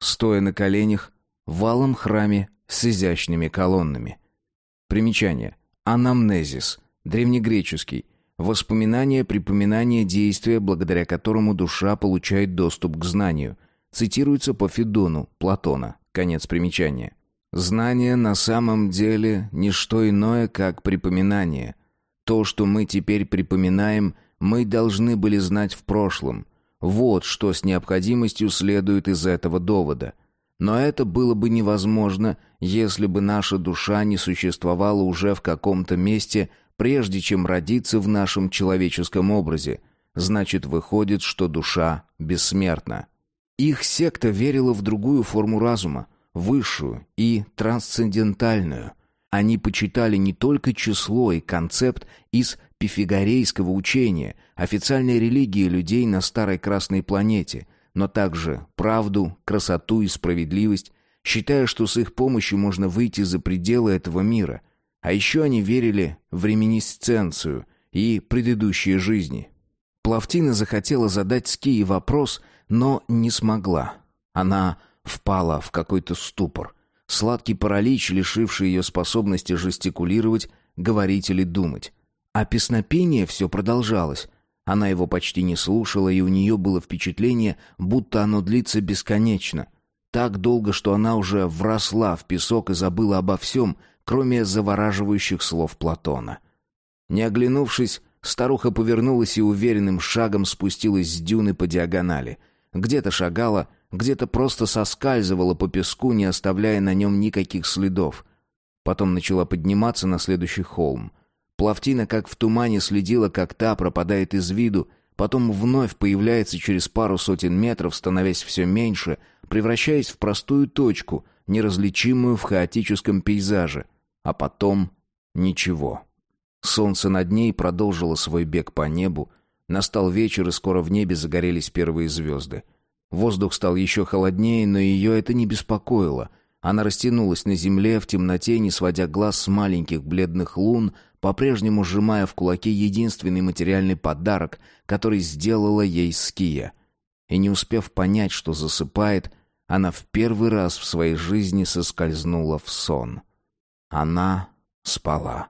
Стоя на коленях, в валом храме с изящными колоннами. Примечание. Анамнезис. Древнегреческий. Воспоминание, припоминание действия, благодаря которому душа получает доступ к знанию. Цитируется по Федону, Платона. Конец примечания. Знание на самом деле не что иное, как припоминание. То, что мы теперь припоминаем, мы должны были знать в прошлом. Вот что с необходимостью следует из этого довода – но это было бы невозможно, если бы наша душа не существовала уже в каком-то месте, прежде чем родиться в нашем человеческом образе. Значит, выходит, что душа бессмертна. Их секта верила в другую форму разума, высшую и трансцендентальную. Они почитали не только число и концепт из пифагорейского учения, официальной религии людей на старой красной планете – но также правду, красоту и справедливость, считая, что с их помощью можно выйти за пределы этого мира. А еще они верили в реминисценцию и предыдущие жизни. Плавтина захотела задать Скии вопрос, но не смогла. Она впала в какой-то ступор. Сладкий паралич, лишивший ее способности жестикулировать, говорить или думать. А песнопение все продолжалось. Она его почти не слушала, и у нее было впечатление, будто оно длится бесконечно. Так долго, что она уже вросла в песок и забыла обо всем, кроме завораживающих слов Платона. Не оглянувшись, старуха повернулась и уверенным шагом спустилась с дюны по диагонали. Где-то шагала, где-то просто соскальзывала по песку, не оставляя на нем никаких следов. Потом начала подниматься на следующий холм. Плавтина, как в тумане, следила, как та пропадает из виду, потом вновь появляется через пару сотен метров, становясь все меньше, превращаясь в простую точку, неразличимую в хаотическом пейзаже. А потом ничего. Солнце над ней продолжило свой бег по небу. Настал вечер, и скоро в небе загорелись первые звезды. Воздух стал еще холоднее, но ее это не беспокоило. Она растянулась на земле в темноте, не сводя глаз с маленьких бледных лун, по-прежнему сжимая в кулаке единственный материальный подарок, который сделала ей Ския. И не успев понять, что засыпает, она в первый раз в своей жизни соскользнула в сон. Она спала.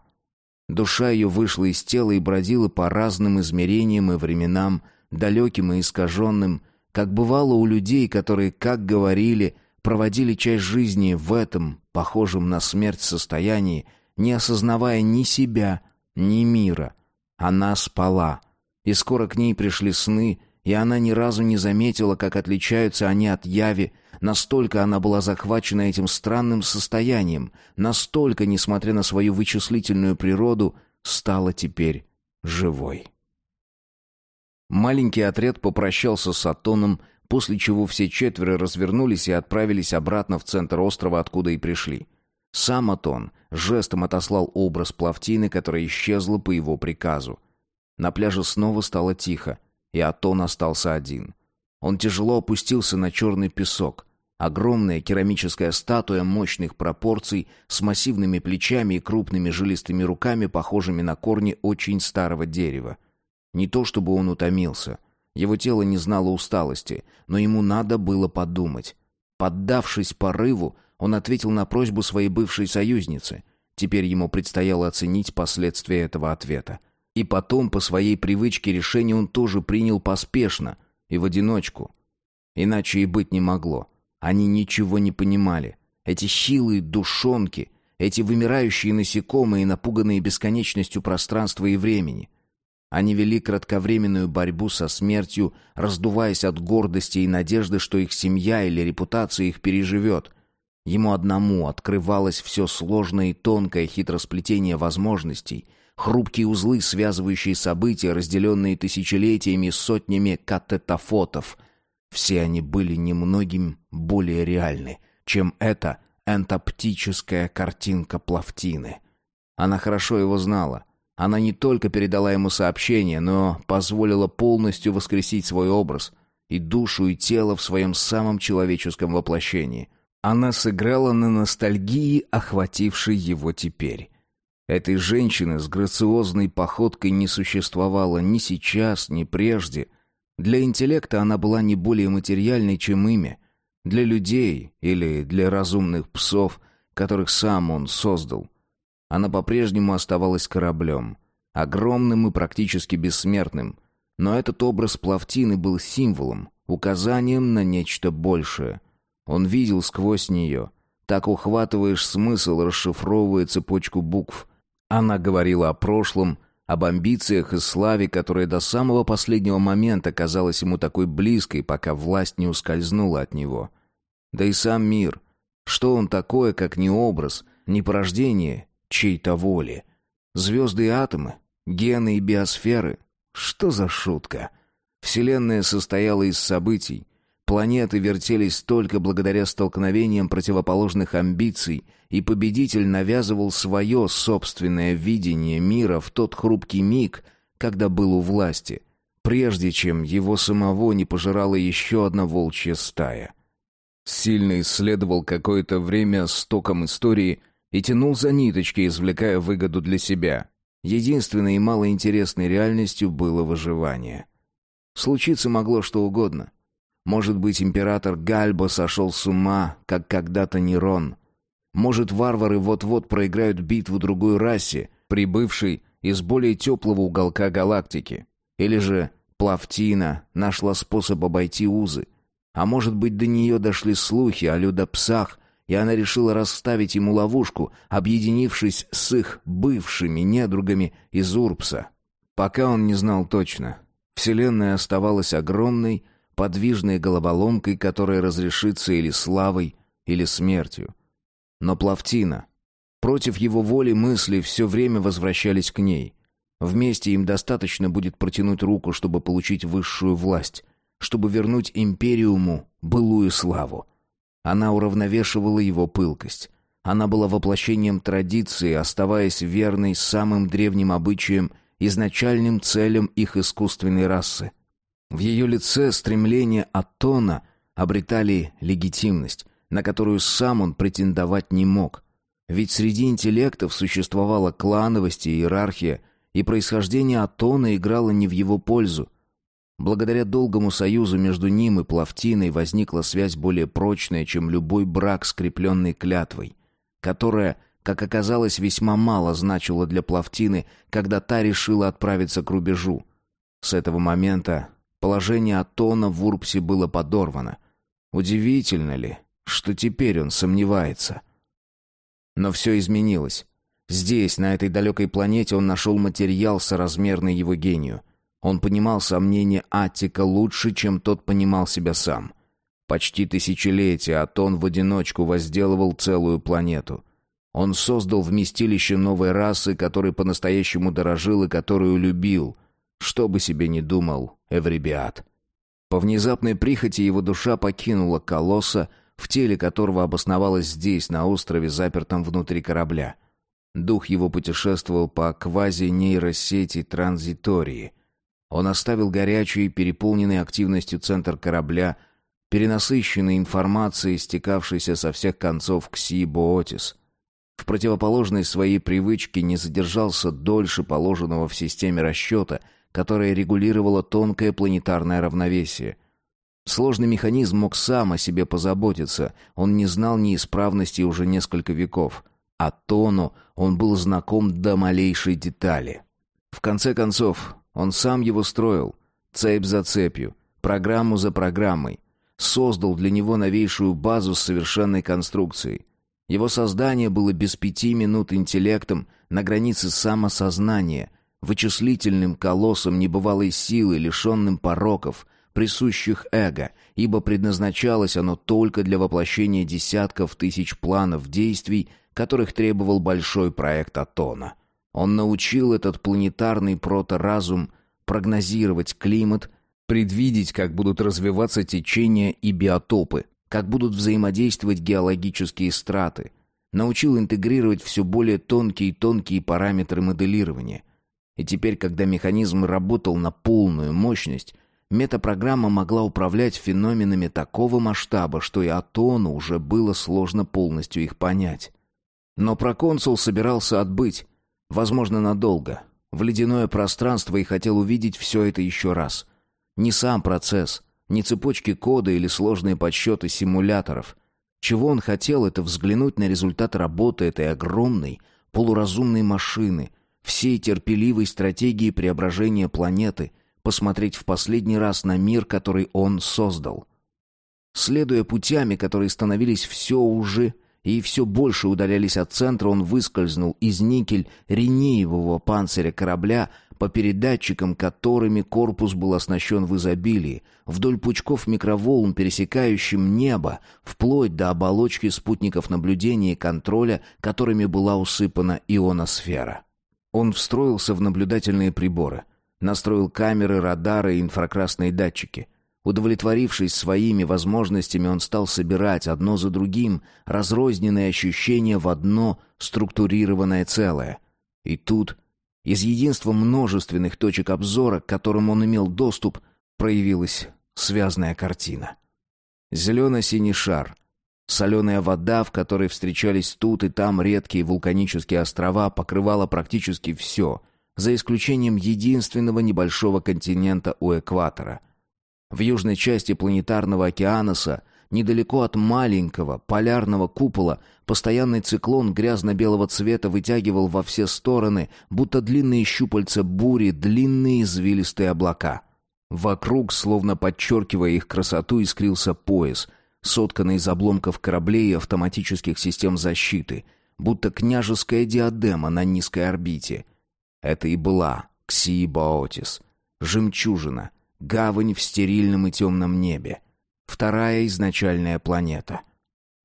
Душа ее вышла из тела и бродила по разным измерениям и временам, далеким и искаженным, как бывало у людей, которые, как говорили, проводили часть жизни в этом, похожем на смерть состоянии, не осознавая ни себя, ни мира. Она спала, и скоро к ней пришли сны, и она ни разу не заметила, как отличаются они от яви, настолько она была захвачена этим странным состоянием, настолько, несмотря на свою вычислительную природу, стала теперь живой. Маленький отряд попрощался с Атоном, после чего все четверо развернулись и отправились обратно в центр острова, откуда и пришли. Сам Атон жестом отослал образ Плавтины, которая исчезла по его приказу. На пляже снова стало тихо, и Атон остался один. Он тяжело опустился на черный песок. Огромная керамическая статуя мощных пропорций с массивными плечами и крупными жилистыми руками, похожими на корни очень старого дерева. Не то чтобы он утомился. Его тело не знало усталости, но ему надо было подумать. Поддавшись порыву, он ответил на просьбу своей бывшей союзницы. Теперь ему предстояло оценить последствия этого ответа. И потом, по своей привычке, решение он тоже принял поспешно и в одиночку. Иначе и быть не могло. Они ничего не понимали. Эти хилые душонки, эти вымирающие насекомые, напуганные бесконечностью пространства и времени. Они вели кратковременную борьбу со смертью, раздуваясь от гордости и надежды, что их семья или репутация их переживет. Ему одному открывалось все сложное и тонкое хитросплетение возможностей, хрупкие узлы, связывающие события, разделенные тысячелетиями сотнями катетофотов. Все они были немногим более реальны, чем эта энтоптическая картинка Плавтины. Она хорошо его знала. Она не только передала ему сообщение, но позволила полностью воскресить свой образ и душу, и тело в своем самом человеческом воплощении. Она сыграла на ностальгии, охватившей его теперь. Этой женщины с грациозной походкой не существовало ни сейчас, ни прежде. Для интеллекта она была не более материальной, чем имя. Для людей или для разумных псов, которых сам он создал – она по-прежнему оставалась кораблем, огромным и практически бессмертным. Но этот образ Плавтины был символом, указанием на нечто большее. Он видел сквозь нее. Так ухватываешь смысл, расшифровывая цепочку букв. Она говорила о прошлом, об амбициях и славе, которая до самого последнего момента казалась ему такой близкой, пока власть не ускользнула от него. Да и сам мир. Что он такое, как не образ, не порождение чьей-то воли. Звезды и атомы, гены и биосферы. Что за шутка? Вселенная состояла из событий. Планеты вертелись только благодаря столкновениям противоположных амбиций, и победитель навязывал свое собственное видение мира в тот хрупкий миг, когда был у власти, прежде чем его самого не пожирала еще одна волчья стая. Сильно исследовал какое-то время стоком истории и тянул за ниточки, извлекая выгоду для себя. Единственной и малоинтересной реальностью было выживание. Случиться могло что угодно. Может быть, император Гальбо сошел с ума, как когда-то Нерон. Может, варвары вот-вот проиграют битву другой расе, прибывшей из более теплого уголка галактики. Или же Плавтина нашла способ обойти узы. А может быть, до нее дошли слухи о людопсах, и она решила расставить ему ловушку, объединившись с их бывшими недругами из Урбса. Пока он не знал точно. Вселенная оставалась огромной, подвижной головоломкой, которая разрешится или славой, или смертью. Но Плавтина... Против его воли мысли все время возвращались к ней. Вместе им достаточно будет протянуть руку, чтобы получить высшую власть, чтобы вернуть Империуму былую славу. Она уравновешивала его пылкость. Она была воплощением традиции, оставаясь верной самым древним обычаям, изначальным целям их искусственной расы. В ее лице стремления Атона обретали легитимность, на которую сам он претендовать не мог. Ведь среди интеллектов существовала клановость и иерархия, и происхождение Атона играло не в его пользу. Благодаря долгому союзу между ним и Плавтиной возникла связь более прочная, чем любой брак, скрепленный клятвой, которая, как оказалось, весьма мало значила для Плавтины, когда та решила отправиться к рубежу. С этого момента положение Атона в Урпсе было подорвано. Удивительно ли, что теперь он сомневается? Но все изменилось. Здесь, на этой далекой планете, он нашел материал, соразмерный его гению. Он понимал сомнения Аттика лучше, чем тот понимал себя сам. Почти тысячелетия Атон в одиночку возделывал целую планету. Он создал вместилище новой расы, которой по-настоящему дорожил и которую любил. Что бы себе ни думал Эврибиат. По внезапной прихоти его душа покинула колосса, в теле которого обосновалась здесь, на острове, запертом внутри корабля — Дух его путешествовал по квази-нейросети транзитории. Он оставил горячий, переполненный активностью центр корабля, перенасыщенный информацией, стекавшейся со всех концов Кси-Боотис. В противоположной своей привычке не задержался дольше положенного в системе расчета, которая регулировала тонкое планетарное равновесие. Сложный механизм мог сам о себе позаботиться, он не знал неисправности уже несколько веков — а Тону он был знаком до малейшей детали. В конце концов, он сам его строил, цепь за цепью, программу за программой, создал для него новейшую базу с совершенной конструкцией. Его создание было без пяти минут интеллектом на границе самосознания, вычислительным колоссом небывалой силы, лишенным пороков, присущих эго, ибо предназначалось оно только для воплощения десятков тысяч планов действий которых требовал большой проект Атона. Он научил этот планетарный проторазум прогнозировать климат, предвидеть, как будут развиваться течения и биотопы, как будут взаимодействовать геологические страты, научил интегрировать все более тонкие и тонкие параметры моделирования. И теперь, когда механизм работал на полную мощность, метапрограмма могла управлять феноменами такого масштаба, что и Атону уже было сложно полностью их понять. Но проконсул собирался отбыть, возможно, надолго, в ледяное пространство и хотел увидеть все это еще раз. Не сам процесс, не цепочки кода или сложные подсчеты симуляторов. Чего он хотел, это взглянуть на результат работы этой огромной, полуразумной машины, всей терпеливой стратегии преображения планеты, посмотреть в последний раз на мир, который он создал. Следуя путями, которые становились все уже и все больше удалялись от центра, он выскользнул из никель-рениевого панциря корабля по передатчикам, которыми корпус был оснащен в изобилии, вдоль пучков микроволн, пересекающим небо, вплоть до оболочки спутников наблюдения и контроля, которыми была усыпана ионосфера. Он встроился в наблюдательные приборы, настроил камеры, радары и инфракрасные датчики — Удовлетворившись своими возможностями, он стал собирать одно за другим разрозненные ощущения в одно структурированное целое. И тут, из единства множественных точек обзора, к которым он имел доступ, проявилась связная картина. Зелено-синий шар, соленая вода, в которой встречались тут и там редкие вулканические острова, покрывала практически все, за исключением единственного небольшого континента у экватора — в южной части планетарного океаноса, недалеко от маленького полярного купола, постоянный циклон грязно-белого цвета вытягивал во все стороны, будто длинные щупальца бури, длинные извилистые облака. Вокруг, словно подчеркивая их красоту, искрился пояс, сотканный из обломков кораблей и автоматических систем защиты, будто княжеская диадема на низкой орбите. Это и была Ксии Баотис, жемчужина — Гавань в стерильном и темном небе. Вторая изначальная планета.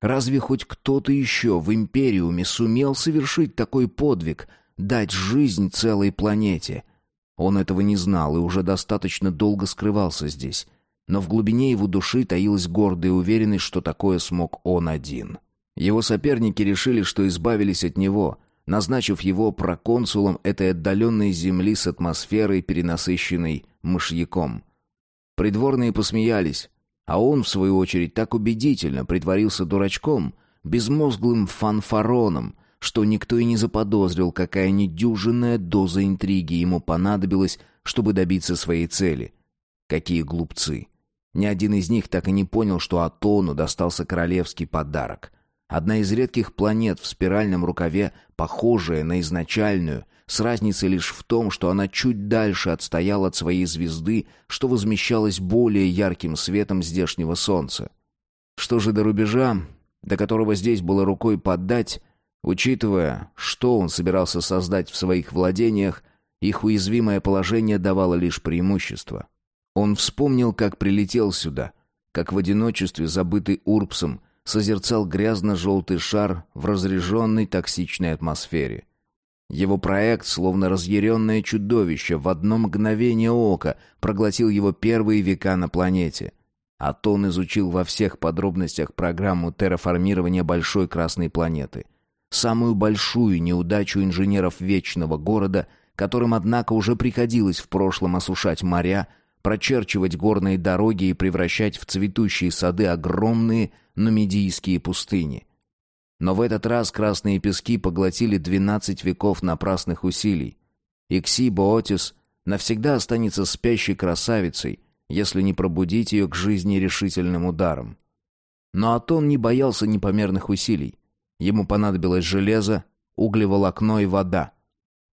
Разве хоть кто-то еще в Империуме сумел совершить такой подвиг, дать жизнь целой планете? Он этого не знал и уже достаточно долго скрывался здесь. Но в глубине его души таилась гордая уверенность, что такое смог он один. Его соперники решили, что избавились от него, назначив его проконсулом этой отдаленной земли с атмосферой, перенасыщенной мышьяком. Придворные посмеялись, а он, в свою очередь, так убедительно притворился дурачком, безмозглым фанфароном, что никто и не заподозрил, какая недюжинная доза интриги ему понадобилась, чтобы добиться своей цели. Какие глупцы! Ни один из них так и не понял, что Атону достался королевский подарок. Одна из редких планет в спиральном рукаве, похожая на изначальную, с разницей лишь в том, что она чуть дальше отстояла от своей звезды, что возмещалось более ярким светом здешнего солнца. Что же до рубежа, до которого здесь было рукой подать, учитывая, что он собирался создать в своих владениях, их уязвимое положение давало лишь преимущество. Он вспомнил, как прилетел сюда, как в одиночестве, забытый Урбсом, созерцал грязно-желтый шар в разреженной токсичной атмосфере. Его проект, словно разъяренное чудовище, в одно мгновение ока проглотил его первые века на планете. Атон изучил во всех подробностях программу терраформирования большой красной планеты. Самую большую неудачу инженеров Вечного города, которым, однако, уже приходилось в прошлом осушать моря, прочерчивать горные дороги и превращать в цветущие сады огромные нумидийские пустыни. Но в этот раз красные пески поглотили двенадцать веков напрасных усилий. Икси Боотис навсегда останется спящей красавицей, если не пробудить ее к жизни решительным ударом. Но Атон не боялся непомерных усилий. Ему понадобилось железо, углеволокно и вода.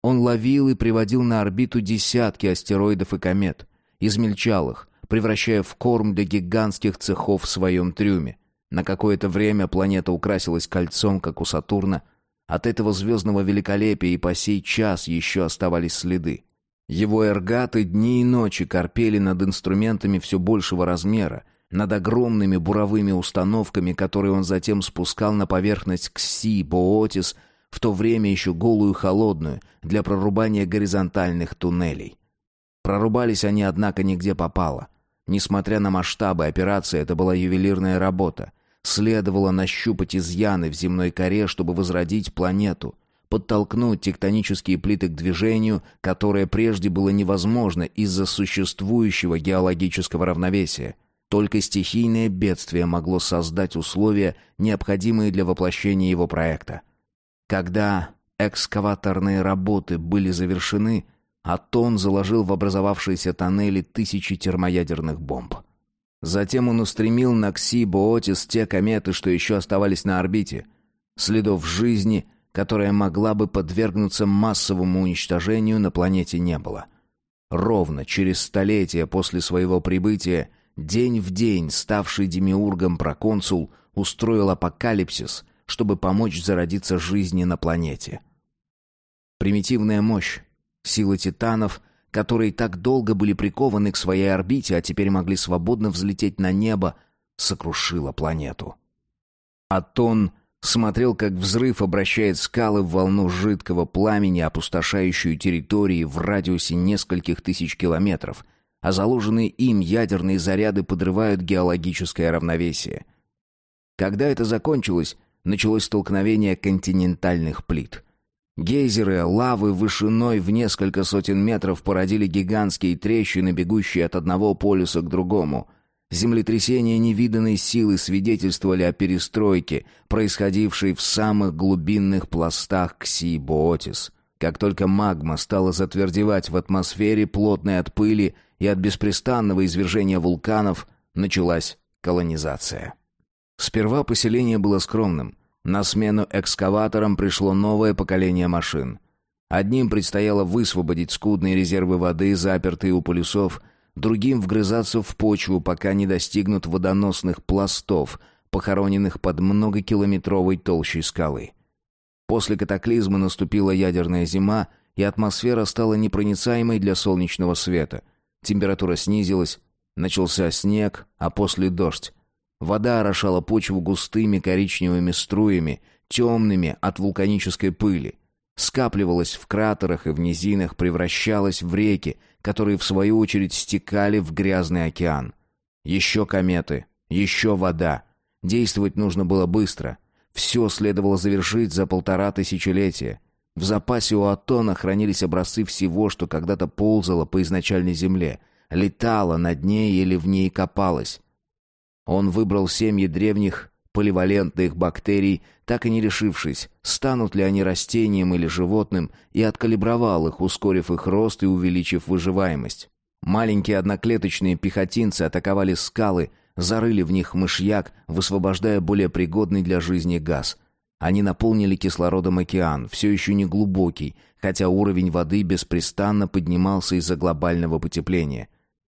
Он ловил и приводил на орбиту десятки астероидов и комет — измельчал их, превращая в корм для гигантских цехов в своем трюме. На какое-то время планета украсилась кольцом, как у Сатурна. От этого звездного великолепия и по сей час еще оставались следы. Его эргаты дни и ночи корпели над инструментами все большего размера, над огромными буровыми установками, которые он затем спускал на поверхность Кси Боотис, в то время еще голую холодную, для прорубания горизонтальных туннелей. Прорубались они, однако, нигде попало. Несмотря на масштабы операции, это была ювелирная работа. Следовало нащупать изъяны в земной коре, чтобы возродить планету, подтолкнуть тектонические плиты к движению, которое прежде было невозможно из-за существующего геологического равновесия. Только стихийное бедствие могло создать условия, необходимые для воплощения его проекта. Когда экскаваторные работы были завершены, Атон заложил в образовавшиеся тоннели тысячи термоядерных бомб. Затем он устремил на Кси-Боотис те кометы, что еще оставались на орбите. Следов жизни, которая могла бы подвергнуться массовому уничтожению, на планете не было. Ровно через столетия после своего прибытия, день в день ставший демиургом проконсул устроил апокалипсис, чтобы помочь зародиться жизни на планете. Примитивная мощь, Силы титанов, которые так долго были прикованы к своей орбите, а теперь могли свободно взлететь на небо, сокрушила планету. Атон смотрел, как взрыв обращает скалы в волну жидкого пламени, опустошающую территории в радиусе нескольких тысяч километров, а заложенные им ядерные заряды подрывают геологическое равновесие. Когда это закончилось, началось столкновение континентальных плит — Гейзеры лавы вышиной в несколько сотен метров породили гигантские трещины, бегущие от одного полюса к другому. Землетрясения невиданной силы свидетельствовали о перестройке, происходившей в самых глубинных пластах Кси-Боотис. Как только магма стала затвердевать в атмосфере, плотной от пыли и от беспрестанного извержения вулканов, началась колонизация. Сперва поселение было скромным. На смену экскаваторам пришло новое поколение машин. Одним предстояло высвободить скудные резервы воды, запертые у полюсов, другим вгрызаться в почву, пока не достигнут водоносных пластов, похороненных под многокилометровой толщей скалы. После катаклизма наступила ядерная зима, и атмосфера стала непроницаемой для солнечного света. Температура снизилась, начался снег, а после дождь. Вода орошала почву густыми коричневыми струями, темными от вулканической пыли. Скапливалась в кратерах и в низинах, превращалась в реки, которые в свою очередь стекали в грязный океан. Еще кометы, еще вода. Действовать нужно было быстро. Все следовало завершить за полтора тысячелетия. В запасе у Атона хранились образцы всего, что когда-то ползало по изначальной земле, летало над ней или в ней копалось. Он выбрал семьи древних поливалентных бактерий, так и не решившись, станут ли они растением или животным, и откалибровал их, ускорив их рост и увеличив выживаемость. Маленькие одноклеточные пехотинцы атаковали скалы, зарыли в них мышьяк, высвобождая более пригодный для жизни газ. Они наполнили кислородом океан, все еще не глубокий, хотя уровень воды беспрестанно поднимался из-за глобального потепления.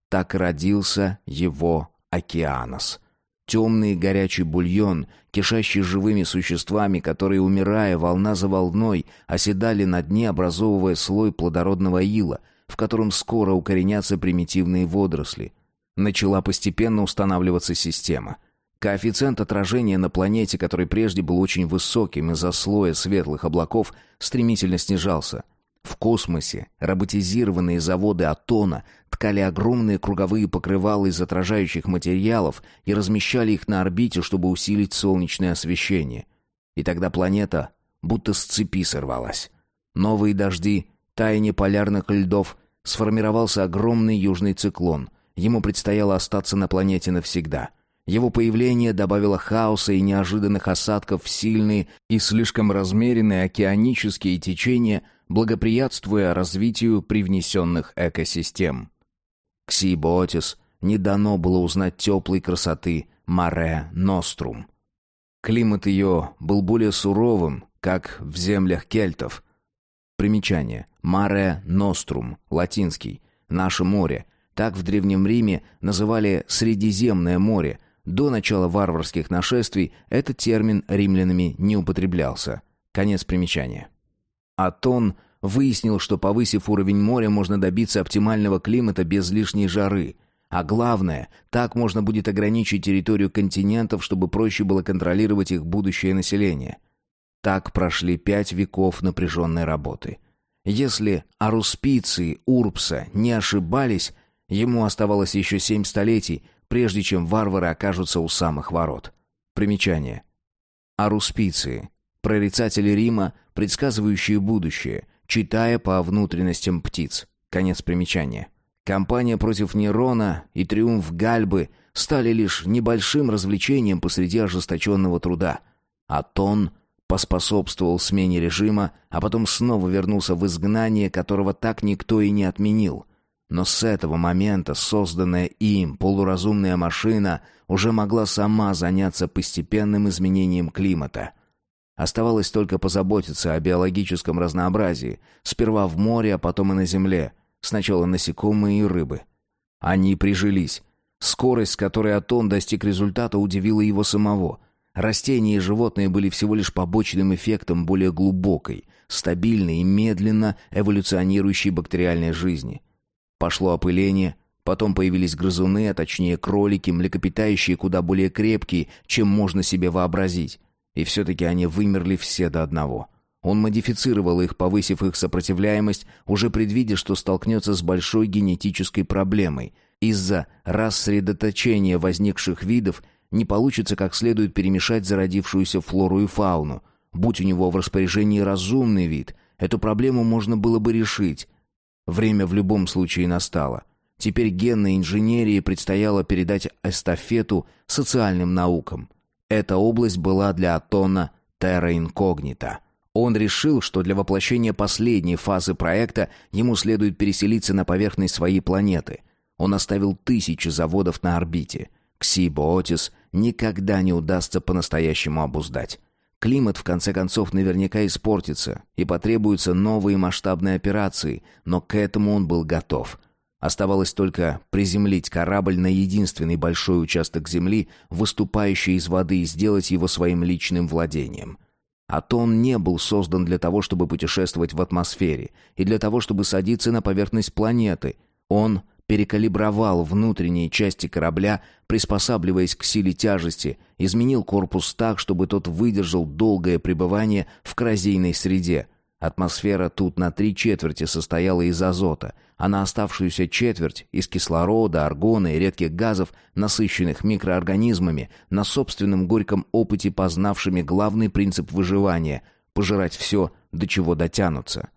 Так родился его океанос. Темный горячий бульон, кишащий живыми существами, которые, умирая волна за волной, оседали на дне, образовывая слой плодородного ила, в котором скоро укоренятся примитивные водоросли. Начала постепенно устанавливаться система. Коэффициент отражения на планете, который прежде был очень высоким из-за слоя светлых облаков, стремительно снижался. В космосе роботизированные заводы Атона ткали огромные круговые покрывала из отражающих материалов и размещали их на орбите, чтобы усилить солнечное освещение. И тогда планета будто с цепи сорвалась. Новые дожди, таяние полярных льдов, сформировался огромный южный циклон. Ему предстояло остаться на планете навсегда. Его появление добавило хаоса и неожиданных осадков в сильные и слишком размеренные океанические течения, благоприятствуя развитию привнесенных экосистем. Ксиботис не дано было узнать теплой красоты Маре Нострум. Климат ее был более суровым, как в землях кельтов. Примечание. Маре Нострум, латинский, наше море, так в Древнем Риме называли Средиземное море. До начала варварских нашествий этот термин римлянами не употреблялся. Конец примечания. Атон выяснил, что повысив уровень моря, можно добиться оптимального климата без лишней жары. А главное, так можно будет ограничить территорию континентов, чтобы проще было контролировать их будущее население. Так прошли пять веков напряженной работы. Если аруспиции Урбса не ошибались, Ему оставалось еще семь столетий, прежде чем варвары окажутся у самых ворот. Примечание. Аруспиции. Прорицатели Рима, предсказывающие будущее, читая по внутренностям птиц. Конец примечания. Кампания против Нерона и триумф Гальбы стали лишь небольшим развлечением посреди ожесточенного труда. Атон поспособствовал смене режима, а потом снова вернулся в изгнание, которого так никто и не отменил. Но с этого момента созданная им полуразумная машина уже могла сама заняться постепенным изменением климата. Оставалось только позаботиться о биологическом разнообразии, сперва в море, а потом и на земле, сначала насекомые и рыбы. Они прижились. Скорость, с которой Атон достиг результата, удивила его самого. Растения и животные были всего лишь побочным эффектом более глубокой, стабильной и медленно эволюционирующей бактериальной жизни – Пошло опыление, потом появились грызуны, а точнее кролики, млекопитающие куда более крепкие, чем можно себе вообразить. И все-таки они вымерли все до одного. Он модифицировал их, повысив их сопротивляемость, уже предвидя, что столкнется с большой генетической проблемой. Из-за рассредоточения возникших видов не получится как следует перемешать зародившуюся флору и фауну. Будь у него в распоряжении разумный вид, эту проблему можно было бы решить, Время в любом случае настало. Теперь генной инженерии предстояло передать эстафету социальным наукам. Эта область была для Атона терра инкогнита. Он решил, что для воплощения последней фазы проекта ему следует переселиться на поверхность своей планеты. Он оставил тысячи заводов на орбите. Ксибоотис никогда не удастся по-настоящему обуздать. Климат, в конце концов, наверняка испортится, и потребуются новые масштабные операции, но к этому он был готов. Оставалось только приземлить корабль на единственный большой участок земли, выступающий из воды, и сделать его своим личным владением. Атон не был создан для того, чтобы путешествовать в атмосфере, и для того, чтобы садиться на поверхность планеты. Он перекалибровал внутренние части корабля, приспосабливаясь к силе тяжести, изменил корпус так, чтобы тот выдержал долгое пребывание в коррозийной среде. Атмосфера тут на три четверти состояла из азота, а на оставшуюся четверть — из кислорода, аргона и редких газов, насыщенных микроорганизмами, на собственном горьком опыте познавшими главный принцип выживания — пожирать все, до чего дотянутся.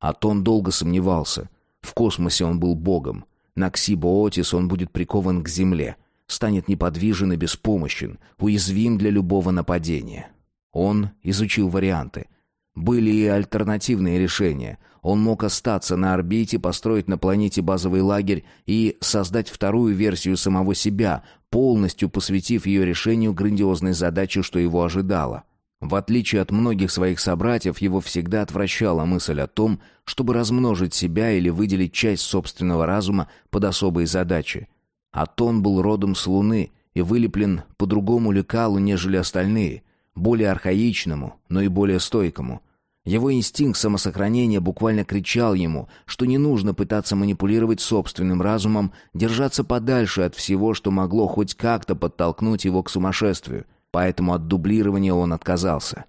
Атон долго сомневался. В космосе он был богом, на Ксибоотис он будет прикован к земле. станет неподвижен и беспомощен, уязвим для любого нападения. Он изучил варианты. Были и альтернативные решения. Он мог остаться на орбите, построить на планете базовый лагерь и создать вторую версию самого себя, полностью посвятив ее решению грандиозной задачи, что его ожидало. В отличие от многих своих собратьев, его всегда отвращала мысль о том, чтобы размножить себя или выделить часть собственного разума под особые задачи. Атон был родом с Луны и вылеплен по другому лекалу, нежели остальные, более архаичному, но и более стойкому. Его инстинкт самосохранения буквально кричал ему, что не нужно пытаться манипулировать собственным разумом, держаться подальше от всего, что могло хоть как-то подтолкнуть его к сумасшествию – поэтому от дублирования он отказался.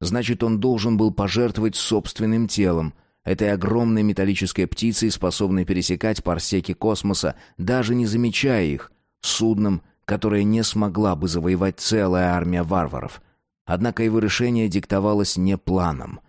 Значит, он должен был пожертвовать собственным телом, этой огромной металлической птицей, способной пересекать парсеки космоса, даже не замечая их, судном, которое не смогла бы завоевать целая армия варваров. Однако его решение диктовалось не планом.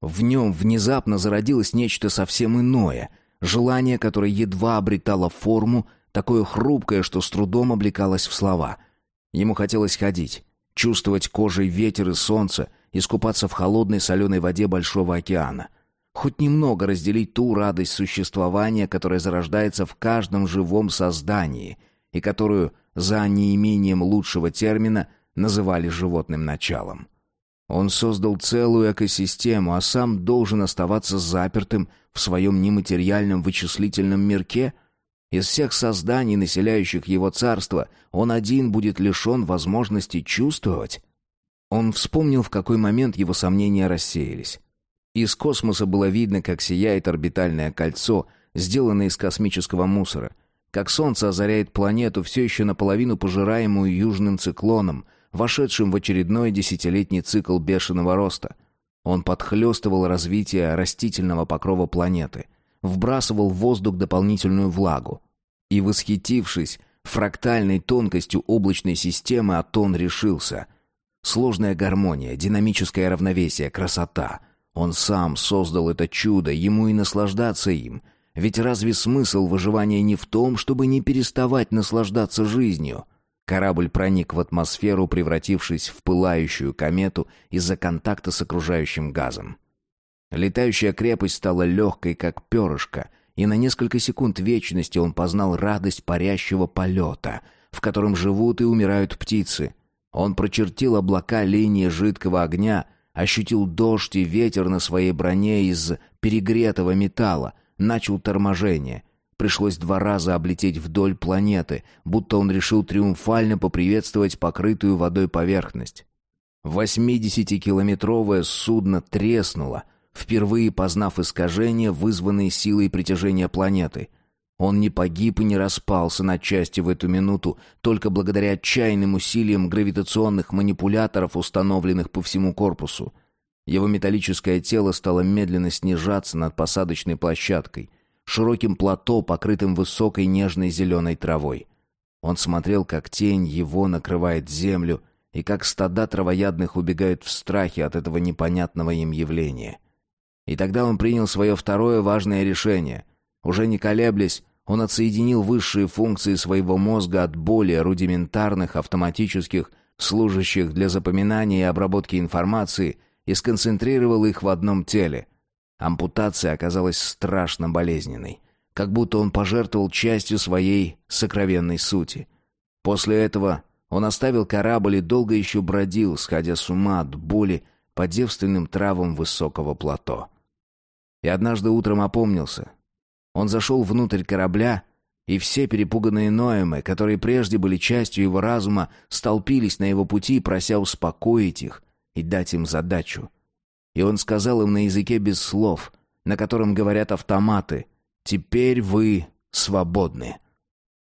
В нем внезапно зародилось нечто совсем иное, желание, которое едва обретало форму, такое хрупкое, что с трудом облекалось в слова — Ему хотелось ходить, чувствовать кожей ветер и солнце, искупаться в холодной соленой воде Большого океана. Хоть немного разделить ту радость существования, которая зарождается в каждом живом создании и которую, за неимением лучшего термина, называли животным началом. Он создал целую экосистему, а сам должен оставаться запертым в своем нематериальном вычислительном мирке — из всех созданий, населяющих его царство, он один будет лишен возможности чувствовать. Он вспомнил, в какой момент его сомнения рассеялись. Из космоса было видно, как сияет орбитальное кольцо, сделанное из космического мусора, как Солнце озаряет планету, все еще наполовину пожираемую южным циклоном, вошедшим в очередной десятилетний цикл бешеного роста. Он подхлестывал развитие растительного покрова планеты — вбрасывал в воздух дополнительную влагу. И, восхитившись фрактальной тонкостью облачной системы, Атон решился. Сложная гармония, динамическое равновесие, красота. Он сам создал это чудо, ему и наслаждаться им. Ведь разве смысл выживания не в том, чтобы не переставать наслаждаться жизнью? Корабль проник в атмосферу, превратившись в пылающую комету из-за контакта с окружающим газом. Летающая крепость стала легкой, как перышко, и на несколько секунд вечности он познал радость парящего полета, в котором живут и умирают птицы. Он прочертил облака линии жидкого огня, ощутил дождь и ветер на своей броне из перегретого металла, начал торможение. Пришлось два раза облететь вдоль планеты, будто он решил триумфально поприветствовать покрытую водой поверхность. Восьмидесятикилометровое судно треснуло — впервые познав искажения, вызванные силой притяжения планеты. Он не погиб и не распался на части в эту минуту только благодаря отчаянным усилиям гравитационных манипуляторов, установленных по всему корпусу. Его металлическое тело стало медленно снижаться над посадочной площадкой, широким плато, покрытым высокой нежной зеленой травой. Он смотрел, как тень его накрывает землю, и как стада травоядных убегают в страхе от этого непонятного им явления — и тогда он принял свое второе важное решение. Уже не колеблясь, он отсоединил высшие функции своего мозга от более рудиментарных автоматических, служащих для запоминания и обработки информации, и сконцентрировал их в одном теле. Ампутация оказалась страшно болезненной, как будто он пожертвовал частью своей сокровенной сути. После этого он оставил корабль и долго еще бродил, сходя с ума от боли по девственным травам высокого плато и однажды утром опомнился. Он зашел внутрь корабля, и все перепуганные Ноэмы, которые прежде были частью его разума, столпились на его пути, прося успокоить их и дать им задачу. И он сказал им на языке без слов, на котором говорят автоматы, «Теперь вы свободны».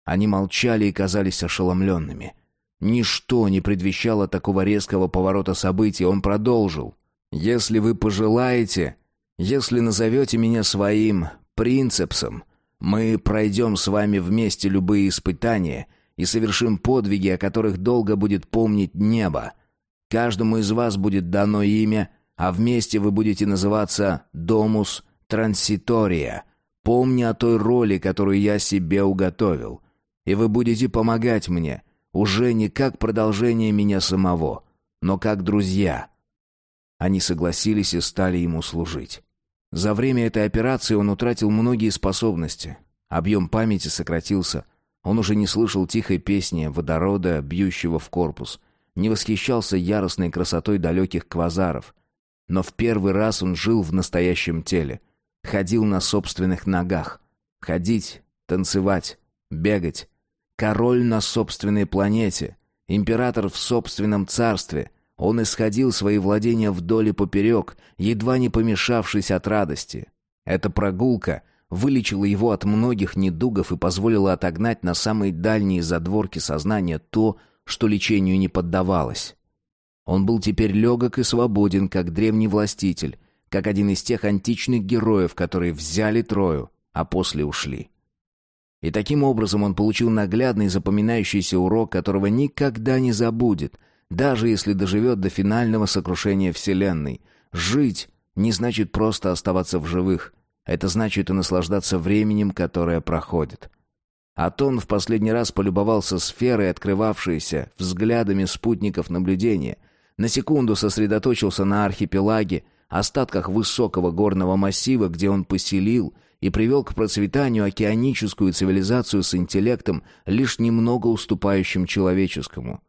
Они молчали и казались ошеломленными. Ничто не предвещало такого резкого поворота событий. Он продолжил. «Если вы пожелаете, если назовете меня своим принцепсом, мы пройдем с вами вместе любые испытания и совершим подвиги, о которых долго будет помнить небо. Каждому из вас будет дано имя, а вместе вы будете называться «Домус Транситория», помня о той роли, которую я себе уготовил. И вы будете помогать мне, уже не как продолжение меня самого, но как друзья». Они согласились и стали ему служить. За время этой операции он утратил многие способности. Объем памяти сократился. Он уже не слышал тихой песни водорода, бьющего в корпус. Не восхищался яростной красотой далеких квазаров. Но в первый раз он жил в настоящем теле. Ходил на собственных ногах. Ходить, танцевать, бегать. Король на собственной планете. Император в собственном царстве — он исходил свои владения вдоль и поперек, едва не помешавшись от радости. Эта прогулка вылечила его от многих недугов и позволила отогнать на самые дальние задворки сознания то, что лечению не поддавалось. Он был теперь легок и свободен, как древний властитель, как один из тех античных героев, которые взяли Трою, а после ушли. И таким образом он получил наглядный запоминающийся урок, которого никогда не забудет — даже если доживет до финального сокрушения Вселенной. Жить не значит просто оставаться в живых. Это значит и наслаждаться временем, которое проходит. Атон в последний раз полюбовался сферой, открывавшейся взглядами спутников наблюдения. На секунду сосредоточился на архипелаге, остатках высокого горного массива, где он поселил и привел к процветанию океаническую цивилизацию с интеллектом, лишь немного уступающим человеческому.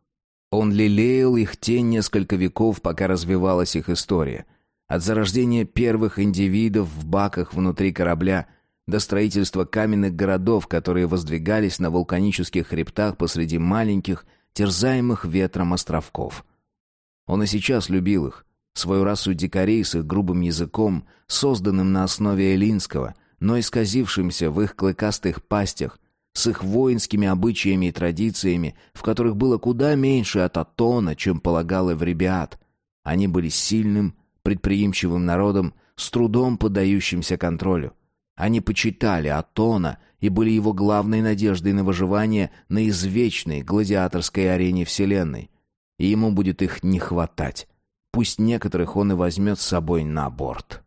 Он лелеял их тень несколько веков, пока развивалась их история. От зарождения первых индивидов в баках внутри корабля до строительства каменных городов, которые воздвигались на вулканических хребтах посреди маленьких, терзаемых ветром островков. Он и сейчас любил их, свою расу дикарей с их грубым языком, созданным на основе эллинского, но исказившимся в их клыкастых пастях, с их воинскими обычаями и традициями, в которых было куда меньше от Атона, чем полагал Эвребиат. Они были сильным, предприимчивым народом, с трудом поддающимся контролю. Они почитали Атона и были его главной надеждой на выживание на извечной гладиаторской арене Вселенной. И ему будет их не хватать. Пусть некоторых он и возьмет с собой на борт.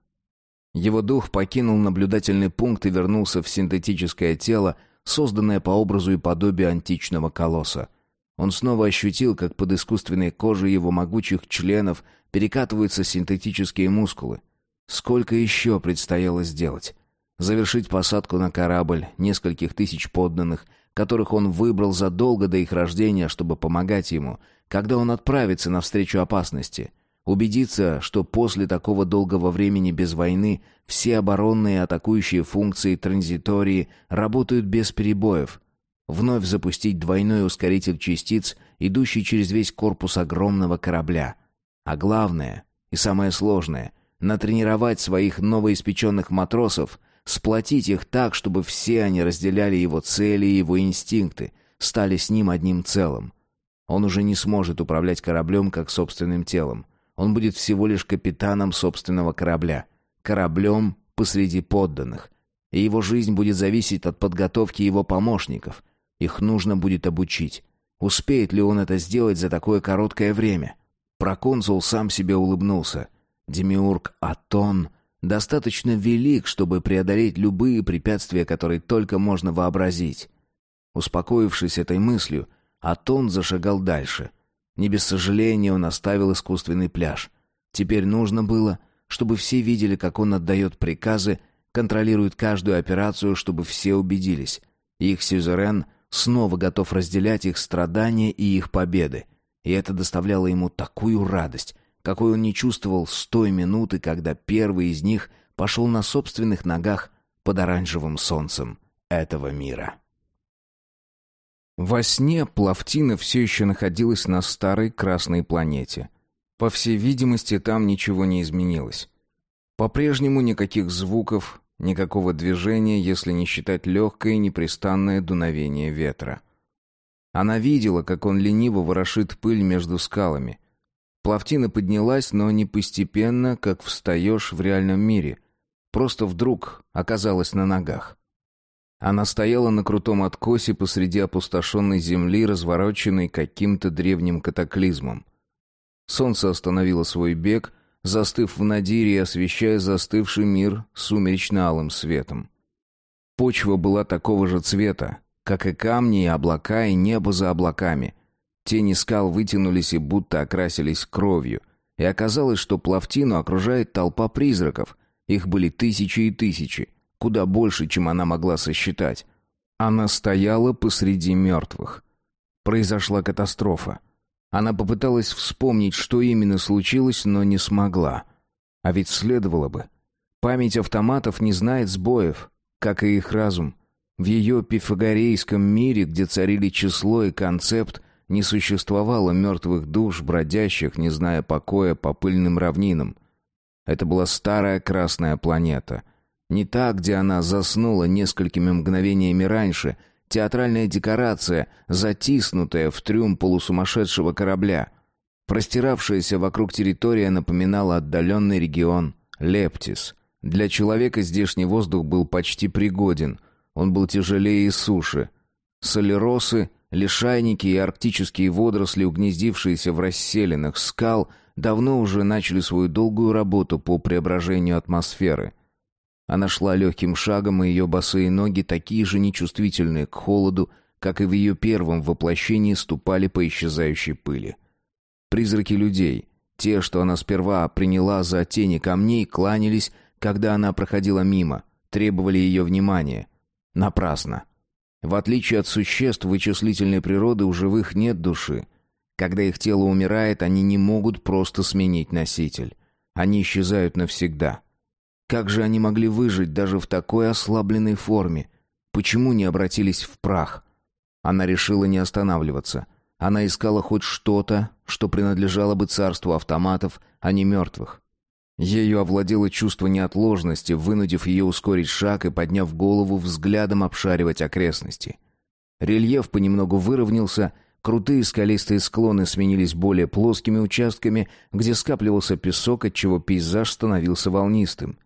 Его дух покинул наблюдательный пункт и вернулся в синтетическое тело, созданное по образу и подобию античного колосса. Он снова ощутил, как под искусственной кожей его могучих членов перекатываются синтетические мускулы. Сколько еще предстояло сделать? Завершить посадку на корабль нескольких тысяч подданных, которых он выбрал задолго до их рождения, чтобы помогать ему, когда он отправится навстречу опасности — Убедиться, что после такого долгого времени без войны все оборонные атакующие функции транзитории работают без перебоев. Вновь запустить двойной ускоритель частиц, идущий через весь корпус огромного корабля. А главное, и самое сложное, натренировать своих новоиспеченных матросов, сплотить их так, чтобы все они разделяли его цели и его инстинкты, стали с ним одним целым. Он уже не сможет управлять кораблем как собственным телом. Он будет всего лишь капитаном собственного корабля, кораблем посреди подданных. И его жизнь будет зависеть от подготовки его помощников. Их нужно будет обучить. Успеет ли он это сделать за такое короткое время? Проконсул сам себе улыбнулся. Демиург Атон достаточно велик, чтобы преодолеть любые препятствия, которые только можно вообразить. Успокоившись этой мыслью, Атон зашагал дальше — не без сожаления он оставил искусственный пляж. Теперь нужно было, чтобы все видели, как он отдает приказы, контролирует каждую операцию, чтобы все убедились. Их сюзерен снова готов разделять их страдания и их победы. И это доставляло ему такую радость, какой он не чувствовал с той минуты, когда первый из них пошел на собственных ногах под оранжевым солнцем этого мира. Во сне Плавтина все еще находилась на старой красной планете. По всей видимости, там ничего не изменилось. По-прежнему никаких звуков, никакого движения, если не считать легкое непрестанное дуновение ветра. Она видела, как он лениво ворошит пыль между скалами. Плавтина поднялась, но не постепенно, как встаешь в реальном мире. Просто вдруг оказалась на ногах. Она стояла на крутом откосе посреди опустошенной земли, развороченной каким-то древним катаклизмом. Солнце остановило свой бег, застыв в надире и освещая застывший мир сумеречно-алым светом. Почва была такого же цвета, как и камни и облака, и небо за облаками. Тени скал вытянулись и будто окрасились кровью. И оказалось, что плавтину окружает толпа призраков. Их были тысячи и тысячи, куда больше, чем она могла сосчитать. Она стояла посреди мертвых. Произошла катастрофа. Она попыталась вспомнить, что именно случилось, но не смогла. А ведь следовало бы. Память автоматов не знает сбоев, как и их разум. В ее пифагорейском мире, где царили число и концепт, не существовало мертвых душ, бродящих, не зная покоя по пыльным равнинам. Это была старая красная планета. Не та, где она заснула несколькими мгновениями раньше, театральная декорация, затиснутая в трюм полусумасшедшего корабля. Простиравшаяся вокруг территория напоминала отдаленный регион Лептис. Для человека здешний воздух был почти пригоден. Он был тяжелее и суше. Солеросы Лишайники и арктические водоросли, угнездившиеся в расселенных скал, давно уже начали свою долгую работу по преображению атмосферы. Она шла легким шагом, и ее босые ноги, такие же нечувствительные к холоду, как и в ее первом воплощении, ступали по исчезающей пыли. Призраки людей, те, что она сперва приняла за тени камней, кланялись, когда она проходила мимо, требовали ее внимания. Напрасно. В отличие от существ вычислительной природы, у живых нет души. Когда их тело умирает, они не могут просто сменить носитель. Они исчезают навсегда. Как же они могли выжить даже в такой ослабленной форме? Почему не обратились в прах? Она решила не останавливаться. Она искала хоть что-то, что принадлежало бы царству автоматов, а не мертвых. Ею овладело чувство неотложности, вынудив ее ускорить шаг и, подняв голову, взглядом обшаривать окрестности. Рельеф понемногу выровнялся, крутые скалистые склоны сменились более плоскими участками, где скапливался песок, отчего пейзаж становился волнистым.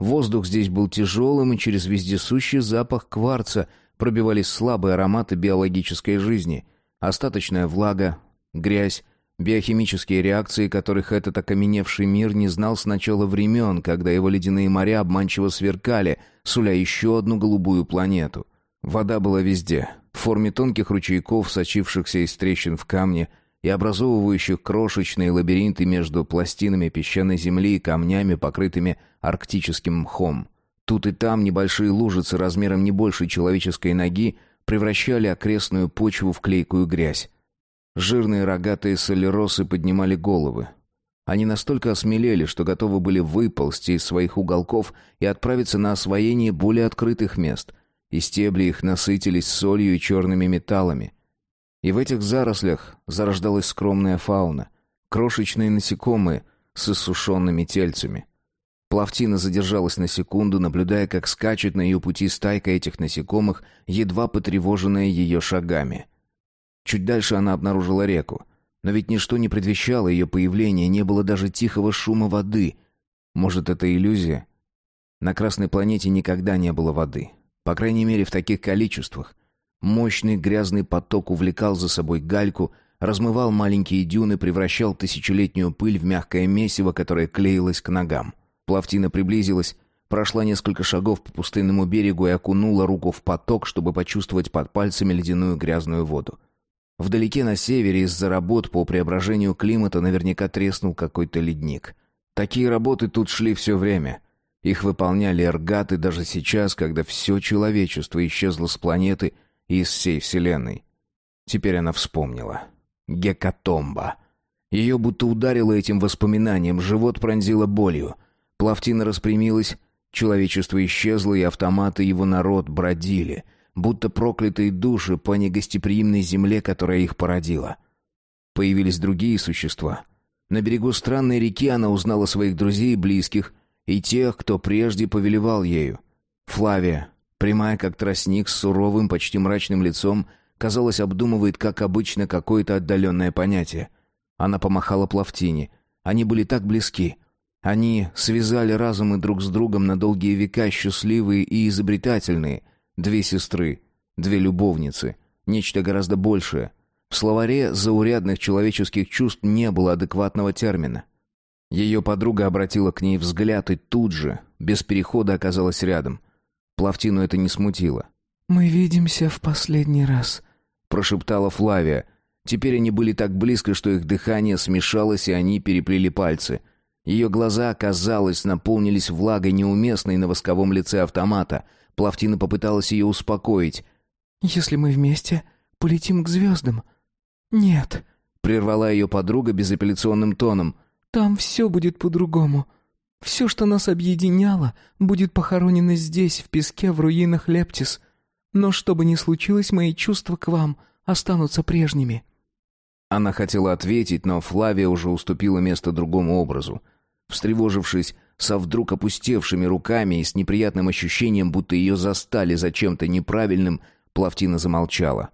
Воздух здесь был тяжелым, и через вездесущий запах кварца пробивались слабые ароматы биологической жизни, остаточная влага, грязь, Биохимические реакции, которых этот окаменевший мир не знал с начала времен, когда его ледяные моря обманчиво сверкали, суля еще одну голубую планету. Вода была везде, в форме тонких ручейков, сочившихся из трещин в камне и образовывающих крошечные лабиринты между пластинами песчаной земли и камнями, покрытыми арктическим мхом. Тут и там небольшие лужицы размером не больше человеческой ноги превращали окрестную почву в клейкую грязь. Жирные рогатые солеросы поднимали головы. Они настолько осмелели, что готовы были выползти из своих уголков и отправиться на освоение более открытых мест, и стебли их насытились солью и черными металлами. И в этих зарослях зарождалась скромная фауна, крошечные насекомые с иссушенными тельцами. Плавтина задержалась на секунду, наблюдая, как скачет на ее пути стайка этих насекомых, едва потревоженная ее шагами. Чуть дальше она обнаружила реку. Но ведь ничто не предвещало ее появления, не было даже тихого шума воды. Может, это иллюзия? На Красной планете никогда не было воды. По крайней мере, в таких количествах. Мощный грязный поток увлекал за собой гальку, размывал маленькие дюны, превращал тысячелетнюю пыль в мягкое месиво, которое клеилось к ногам. Плавтина приблизилась, прошла несколько шагов по пустынному берегу и окунула руку в поток, чтобы почувствовать под пальцами ледяную грязную воду. Вдалеке на севере из-за работ по преображению климата наверняка треснул какой-то ледник. Такие работы тут шли все время. Их выполняли эргаты даже сейчас, когда все человечество исчезло с планеты из всей Вселенной. Теперь она вспомнила. Гекатомба. Ее будто ударило этим воспоминанием, живот пронзило болью. Плавтина распрямилась, человечество исчезло, и автоматы его народ бродили — будто проклятые души по негостеприимной земле, которая их породила. Появились другие существа. На берегу странной реки она узнала своих друзей и близких, и тех, кто прежде повелевал ею. Флавия, прямая как тростник с суровым, почти мрачным лицом, казалось, обдумывает, как обычно, какое-то отдаленное понятие. Она помахала Плавтине. Они были так близки. Они связали разумы друг с другом на долгие века счастливые и изобретательные, Две сестры, две любовницы, нечто гораздо большее. В словаре заурядных человеческих чувств не было адекватного термина. Ее подруга обратила к ней взгляд и тут же, без перехода, оказалась рядом. Плавтину это не смутило. «Мы видимся в последний раз», — прошептала Флавия. Теперь они были так близко, что их дыхание смешалось, и они переплели пальцы. Ее глаза, казалось, наполнились влагой неуместной на восковом лице автомата. Плавтина попыталась ее успокоить. «Если мы вместе, полетим к звездам». «Нет», — прервала ее подруга безапелляционным тоном. «Там все будет по-другому. Все, что нас объединяло, будет похоронено здесь, в песке, в руинах Лептис. Но что бы ни случилось, мои чувства к вам останутся прежними». Она хотела ответить, но Флавия уже уступила место другому образу. Встревожившись, со вдруг опустевшими руками и с неприятным ощущением, будто ее застали за чем-то неправильным, Плавтина замолчала.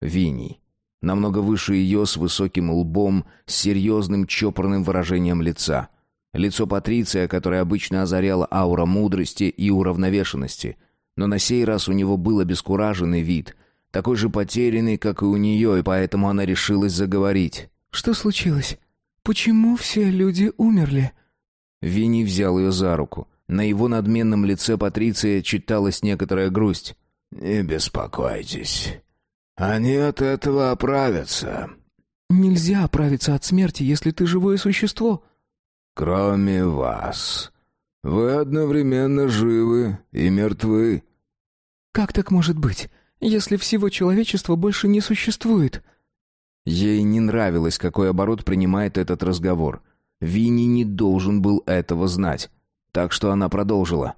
Виней. Намного выше ее, с высоким лбом, с серьезным чопорным выражением лица. Лицо Патриция, которое обычно озаряла аура мудрости и уравновешенности. Но на сей раз у него был обескураженный вид, такой же потерянный, как и у нее, и поэтому она решилась заговорить. «Что случилось? Почему все люди умерли?» Винни взял ее за руку. На его надменном лице Патриция читалась некоторая грусть. «Не беспокойтесь. Они от этого оправятся». «Нельзя оправиться от смерти, если ты живое существо». «Кроме вас. Вы одновременно живы и мертвы». «Как так может быть, если всего человечества больше не существует?» Ей не нравилось, какой оборот принимает этот разговор. Винни не должен был этого знать. Так что она продолжила.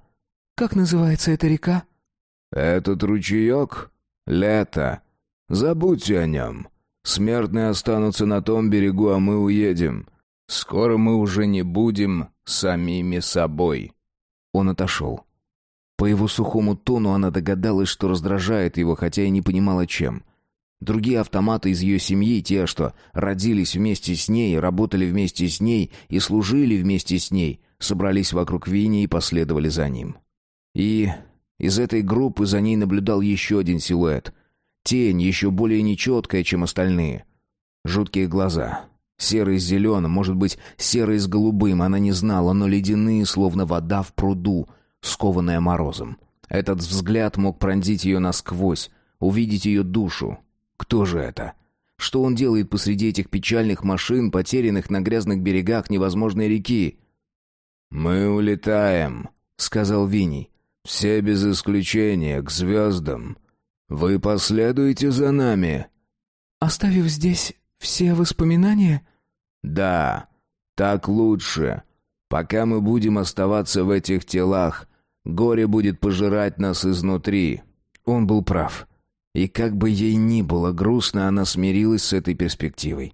«Как называется эта река?» «Этот ручеек — лето. Забудьте о нем. Смертные останутся на том берегу, а мы уедем. Скоро мы уже не будем самими собой». Он отошел. По его сухому тону она догадалась, что раздражает его, хотя и не понимала, чем. Другие автоматы из ее семьи, те, что родились вместе с ней, работали вместе с ней и служили вместе с ней, собрались вокруг Винни и последовали за ним. И из этой группы за ней наблюдал еще один силуэт. Тень, еще более нечеткая, чем остальные. Жуткие глаза. Серый с зеленым, может быть, серый с голубым, она не знала, но ледяные, словно вода в пруду, скованная морозом. Этот взгляд мог пронзить ее насквозь, увидеть ее душу, кто же это? Что он делает посреди этих печальных машин, потерянных на грязных берегах невозможной реки? «Мы улетаем», — сказал Винни. «Все без исключения, к звездам. Вы последуете за нами?» «Оставив здесь все воспоминания?» «Да, так лучше. Пока мы будем оставаться в этих телах, горе будет пожирать нас изнутри». Он был прав. И как бы ей ни было грустно, она смирилась с этой перспективой.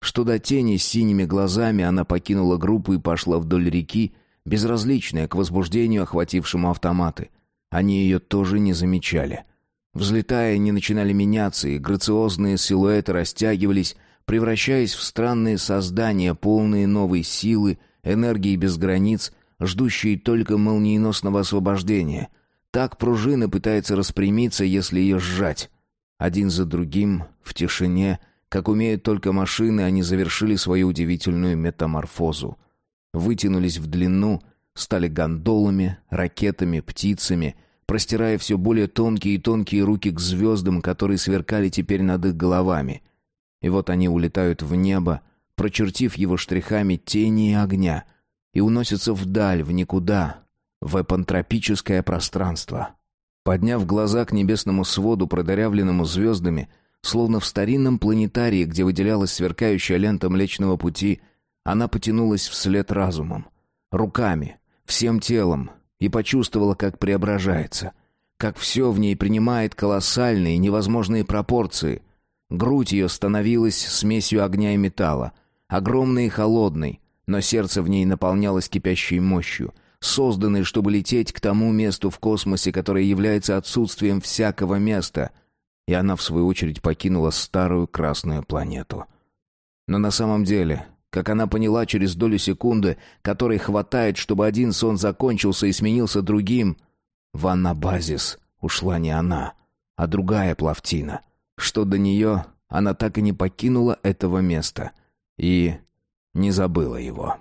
Что до тени с синими глазами, она покинула группу и пошла вдоль реки, безразличная к возбуждению, охватившему автоматы. Они ее тоже не замечали. Взлетая, они начинали меняться, и грациозные силуэты растягивались, превращаясь в странные создания, полные новой силы, энергии без границ, ждущие только молниеносного освобождения — так пружина пытается распрямиться, если ее сжать. Один за другим, в тишине, как умеют только машины, они завершили свою удивительную метаморфозу. Вытянулись в длину, стали гондолами, ракетами, птицами, простирая все более тонкие и тонкие руки к звездам, которые сверкали теперь над их головами. И вот они улетают в небо, прочертив его штрихами тени и огня, и уносятся вдаль, в никуда, в эпантропическое пространство. Подняв глаза к небесному своду, продырявленному звездами, словно в старинном планетарии, где выделялась сверкающая лента Млечного Пути, она потянулась вслед разумом, руками, всем телом, и почувствовала, как преображается, как все в ней принимает колоссальные, невозможные пропорции. Грудь ее становилась смесью огня и металла, огромной и холодной, но сердце в ней наполнялось кипящей мощью — созданы, чтобы лететь к тому месту в космосе, которое является отсутствием всякого места. И она, в свою очередь, покинула старую красную планету. Но на самом деле, как она поняла через долю секунды, которой хватает, чтобы один сон закончился и сменился другим, в Аннабазис ушла не она, а другая Плавтина. Что до нее, она так и не покинула этого места и не забыла его.